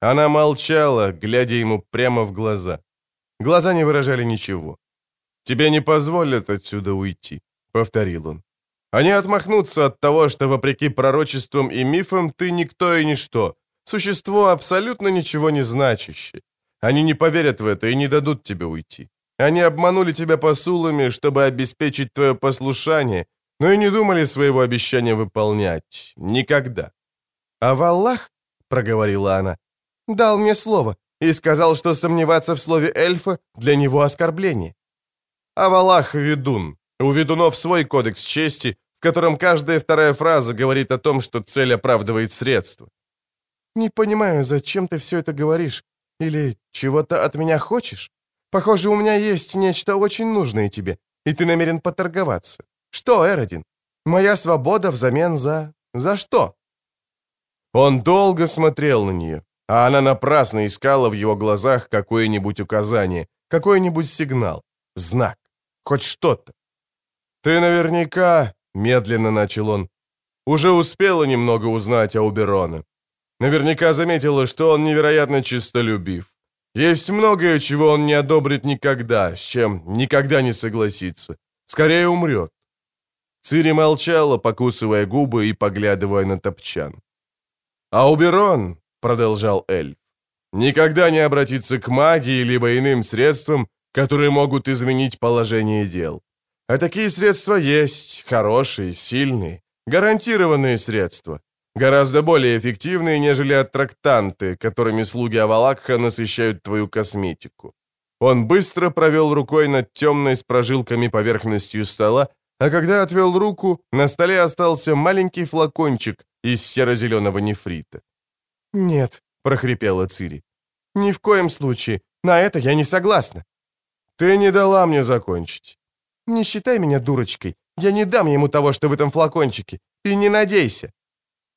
Она молчала, глядя ему прямо в глаза. Глаза не выражали ничего. «Тебе не позволят отсюда уйти», — повторил он. «Они отмахнутся от того, что, вопреки пророчествам и мифам, ты никто и ничто, существо абсолютно ничего не значащее. Они не поверят в это и не дадут тебе уйти. Они обманули тебя посулами, чтобы обеспечить твое послушание, но и не думали своего обещания выполнять. Никогда. «А в Аллах, — проговорила она, — дал мне слово и сказал, что сомневаться в слове эльфа для него оскорбление. А в Аллах ведун. У ведунов свой кодекс чести, в котором каждая вторая фраза говорит о том, что цель оправдывает средства. «Не понимаю, зачем ты все это говоришь? Или чего-то от меня хочешь? Похоже, у меня есть нечто очень нужное тебе, и ты намерен поторговаться. Что, Эродин? Моя свобода взамен за... за что?» Он долго смотрел на нее, а она напрасно искала в его глазах какое-нибудь указание, какой-нибудь сигнал, знак, хоть что-то. «Ты наверняка», — медленно начал он, — «уже успела немного узнать о Уберона. Наверняка заметила, что он невероятно чистолюбив. Есть многое, чего он не одобрит никогда, с чем никогда не согласится. Скорее умрет. Цири молчала, покусывая губы и поглядывая на топчан. «Ауберон», — продолжал эльф, — «никогда не обратится к магии либо иным средствам, которые могут изменить положение дел. А такие средства есть, хорошие, сильные, гарантированные средства, гораздо более эффективные, нежели аттрактанты, которыми слуги Авалакха насыщают твою косметику. Он быстро провел рукой над темной с прожилками поверхностью стола, а когда отвел руку, на столе остался маленький флакончик из серо-зеленого нефрита. «Нет», — прохрипела Цири, — «ни в коем случае. На это я не согласна». «Ты не дала мне закончить». «Не считай меня дурочкой. Я не дам ему того, что в этом флакончике. И не надейся».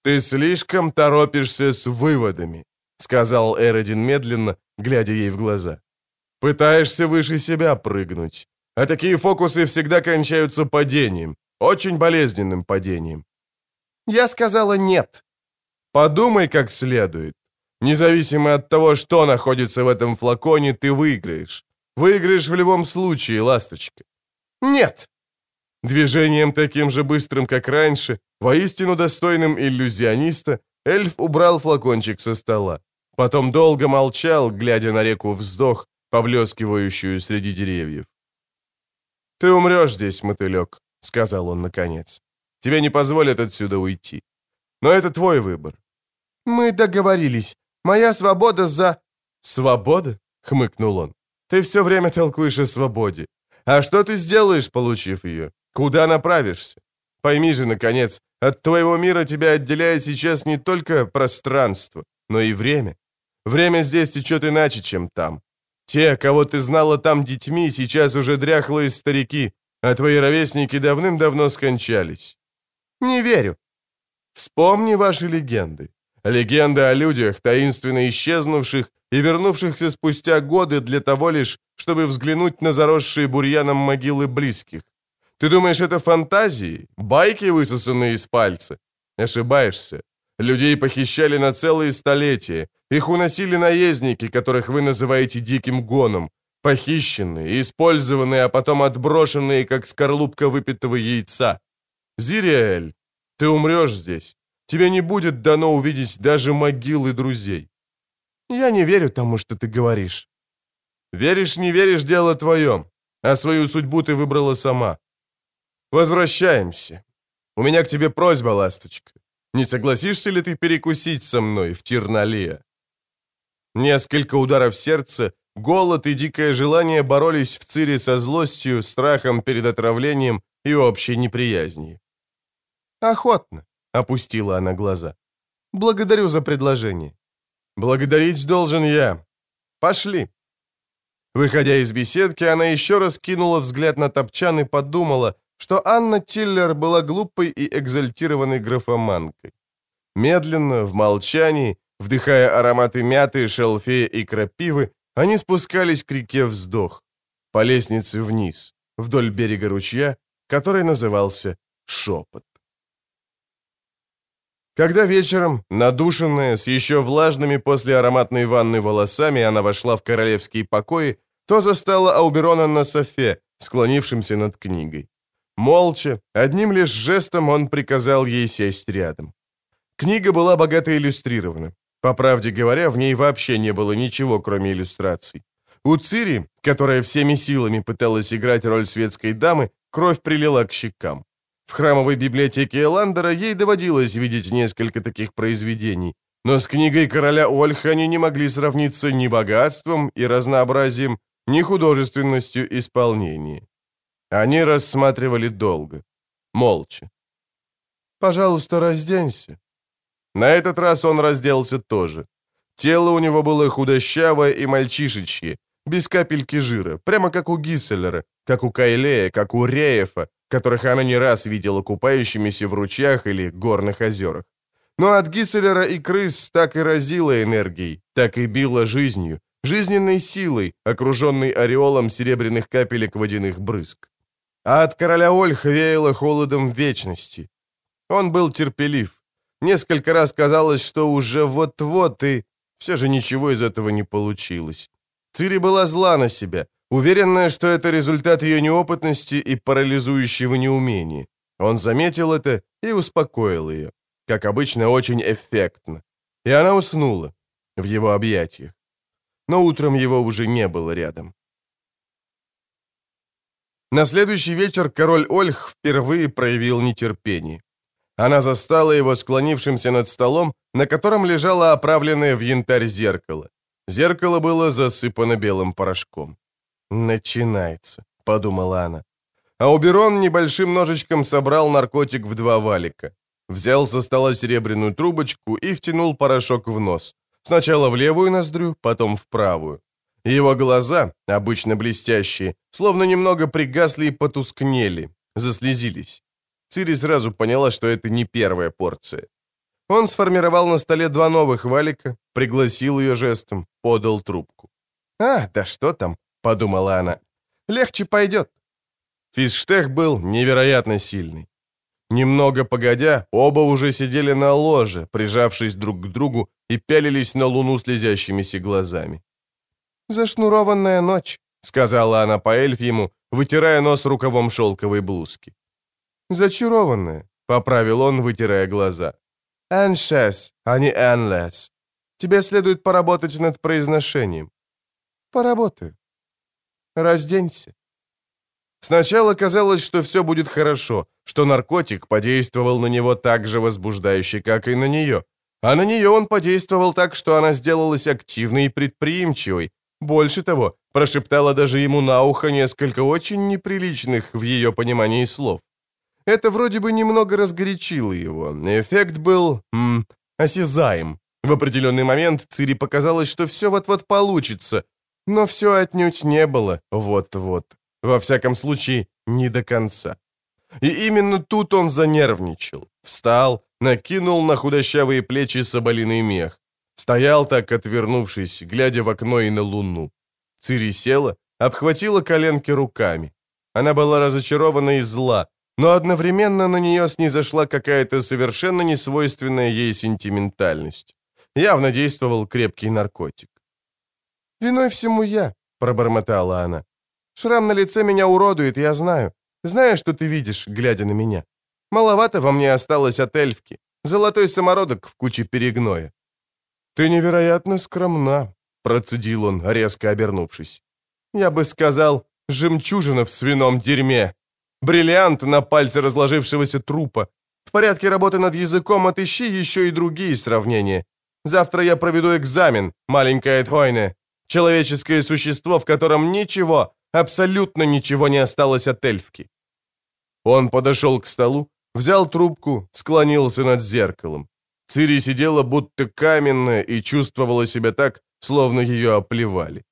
«Ты слишком торопишься с выводами», — сказал Эродин медленно, глядя ей в глаза. «Пытаешься выше себя прыгнуть. А такие фокусы всегда кончаются падением, очень болезненным падением. Я сказала нет. Подумай как следует. Независимо от того, что находится в этом флаконе, ты выиграешь. Выиграешь в любом случае, ласточка. Нет. Движением таким же быстрым, как раньше, воистину достойным иллюзиониста, эльф убрал флакончик со стола. Потом долго молчал, глядя на реку вздох, поблескивающую среди деревьев. «Ты умрешь здесь, мотылек», — сказал он наконец. «Тебе не позволят отсюда уйти. Но это твой выбор». «Мы договорились. Моя свобода за...» «Свобода?» — хмыкнул он. «Ты все время толкуешь о свободе. А что ты сделаешь, получив ее? Куда направишься? Пойми же, наконец, от твоего мира тебя отделяет сейчас не только пространство, но и время. Время здесь течет иначе, чем там. Те, кого ты знала там детьми, сейчас уже дряхлые старики, а твои ровесники давным-давно скончались. Не верю. Вспомни ваши легенды. Легенды о людях, таинственно исчезнувших и вернувшихся спустя годы для того лишь, чтобы взглянуть на заросшие бурьяном могилы близких. Ты думаешь, это фантазии? Байки, высосанные из пальца? Ошибаешься. Людей похищали на целые столетия, их уносили наездники, которых вы называете диким гоном, похищенные, использованные, а потом отброшенные, как скорлупка выпитого яйца. Зириэль, ты умрешь здесь. Тебе не будет дано увидеть даже могилы друзей. Я не верю тому, что ты говоришь. Веришь, не веришь, дело твое, а свою судьбу ты выбрала сама. Возвращаемся. У меня к тебе просьба, ласточка. Не согласишься ли ты перекусить со мной в Терналия? Несколько ударов сердца, голод и дикое желание боролись в Цире со злостью, страхом перед отравлением и общей неприязнью. «Охотно», — опустила она глаза. «Благодарю за предложение». «Благодарить должен я. Пошли». Выходя из беседки, она еще раз кинула взгляд на топчан и подумала, что Анна Тиллер была глупой и экзальтированной графоманкой. Медленно, в молчании, Вдыхая ароматы мяты, шелфея и крапивы, они спускались к реке Вздох, по лестнице вниз, вдоль берега ручья, который назывался Шепот. Когда вечером, надушенная, с еще влажными после ароматной ванны волосами, она вошла в королевские покои, то застала Ауберона на софе, склонившимся над книгой. Молча, одним лишь жестом он приказал ей сесть рядом. Книга была богато иллюстрирована. По правде говоря, в ней вообще не было ничего, кроме иллюстраций. У Цири, которая всеми силами пыталась играть роль светской дамы, кровь прилила к щекам. В храмовой библиотеке Эландера ей доводилось видеть несколько таких произведений, но с книгой короля Ольха они не могли сравниться ни богатством и разнообразием, ни художественностью исполнения. Они рассматривали долго, молча. «Пожалуйста, разденься», на этот раз он разделся тоже. Тело у него было худощавое и мальчишечье, без капельки жира, прямо как у Гисселера, как у Кайлея, как у Реефа, которых она не раз видела купающимися в ручьях или горных озерах. Но от Гисселера и крыс так и разило энергией, так и било жизнью, жизненной силой, окруженной ореолом серебряных капелек водяных брызг. А от короля Ольха веяло холодом вечности. Он был терпелив, Несколько раз казалось, что уже вот-вот, и все же ничего из этого не получилось. Цири была зла на себя, уверенная, что это результат ее неопытности и парализующего неумения. Он заметил это и успокоил ее, как обычно, очень эффектно. И она уснула в его объятиях. Но утром его уже не было рядом. На следующий вечер король Ольх впервые проявил нетерпение. Она застала его склонившимся над столом, на котором лежало оправленное в янтарь зеркало. Зеркало было засыпано белым порошком. «Начинается», — подумала она. А Уберон небольшим ножичком собрал наркотик в два валика. Взял со стола серебряную трубочку и втянул порошок в нос. Сначала в левую ноздрю, потом в правую. Его глаза, обычно блестящие, словно немного пригасли и потускнели, заслезились. Цири сразу поняла, что это не первая порция. Он сформировал на столе два новых валика, пригласил ее жестом, подал трубку. «А, да что там?» — подумала она. «Легче пойдет». Физштех был невероятно сильный. Немного погодя, оба уже сидели на ложе, прижавшись друг к другу и пялились на луну слезящимися глазами. «Зашнурованная ночь», — сказала она по эльфьему, вытирая нос рукавом шелковой блузки. «Зачарованная», — поправил он, вытирая глаза. «Эншес, а не энлес. Тебе следует поработать над произношением». «Поработаю». «Разденься». Сначала казалось, что все будет хорошо, что наркотик подействовал на него так же возбуждающе, как и на нее. А на нее он подействовал так, что она сделалась активной и предприимчивой. Больше того, прошептала даже ему на ухо несколько очень неприличных в ее понимании слов. Это вроде бы немного разгорячило его. Эффект был... М, осязаем. В определенный момент Цири показалось, что все вот-вот получится, но все отнюдь не было вот-вот. Во всяком случае, не до конца. И именно тут он занервничал. Встал, накинул на худощавые плечи соболиный мех. Стоял так, отвернувшись, глядя в окно и на луну. Цири села, обхватила коленки руками. Она была разочарована и зла, но одновременно на нее снизошла какая-то совершенно несвойственная ей сентиментальность. Явно действовал крепкий наркотик. «Виной всему я», — пробормотала она. «Шрам на лице меня уродует, я знаю. Знаю, что ты видишь, глядя на меня. Маловато во мне осталось от эльфки. Золотой самородок в куче перегноя». «Ты невероятно скромна», — процедил он, резко обернувшись. «Я бы сказал, жемчужина в свином дерьме. Бриллиант на пальце разложившегося трупа. В порядке работы над языком отыщи еще и другие сравнения. Завтра я проведу экзамен, маленькая Эдхойне. Человеческое существо, в котором ничего, абсолютно ничего не осталось от эльфки. Он подошел к столу, взял трубку, склонился над зеркалом. Цири сидела будто каменная и чувствовала себя так, словно ее оплевали.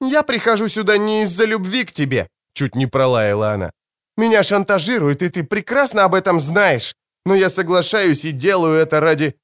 «Я прихожу сюда не из-за любви к тебе», — чуть не пролаяла она. «Меня шантажируют, и ты прекрасно об этом знаешь, но я соглашаюсь и делаю это ради...»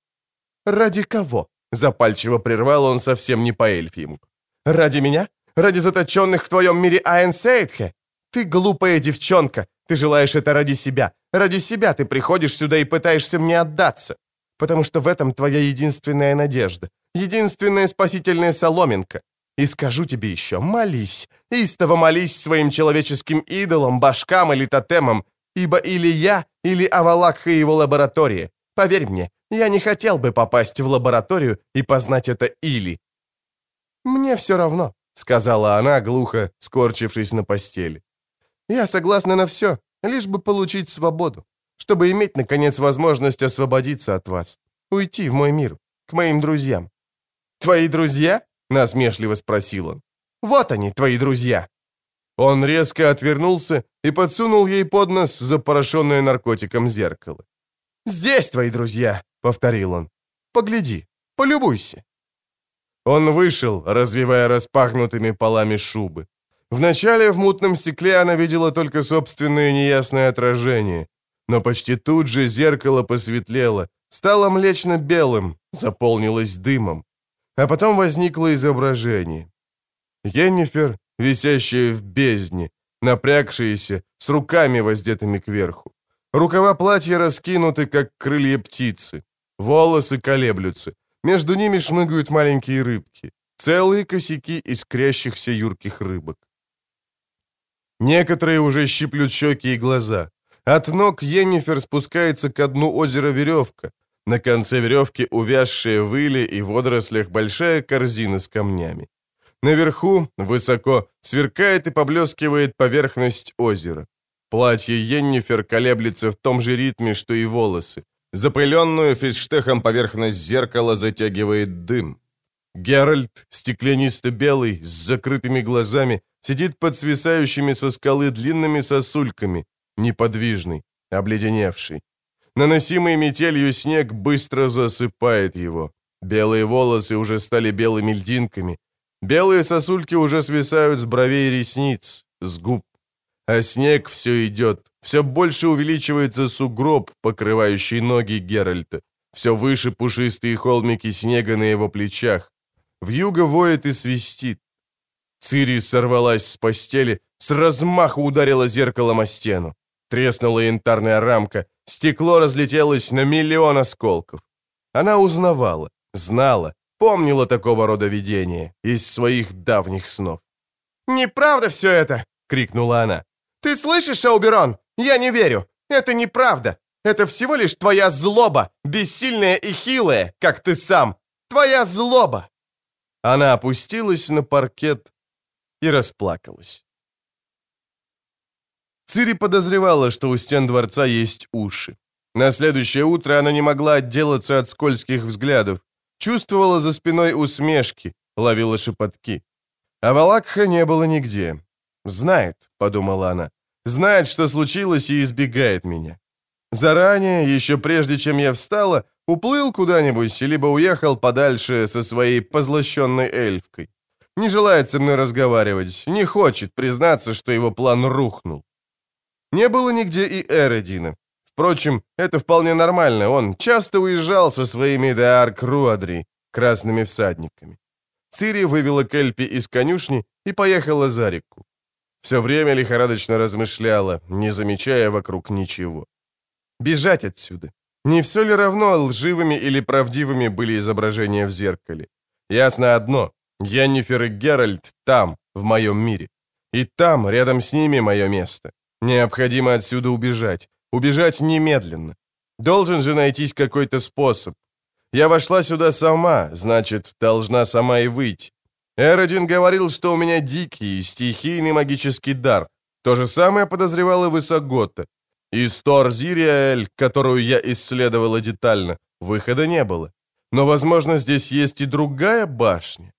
«Ради кого?» — запальчиво прервал он совсем не по-эльфьему. «Ради меня? Ради заточенных в твоем мире Аэнсейтхе? Ты глупая девчонка, ты желаешь это ради себя. Ради себя ты приходишь сюда и пытаешься мне отдаться. Потому что в этом твоя единственная надежда, единственная спасительная соломинка. И скажу тебе еще, молись, истово молись своим человеческим идолам, башкам или тотемам, ибо или я, или Авалакха и его лаборатория. Поверь мне, я не хотел бы попасть в лабораторию и познать это или. Мне все равно, сказала она, глухо скорчившись на постели. Я согласна на все, лишь бы получить свободу, чтобы иметь, наконец, возможность освободиться от вас, уйти в мой мир, к моим друзьям. «Твои друзья?» — насмешливо спросил он. «Вот они, твои друзья!» Он резко отвернулся и подсунул ей под нос запорошенное наркотиком зеркало. «Здесь твои друзья!» — повторил он. «Погляди, полюбуйся!» Он вышел, развивая распахнутыми полами шубы. Вначале в мутном стекле она видела только собственное неясное отражение, но почти тут же зеркало посветлело, стало млечно-белым, заполнилось дымом. А потом возникло изображение. Йеннифер, висящая в бездне, напрягшаяся, с руками воздетыми кверху. Рукава платья раскинуты, как крылья птицы. Волосы колеблются, между ними шмыгают маленькие рыбки, целые косяки искрящихся юрких рыбок. Некоторые уже щиплют щеки и глаза. От ног Йеннифер спускается к дну озера веревка. На конце веревки увязшие в иле и водорослях большая корзина с камнями. Наверху, высоко, сверкает и поблескивает поверхность озера. Платье Йеннифер колеблется в том же ритме, что и волосы. Запыленную физштехом поверхность зеркала затягивает дым. Геральт, стеклянисто-белый, с закрытыми глазами, сидит под свисающими со скалы длинными сосульками, неподвижный, обледеневший. Наносимый метелью снег быстро засыпает его. Белые волосы уже стали белыми льдинками. Белые сосульки уже свисают с бровей ресниц, с губ. А снег все идет, все больше увеличивается сугроб, покрывающий ноги Геральта. Все выше пушистые холмики снега на его плечах. Вьюга воет и свистит. Цири сорвалась с постели, с размаху ударила зеркалом о стену. Треснула янтарная рамка, стекло разлетелось на миллион осколков. Она узнавала, знала, помнила такого рода видения из своих давних снов.
«Неправда все это!» — крикнула она. «Ты слышишь, Ауберон? Я не верю. Это неправда. Это всего лишь твоя злоба, бессильная и хилая, как ты сам. Твоя злоба!»
Она опустилась на паркет и расплакалась. Цири подозревала, что у стен дворца есть уши. На следующее утро она не могла отделаться от скользких взглядов, чувствовала за спиной усмешки, ловила шепотки. А Валакха не было нигде. «Знает», — подумала она, — «знает, что случилось и избегает меня. Заранее, еще прежде чем я встала, уплыл куда-нибудь, либо уехал подальше со своей позлощенной эльфкой. Не желает со мной разговаривать, не хочет признаться, что его план рухнул. Не было нигде и Эродина. Впрочем, это вполне нормально, он часто уезжал со своими Деарк Руадри, красными всадниками. Цири вывела Кельпи из конюшни и поехала за реку. Все время лихорадочно размышляла, не замечая вокруг ничего. Бежать отсюда. Не все ли равно, лживыми или правдивыми были изображения в зеркале? Ясно одно. Яннифер и Геральт там, в моем мире. И там, рядом с ними, мое место. Необходимо отсюда убежать. Убежать немедленно. Должен же найтись какой-то способ. Я вошла сюда сама, значит, должна сама и выйти. Эродин говорил, что у меня дикий, стихийный магический дар. То же самое подозревала Высогота. Из Торзириэль, которую я исследовала детально, выхода не было. Но, возможно, здесь есть и другая башня.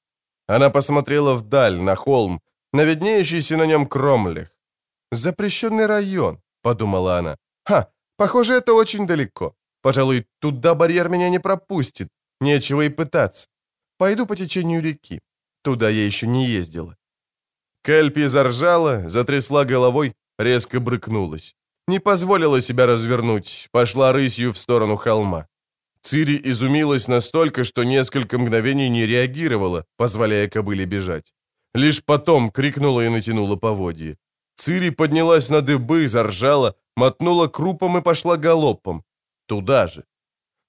Она посмотрела вдаль, на холм, на виднеющийся на нем Кромлех. «Запрещенный район», — подумала она. «Ха, похоже, это очень далеко. Пожалуй, туда барьер меня не пропустит. Нечего и пытаться. Пойду по течению реки. Туда я еще не ездила». Кельпи заржала, затрясла головой, резко брыкнулась. Не позволила себя развернуть, пошла рысью в сторону холма. Цири изумилась настолько, что несколько мгновений не реагировала, позволяя кобыле бежать. Лишь потом крикнула и натянула поводье. Цири поднялась на дыбы, заржала, мотнула крупом и пошла галопом. Туда же.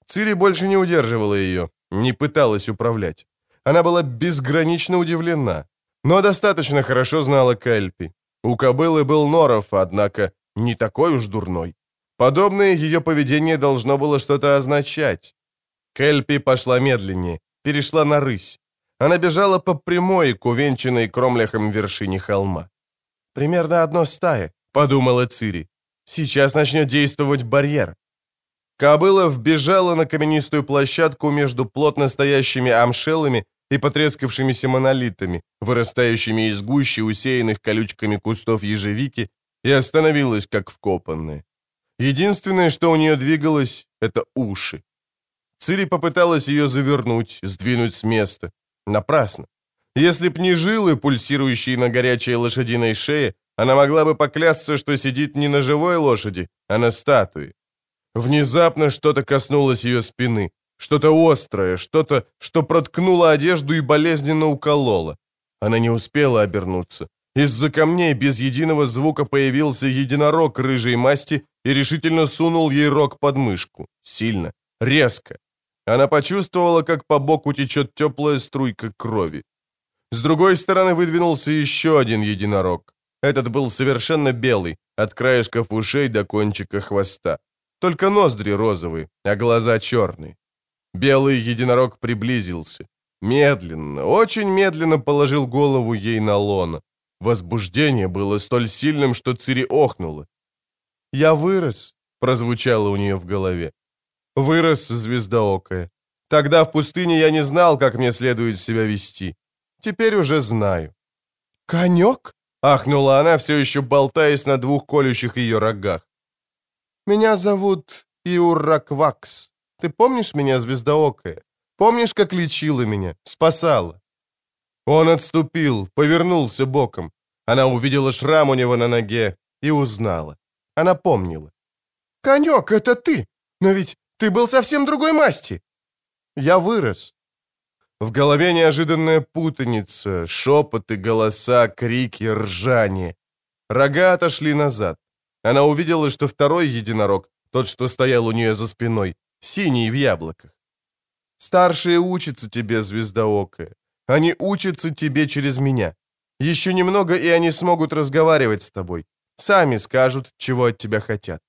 Цири больше не удерживала ее, не пыталась управлять. Она была безгранично удивлена, но достаточно хорошо знала Кельпи. У кобылы был норов, однако не такой уж дурной. Подобное ее поведение должно было что-то означать. Кельпи пошла медленнее, перешла на рысь. Она бежала по прямой к увенчанной кромляхом вершине холма. «Примерно одно стая», — подумала Цири. «Сейчас начнет действовать барьер». Кобыла вбежала на каменистую площадку между плотно стоящими амшелами и потрескавшимися монолитами, вырастающими из гущи усеянных колючками кустов ежевики, и остановилась, как вкопанная. Единственное, что у нее двигалось, это уши. Цири попыталась ее завернуть, сдвинуть с места. Напрасно. Если б не жилы, пульсирующие на горячей лошадиной шее, она могла бы поклясться, что сидит не на живой лошади, а на статуе. Внезапно что-то коснулось ее спины, что-то острое, что-то, что проткнуло одежду и болезненно укололо. Она не успела обернуться. Из-за камней без единого звука появился единорог рыжей масти и решительно сунул ей рог под мышку. Сильно, резко. Она почувствовала, как по боку течет теплая струйка крови. С другой стороны выдвинулся еще один единорог. Этот был совершенно белый, от краешков ушей до кончика хвоста. Только ноздри розовые, а глаза черные. Белый единорог приблизился. Медленно, очень медленно положил голову ей на лоно. Возбуждение было столь сильным, что Цири охнула. «Я вырос», — прозвучало у нее в голове. «Вырос, звездоокая. Тогда в пустыне я не знал, как мне следует себя вести. Теперь уже знаю». «Конек?» — ахнула она, все еще болтаясь на двух колющих ее рогах. «Меня зовут Иурраквакс. Ты помнишь меня, звездоокая? Помнишь, как лечила меня, спасала?» Он отступил, повернулся боком. Она увидела шрам у него на ноге и узнала. Она помнила. «Конек, это ты! Но ведь ты был совсем другой масти!» «Я вырос». В голове неожиданная путаница, шепоты, голоса, крики, ржание. Рога отошли назад. Она увидела, что второй единорог, тот, что стоял у нее за спиной, синий в яблоках. Старшие учатся тебе, звездоокая. Они учатся тебе через меня. Еще немного, и они смогут разговаривать с тобой. Сами скажут, чего от тебя хотят.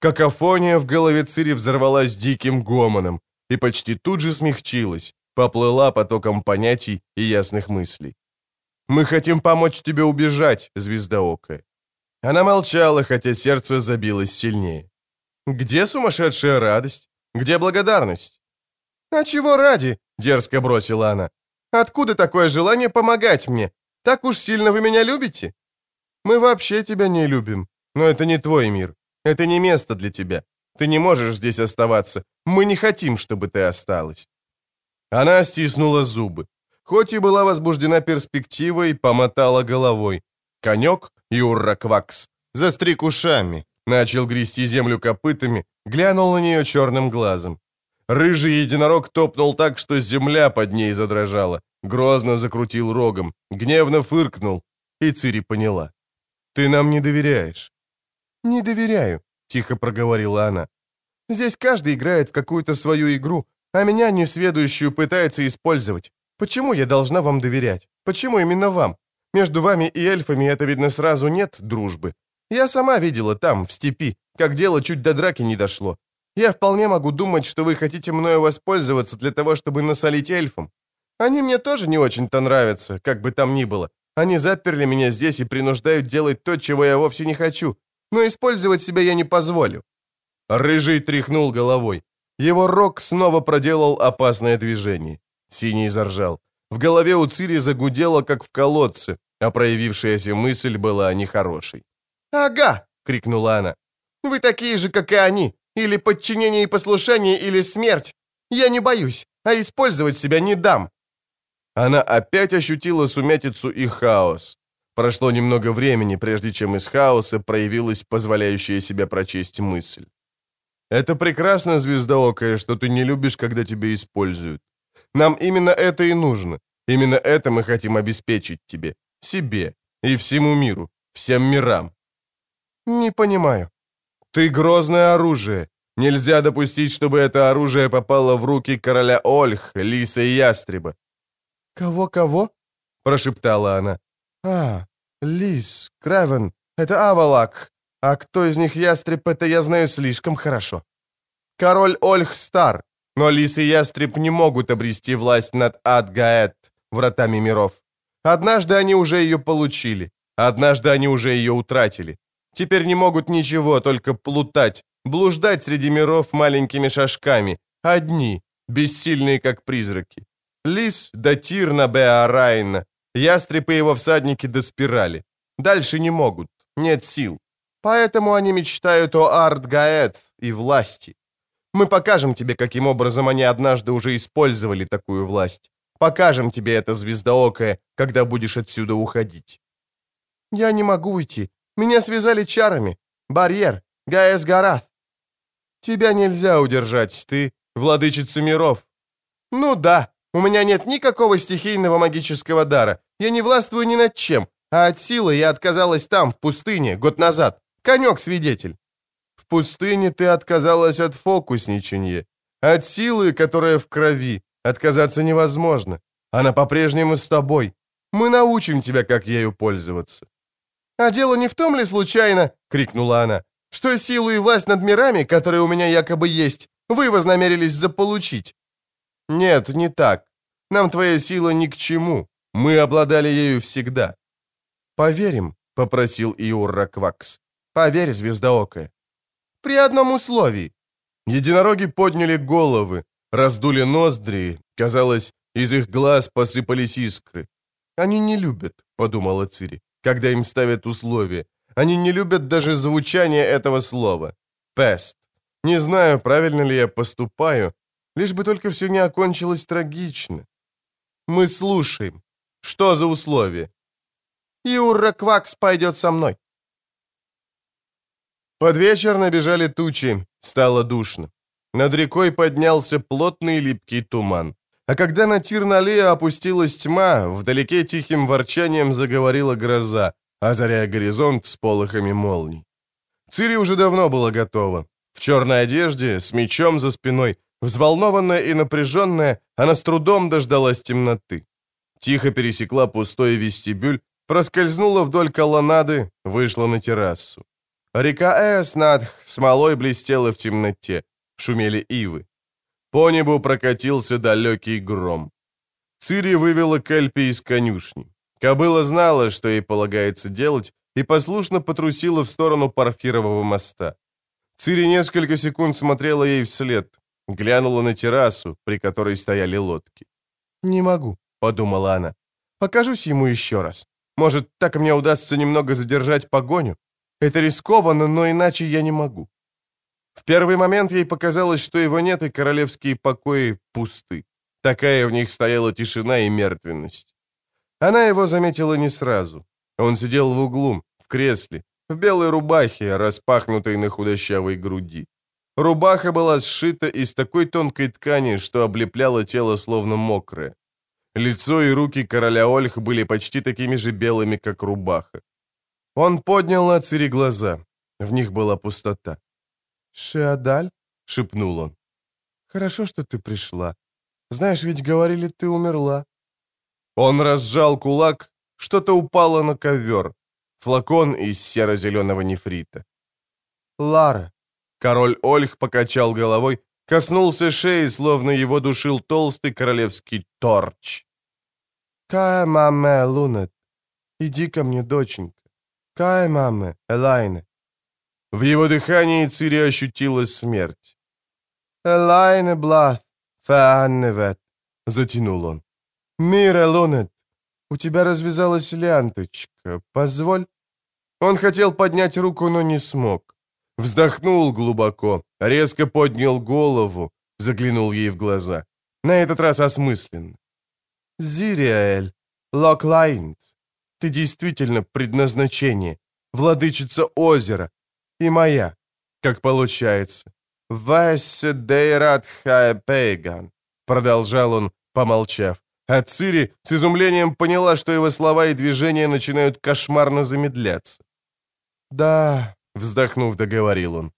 Какофония в голове Цири взорвалась диким гомоном и почти тут же смягчилась, поплыла потоком понятий и ясных мыслей. «Мы хотим помочь тебе убежать, звездоокая». Она молчала, хотя сердце забилось сильнее. «Где сумасшедшая радость? Где благодарность?» «А чего ради?» — дерзко бросила она. «Откуда такое желание помогать мне? Так уж сильно вы меня любите?» «Мы вообще тебя не любим, но это не твой мир. Это не место для тебя. Ты не можешь здесь оставаться. Мы не хотим, чтобы ты осталась». Она стиснула зубы. Хоть и была возбуждена перспективой, помотала головой. Конек и урраквакс. Застриг ушами. Начал грести землю копытами, глянул на нее черным глазом. Рыжий единорог топнул так, что земля под ней задрожала. Грозно закрутил рогом, гневно фыркнул. И Цири поняла. «Ты нам не доверяешь». «Не доверяю», — тихо проговорила она. «Здесь каждый играет в какую-то свою игру, а меня, несведущую, пытается использовать. Почему я должна вам доверять? Почему именно вам? Между вами и эльфами это, видно, сразу нет дружбы. Я сама видела там, в степи, как дело чуть до драки не дошло. Я вполне могу думать, что вы хотите мною воспользоваться для того, чтобы насолить эльфам. Они мне тоже не очень-то нравятся, как бы там ни было. Они заперли меня здесь и принуждают делать то, чего я вовсе не хочу но использовать себя я не позволю». Рыжий тряхнул головой. Его рог снова проделал опасное движение. Синий заржал. В голове у Цири загудело, как в колодце, а проявившаяся мысль была нехорошей. «Ага!» — крикнула она. «Вы такие же, как и они. Или подчинение и послушание, или смерть. Я не боюсь, а использовать себя не дам». Она опять ощутила сумятицу и хаос. Прошло немного времени, прежде чем из хаоса проявилась позволяющая себе прочесть мысль. «Это прекрасно, звездоокая, что ты не любишь, когда тебя используют. Нам именно это и нужно. Именно это мы хотим обеспечить тебе, себе и всему миру, всем мирам». «Не понимаю». «Ты грозное оружие. Нельзя допустить, чтобы это оружие попало в руки короля Ольх, Лиса и Ястреба». «Кого-кого?» – прошептала она. «А, Лис, Кревен, это Авалак. А кто из них ястреб, это я знаю слишком хорошо. Король Ольх стар, но Лис и Ястреб не могут обрести власть над Адгаэт, вратами миров. Однажды они уже ее получили, однажды они уже ее утратили. Теперь не могут ничего, только плутать, блуждать среди миров маленькими шажками, одни, бессильные как призраки. Лис да Тир на Беарайна, Ястреб и его всадники до спирали. Дальше не могут, нет сил. Поэтому они мечтают о Арт-Гаэт и власти. Мы покажем тебе, каким образом они однажды уже использовали такую власть. Покажем тебе это звездоокое, когда будешь отсюда уходить. Я не могу уйти. Меня связали чарами. Барьер. Гаэс Гарат. Тебя нельзя удержать, ты владычица миров. Ну да, у меня нет никакого стихийного магического дара. Я не властвую ни над чем. А от силы я отказалась там, в пустыне, год назад. Конек-свидетель. В пустыне ты отказалась от фокусничанья. От силы, которая в крови, отказаться невозможно. Она по-прежнему с тобой. Мы научим тебя, как ею пользоваться. «А дело не в том ли случайно?» — крикнула она. «Что силу и власть над мирами, которые у меня якобы есть, вы вознамерились заполучить?» «Нет, не так. Нам твоя сила ни к чему. Мы обладали ею всегда». «Поверим», — попросил Иурра Квакс. «Поверь, звездоокая». «При одном условии». Единороги подняли головы, раздули ноздри. Казалось, из их глаз посыпались искры. «Они не любят», — подумала Цири когда им ставят условия. Они не любят даже звучание этого слова. Пест. Не знаю, правильно ли я поступаю, лишь бы только все не окончилось трагично. Мы слушаем. Что за условия? Юра Квакс пойдет со мной. Под вечер набежали тучи, стало душно. Над рекой поднялся плотный липкий туман. А когда на Тирнале опустилась тьма, вдалеке тихим ворчанием заговорила гроза, озаряя горизонт с полохами молний. Цири уже давно была готова. В черной одежде, с мечом за спиной, взволнованная и напряженная, она с трудом дождалась темноты. Тихо пересекла пустой вестибюль, проскользнула вдоль колоннады, вышла на террасу. Река Эс над смолой блестела в темноте, шумели ивы. По небу прокатился далекий гром. Цири вывела Кельпи из конюшни. Кобыла знала, что ей полагается делать, и послушно потрусила в сторону Парфирового моста. Цири несколько секунд смотрела ей вслед, глянула на террасу, при которой стояли лодки. «Не могу», — подумала она. «Покажусь ему еще раз. Может, так мне удастся немного задержать погоню? Это рискованно, но иначе я не могу». В первый момент ей показалось, что его нет, и королевские покои пусты. Такая в них стояла тишина и мертвенность. Она его заметила не сразу. Он сидел в углу, в кресле, в белой рубахе, распахнутой на худощавой груди. Рубаха была сшита из такой тонкой ткани, что облепляло тело словно мокрое. Лицо и руки короля Ольх были почти такими же белыми, как рубаха. Он поднял на Цири глаза. В них была пустота. «Шиадаль?» — шепнул он. «Хорошо, что ты пришла. Знаешь, ведь говорили, ты умерла». Он разжал кулак, что-то упало на ковер. Флакон из серо-зеленого нефрита. «Лара!» Король Ольх покачал головой, коснулся шеи, словно его душил толстый королевский торч. «Кая маме, Лунет, иди ко мне, доченька. Кая маме, Элайне». В его дыхании Цири ощутила смерть. «Элайне блаth, феанневет», — затянул он. «Мира, Лунет, у тебя развязалась ленточка. Позволь». Он хотел поднять руку, но не смог. Вздохнул глубоко, резко поднял голову, заглянул ей в глаза. На этот раз осмысленно. «Зириэль, Локлайнд, ты действительно предназначение, владычица озера, и моя, как получается. Вася Дейрат Хаэпейган», продолжал он, помолчав. А Цири с изумлением поняла, что его слова и движения начинают кошмарно замедляться. «Да», — вздохнув, договорил он.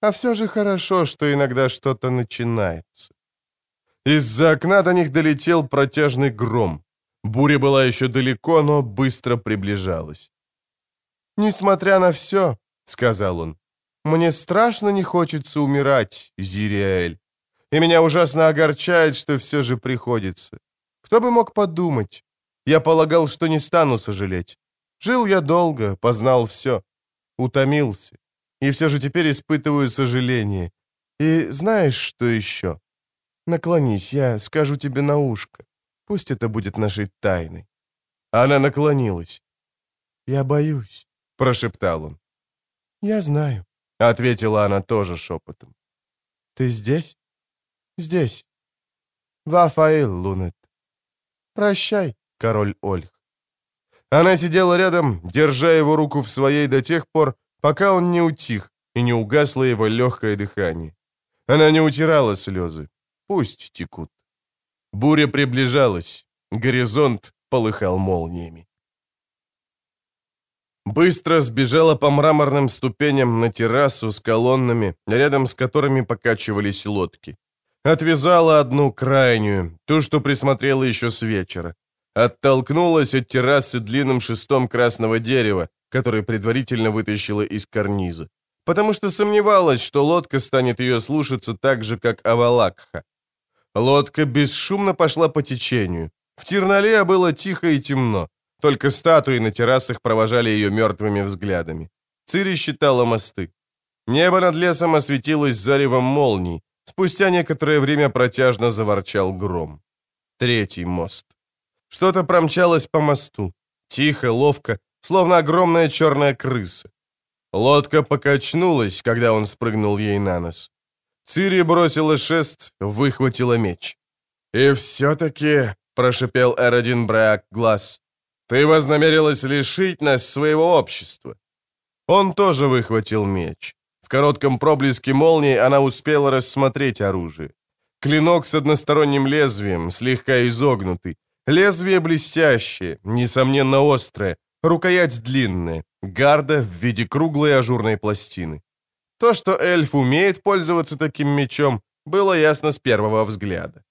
«А все же хорошо, что иногда что-то начинается». Из-за окна до них долетел протяжный гром. Буря была еще далеко, но быстро приближалась. «Несмотря на все», — сказал он, — «мне страшно не хочется умирать, Зириэль, и меня ужасно огорчает, что все же приходится. Кто бы мог подумать? Я полагал, что не стану сожалеть. Жил я долго, познал все. Утомился. И все же теперь испытываю сожаление. И знаешь, что еще? Наклонись, я скажу тебе на ушко. Пусть это будет нашей тайной. Она наклонилась. «Я боюсь», — прошептал он. «Я знаю», — ответила она тоже шепотом. «Ты здесь?» «Здесь». «Вафаил, Лунет. «Прощай, король Ольх». Она сидела рядом, держа его руку в своей до тех пор, пока он не утих и не угасло его легкое дыхание. Она не утирала слезы. Пусть текут. Буря приближалась. Горизонт полыхал молниями. Быстро сбежала по мраморным ступеням на террасу с колоннами, рядом с которыми покачивались лодки. Отвязала одну крайнюю, ту, что присмотрела еще с вечера. Оттолкнулась от террасы длинным шестом красного дерева, который предварительно вытащила из карниза, потому что сомневалась, что лодка станет ее слушаться так же, как Авалакха. Лодка бесшумно пошла по течению. В Тирнале было тихо и темно. Только статуи на террасах провожали ее мертвыми взглядами. Цири считала мосты. Небо над лесом осветилось заревом молний. Спустя некоторое время протяжно заворчал гром. Третий мост. Что-то промчалось по мосту. Тихо, ловко, словно огромная черная крыса. Лодка покачнулась, когда он спрыгнул ей на нос. Цири бросила шест, выхватила меч. «И все-таки», — прошипел Эродин Брак глаз, — «ты вознамерилась лишить нас своего общества». Он тоже выхватил меч. В коротком проблеске молнии она успела рассмотреть оружие. Клинок с односторонним лезвием, слегка изогнутый. Лезвие блестящее, несомненно острое, рукоять длинная, гарда в виде круглой ажурной пластины. То, что эльф умеет пользоваться таким мечом, было ясно с первого взгляда.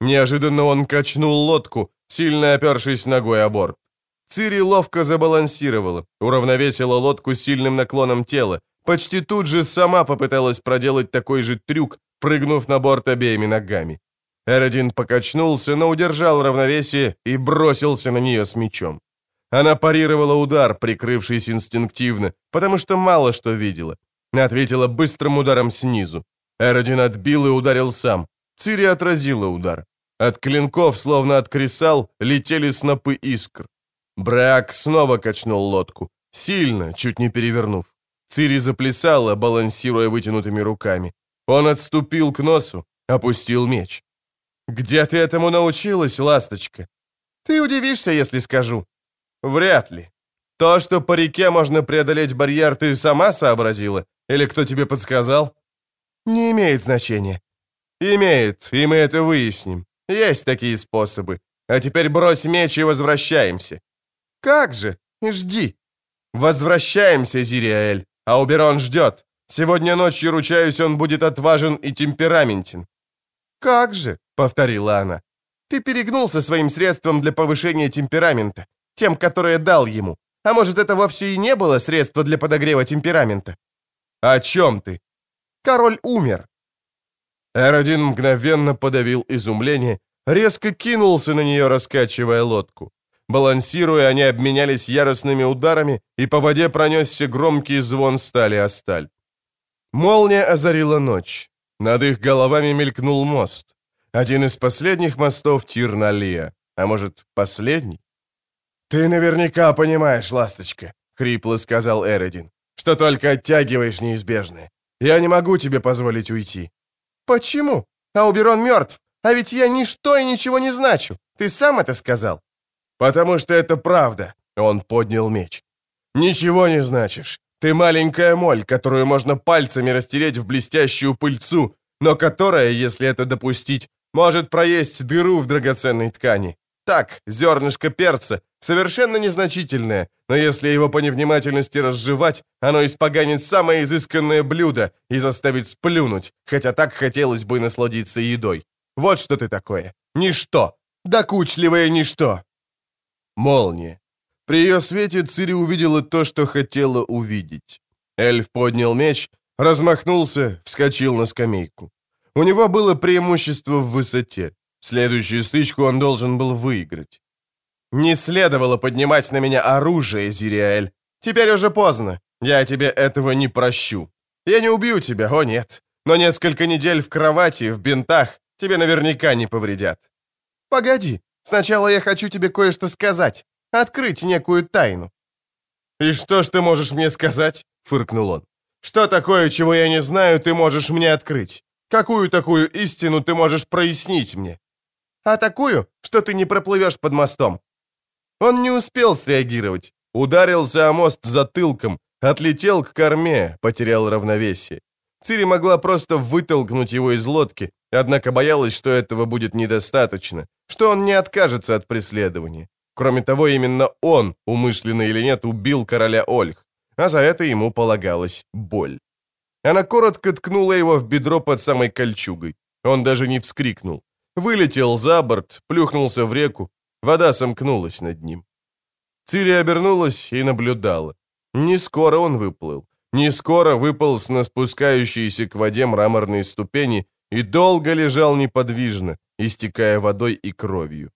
Неожиданно он качнул лодку, сильно опершись ногой о борт. Цири ловко забалансировала, уравновесила лодку сильным наклоном тела, почти тут же сама попыталась проделать такой же трюк, прыгнув на борт обеими ногами. Эродин покачнулся, но удержал равновесие и бросился на нее с мечом. Она парировала удар, прикрывшись инстинктивно, потому что мало что видела. Ответила быстрым ударом снизу. Эродин отбил и ударил сам. Цири отразила удар. От клинков, словно от кресал, летели снопы искр. Брак снова качнул лодку. Сильно, чуть не перевернув. Цири заплясала, балансируя вытянутыми руками. Он отступил к носу, опустил меч. «Где ты этому научилась, ласточка?» «Ты удивишься, если скажу». «Вряд ли. То, что по реке можно преодолеть барьер, ты сама сообразила? Или кто тебе подсказал?» «Не имеет значения». «Имеет, и мы это выясним. Есть такие способы. А теперь брось меч и возвращаемся». «Как же? Жди». «Возвращаемся, Зириэль, а Уберон ждет. Сегодня ночью, ручаюсь, он будет отважен и темпераментен». «Как же?» — повторила она. «Ты перегнулся своим средством для повышения темперамента, тем, которое дал ему. А может, это вовсе и не было средство для подогрева темперамента?» «О чем ты?» «Король умер». Эродин мгновенно подавил изумление, резко кинулся на нее, раскачивая лодку. Балансируя, они обменялись яростными ударами, и по воде пронесся громкий звон стали о сталь. Молния озарила ночь. Над их головами мелькнул мост. Один из последних мостов Тирналия. А может, последний? «Ты наверняка понимаешь, ласточка», — хрипло сказал Эродин, «что только оттягиваешь неизбежное. Я не могу тебе позволить уйти». «Почему? Ауберон мертв. А ведь я ничто и ничего не значу. Ты сам это сказал». «Потому что это правда», — он поднял меч. «Ничего не значишь. Ты маленькая моль, которую можно пальцами растереть в блестящую пыльцу, но которая, если это допустить, может проесть дыру в драгоценной ткани. Так, зернышко перца, совершенно незначительное, но если его по невнимательности разжевать, оно испоганит самое изысканное блюдо и заставит сплюнуть, хотя так хотелось бы насладиться едой. Вот что ты такое. Ничто. Докучливое ничто. Молния. При ее свете Цири увидела то, что хотела увидеть. Эльф поднял меч, размахнулся, вскочил на скамейку. У него было преимущество в высоте. Следующую стычку он должен был выиграть. «Не следовало поднимать на меня оружие, Зириэль. Теперь уже поздно. Я тебе этого не прощу. Я не убью тебя, о нет. Но несколько недель в кровати, в бинтах, тебе наверняка не повредят». «Погоди. Сначала я хочу тебе кое-что сказать открыть некую тайну». «И что ж ты можешь мне сказать?» — фыркнул он. «Что такое, чего я не знаю, ты можешь мне открыть? Какую такую истину ты можешь прояснить мне?» «А такую, что ты не проплывешь под мостом». Он не успел среагировать. Ударился о мост затылком, отлетел к корме, потерял равновесие. Цири могла просто вытолкнуть его из лодки, однако боялась, что этого будет недостаточно, что он не откажется от преследования. Кроме того, именно он, умышленно или нет, убил короля Ольх, а за это ему полагалась боль. Она коротко ткнула его в бедро под самой кольчугой. Он даже не вскрикнул. Вылетел за борт, плюхнулся в реку. Вода сомкнулась над ним. Цири обернулась и наблюдала. Не скоро он выплыл. Не скоро выполз на спускающиеся к воде мраморные ступени и долго лежал неподвижно, истекая водой и кровью.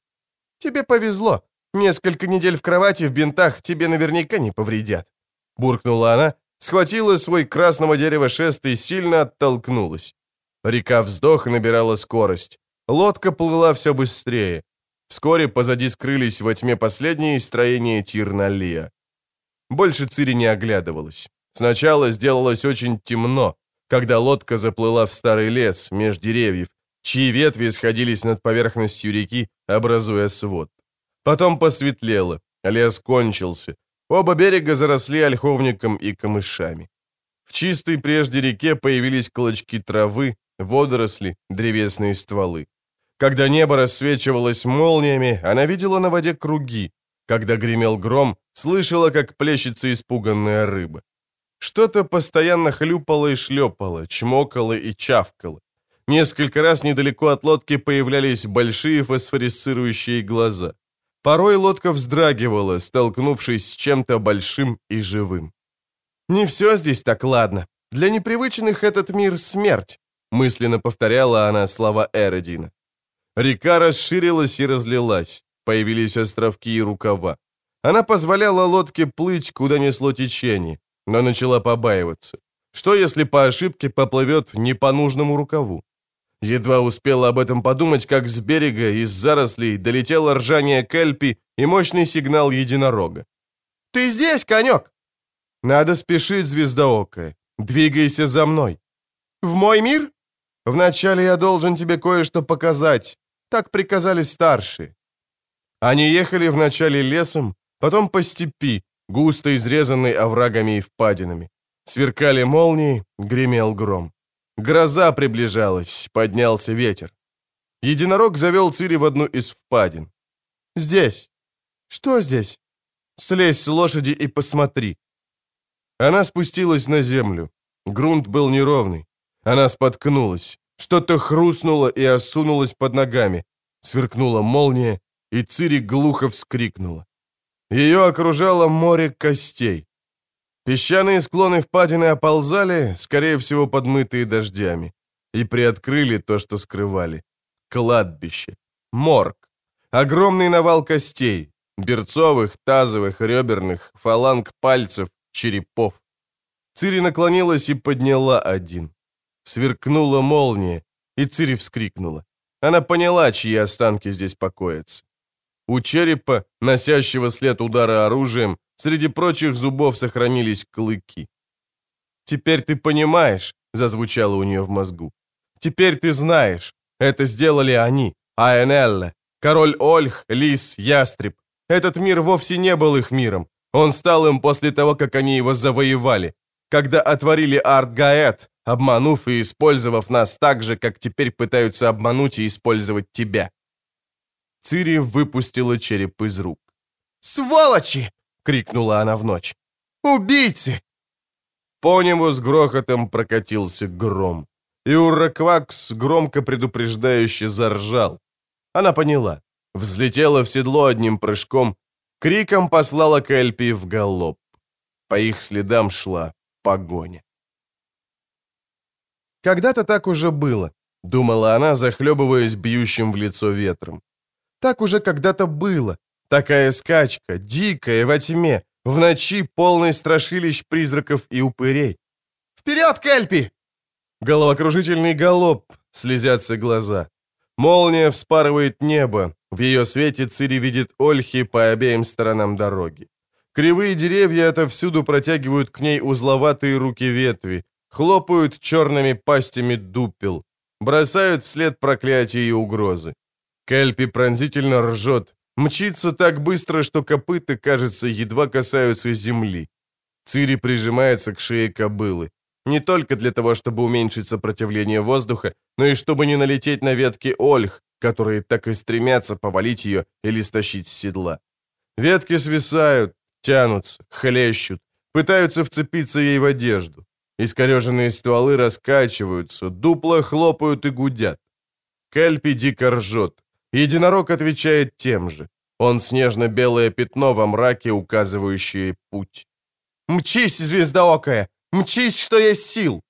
«Тебе повезло. Несколько недель в кровати в бинтах тебе наверняка не повредят», — буркнула она, схватила свой красного дерева шест и сильно оттолкнулась. Река вздох набирала скорость. Лодка плыла все быстрее. Вскоре позади скрылись во тьме последние строения Тирналия. Больше Цири не оглядывалась. Сначала сделалось очень темно, когда лодка заплыла в старый лес меж деревьев, чьи ветви сходились над поверхностью реки, образуя свод. Потом посветлело, лес кончился. Оба берега заросли ольховником и камышами. В чистой прежде реке появились клочки травы, водоросли, древесные стволы. Когда небо рассвечивалось молниями, она видела на воде круги. Когда гремел гром, слышала, как плещется испуганная рыба. Что-то постоянно хлюпало и шлепало, чмокало и чавкало. Несколько раз недалеко от лодки появлялись большие фосфорисцирующие глаза. Порой лодка вздрагивала, столкнувшись с чем-то большим и живым. «Не все здесь так ладно. Для непривычных этот мир — смерть», — мысленно повторяла она слова Эродина. Река расширилась и разлилась. Появились островки и рукава. Она позволяла лодке плыть, куда несло течение, но начала побаиваться. Что, если по ошибке поплывет не по нужному рукаву? Едва успела об этом подумать, как с берега из зарослей долетело ржание кельпи и мощный сигнал единорога. «Ты здесь, конек?» «Надо спешить, звездоокая. Двигайся за мной». «В мой мир?» «Вначале я должен тебе кое-что показать. Так приказали старшие. Они ехали вначале лесом, потом по степи, густо изрезанной оврагами и впадинами. Сверкали молнии, гремел гром. Гроза приближалась, поднялся ветер. Единорог завел Цири в одну из впадин. «Здесь». «Что здесь?» «Слезь с лошади и посмотри». Она спустилась на землю. Грунт был неровный. Она споткнулась. Что-то хрустнуло и осунулось под ногами. Сверкнула молния, и Цири глухо вскрикнула. Ее окружало море костей. Песчаные склоны впадины оползали, скорее всего, подмытые дождями, и приоткрыли то, что скрывали. Кладбище. Морг. Огромный навал костей. Берцовых, тазовых, реберных, фаланг пальцев, черепов. Цири наклонилась и подняла один. Сверкнула молния, и Цири вскрикнула. Она поняла, чьи останки здесь покоятся. У черепа, носящего след удара оружием, среди прочих зубов сохранились клыки. «Теперь ты понимаешь», — зазвучало у нее в мозгу. «Теперь ты знаешь. Это сделали они, Аэнелле, король Ольх, Лис, Ястреб. Этот мир вовсе не был их миром. Он стал им после того, как они его завоевали. Когда отворили Арт-Гаэт, обманув и использовав нас так же, как теперь пытаются обмануть и использовать тебя». Цири выпустила череп из рук. «Сволочи!» — крикнула она в ночь. «Убийцы!» По небу с грохотом прокатился гром, и Урраквакс громко предупреждающе заржал. Она поняла. Взлетела в седло одним прыжком, криком послала Кэльпи в галоп. По их следам шла погоня. Когда-то так уже было, думала она, захлебываясь бьющим в лицо ветром. Так уже когда-то было. Такая скачка, дикая, во тьме, в ночи полной страшилищ призраков и упырей. «Вперед, Кельпи!» Головокружительный галоп, слезятся глаза. Молния вспарывает небо. В ее свете Цири видит ольхи по обеим сторонам дороги. Кривые деревья отовсюду протягивают к ней узловатые руки ветви, хлопают черными пастями дупел, бросают вслед проклятия и угрозы. Кельпи пронзительно ржет, мчится так быстро, что копыта, кажется, едва касаются земли. Цири прижимается к шее кобылы. Не только для того, чтобы уменьшить сопротивление воздуха, но и чтобы не налететь на ветки ольх, которые так и стремятся повалить ее или стащить с седла. Ветки свисают, тянутся, хлещут, пытаются вцепиться ей в одежду. Искореженные стволы раскачиваются, дупла хлопают и гудят. Кельпи дико ржет. Единорог отвечает тем же. Он снежно-белое пятно во мраке, указывающее путь. Мчись, звездоокая! Мчись, что есть сил!»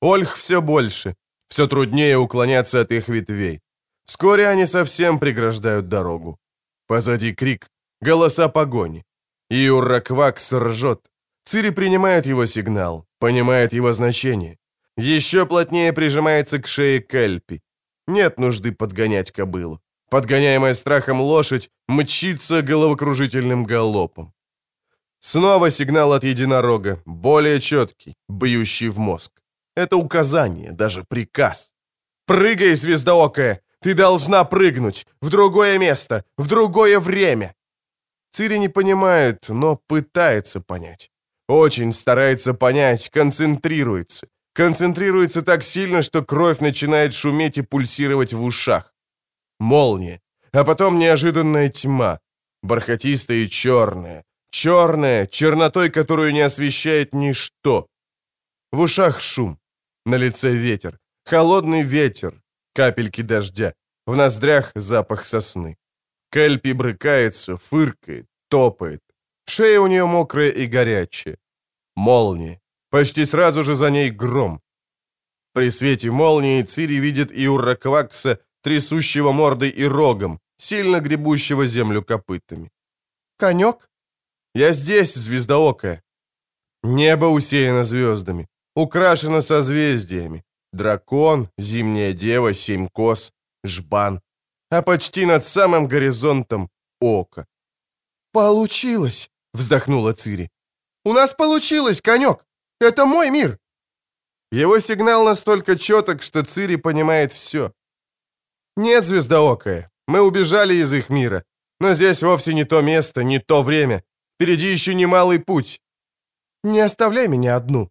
Ольх все больше, все труднее уклоняться от их ветвей. Вскоре они совсем преграждают дорогу. Позади крик, голоса погони. И Урраквакс ржет. Цири принимает его сигнал, понимает его значение. Еще плотнее прижимается к шее Кельпи. Нет нужды подгонять кобылу. Подгоняемая страхом лошадь мчится головокружительным галопом. Снова сигнал от единорога, более четкий, бьющий в мозг. Это указание, даже приказ. «Прыгай, звездоокая! Ты должна прыгнуть! В другое место! В другое время!» Цири не понимает, но пытается понять. Очень старается понять, концентрируется. Концентрируется так сильно, что кровь начинает шуметь и пульсировать в ушах. Молния. А потом неожиданная тьма. Бархатистая и черная. Черная, чернотой, которую не освещает ничто. В ушах шум. На лице ветер. Холодный ветер. Капельки дождя. В ноздрях запах сосны. Кельпи брыкается, фыркает, топает. Шея у нее мокрая и горячая. Молния. Почти сразу же за ней гром. При свете молнии Цири видит и Урраквакса, трясущего мордой и рогом, сильно гребущего землю копытами. «Конек?» «Я здесь, звездоокая». Небо усеяно звездами, украшено созвездиями. Дракон, зимняя дева, семь кос, жбан. А почти над самым горизонтом — око. «Получилось!» — вздохнула Цири. «У нас получилось, конек! Это мой мир!» Его сигнал настолько четок, что Цири понимает все. «Нет, звездоокая, мы убежали из их мира, но здесь вовсе не то место, не то время. Впереди еще немалый путь. Не оставляй меня одну».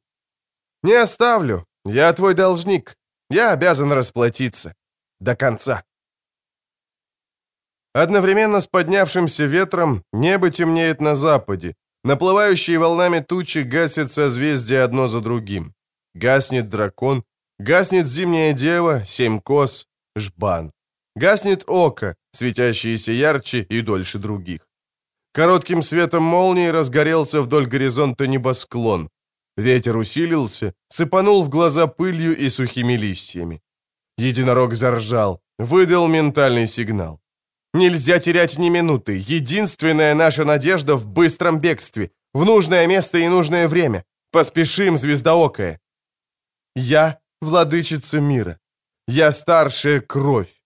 «Не оставлю. Я твой должник. Я обязан расплатиться. До конца». Одновременно с поднявшимся ветром небо темнеет на западе. Наплывающие волнами тучи гасят созвездия одно за другим. Гаснет дракон, гаснет зимняя дева, семь кос, жбан. Гаснет око, светящееся ярче и дольше других. Коротким светом молнии разгорелся вдоль горизонта небосклон. Ветер усилился, сыпанул в глаза пылью и сухими листьями. Единорог заржал, выдал ментальный сигнал. Нельзя терять ни минуты. Единственная наша надежда в быстром бегстве. В нужное место и нужное время. Поспешим, звездоокая. Я владычица мира. Я старшая кровь.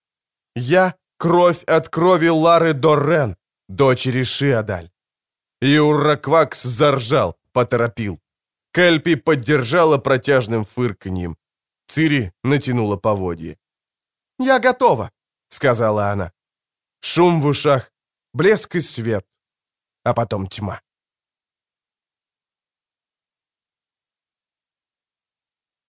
Я кровь от крови Лары Доррен, дочери Шиадаль. И Урраквакс заржал, поторопил. Кельпи поддержала протяжным фырканьем. Цири натянула поводье. «Я готова», — сказала она. Шум в ушах, блеск и свет, а потом тьма.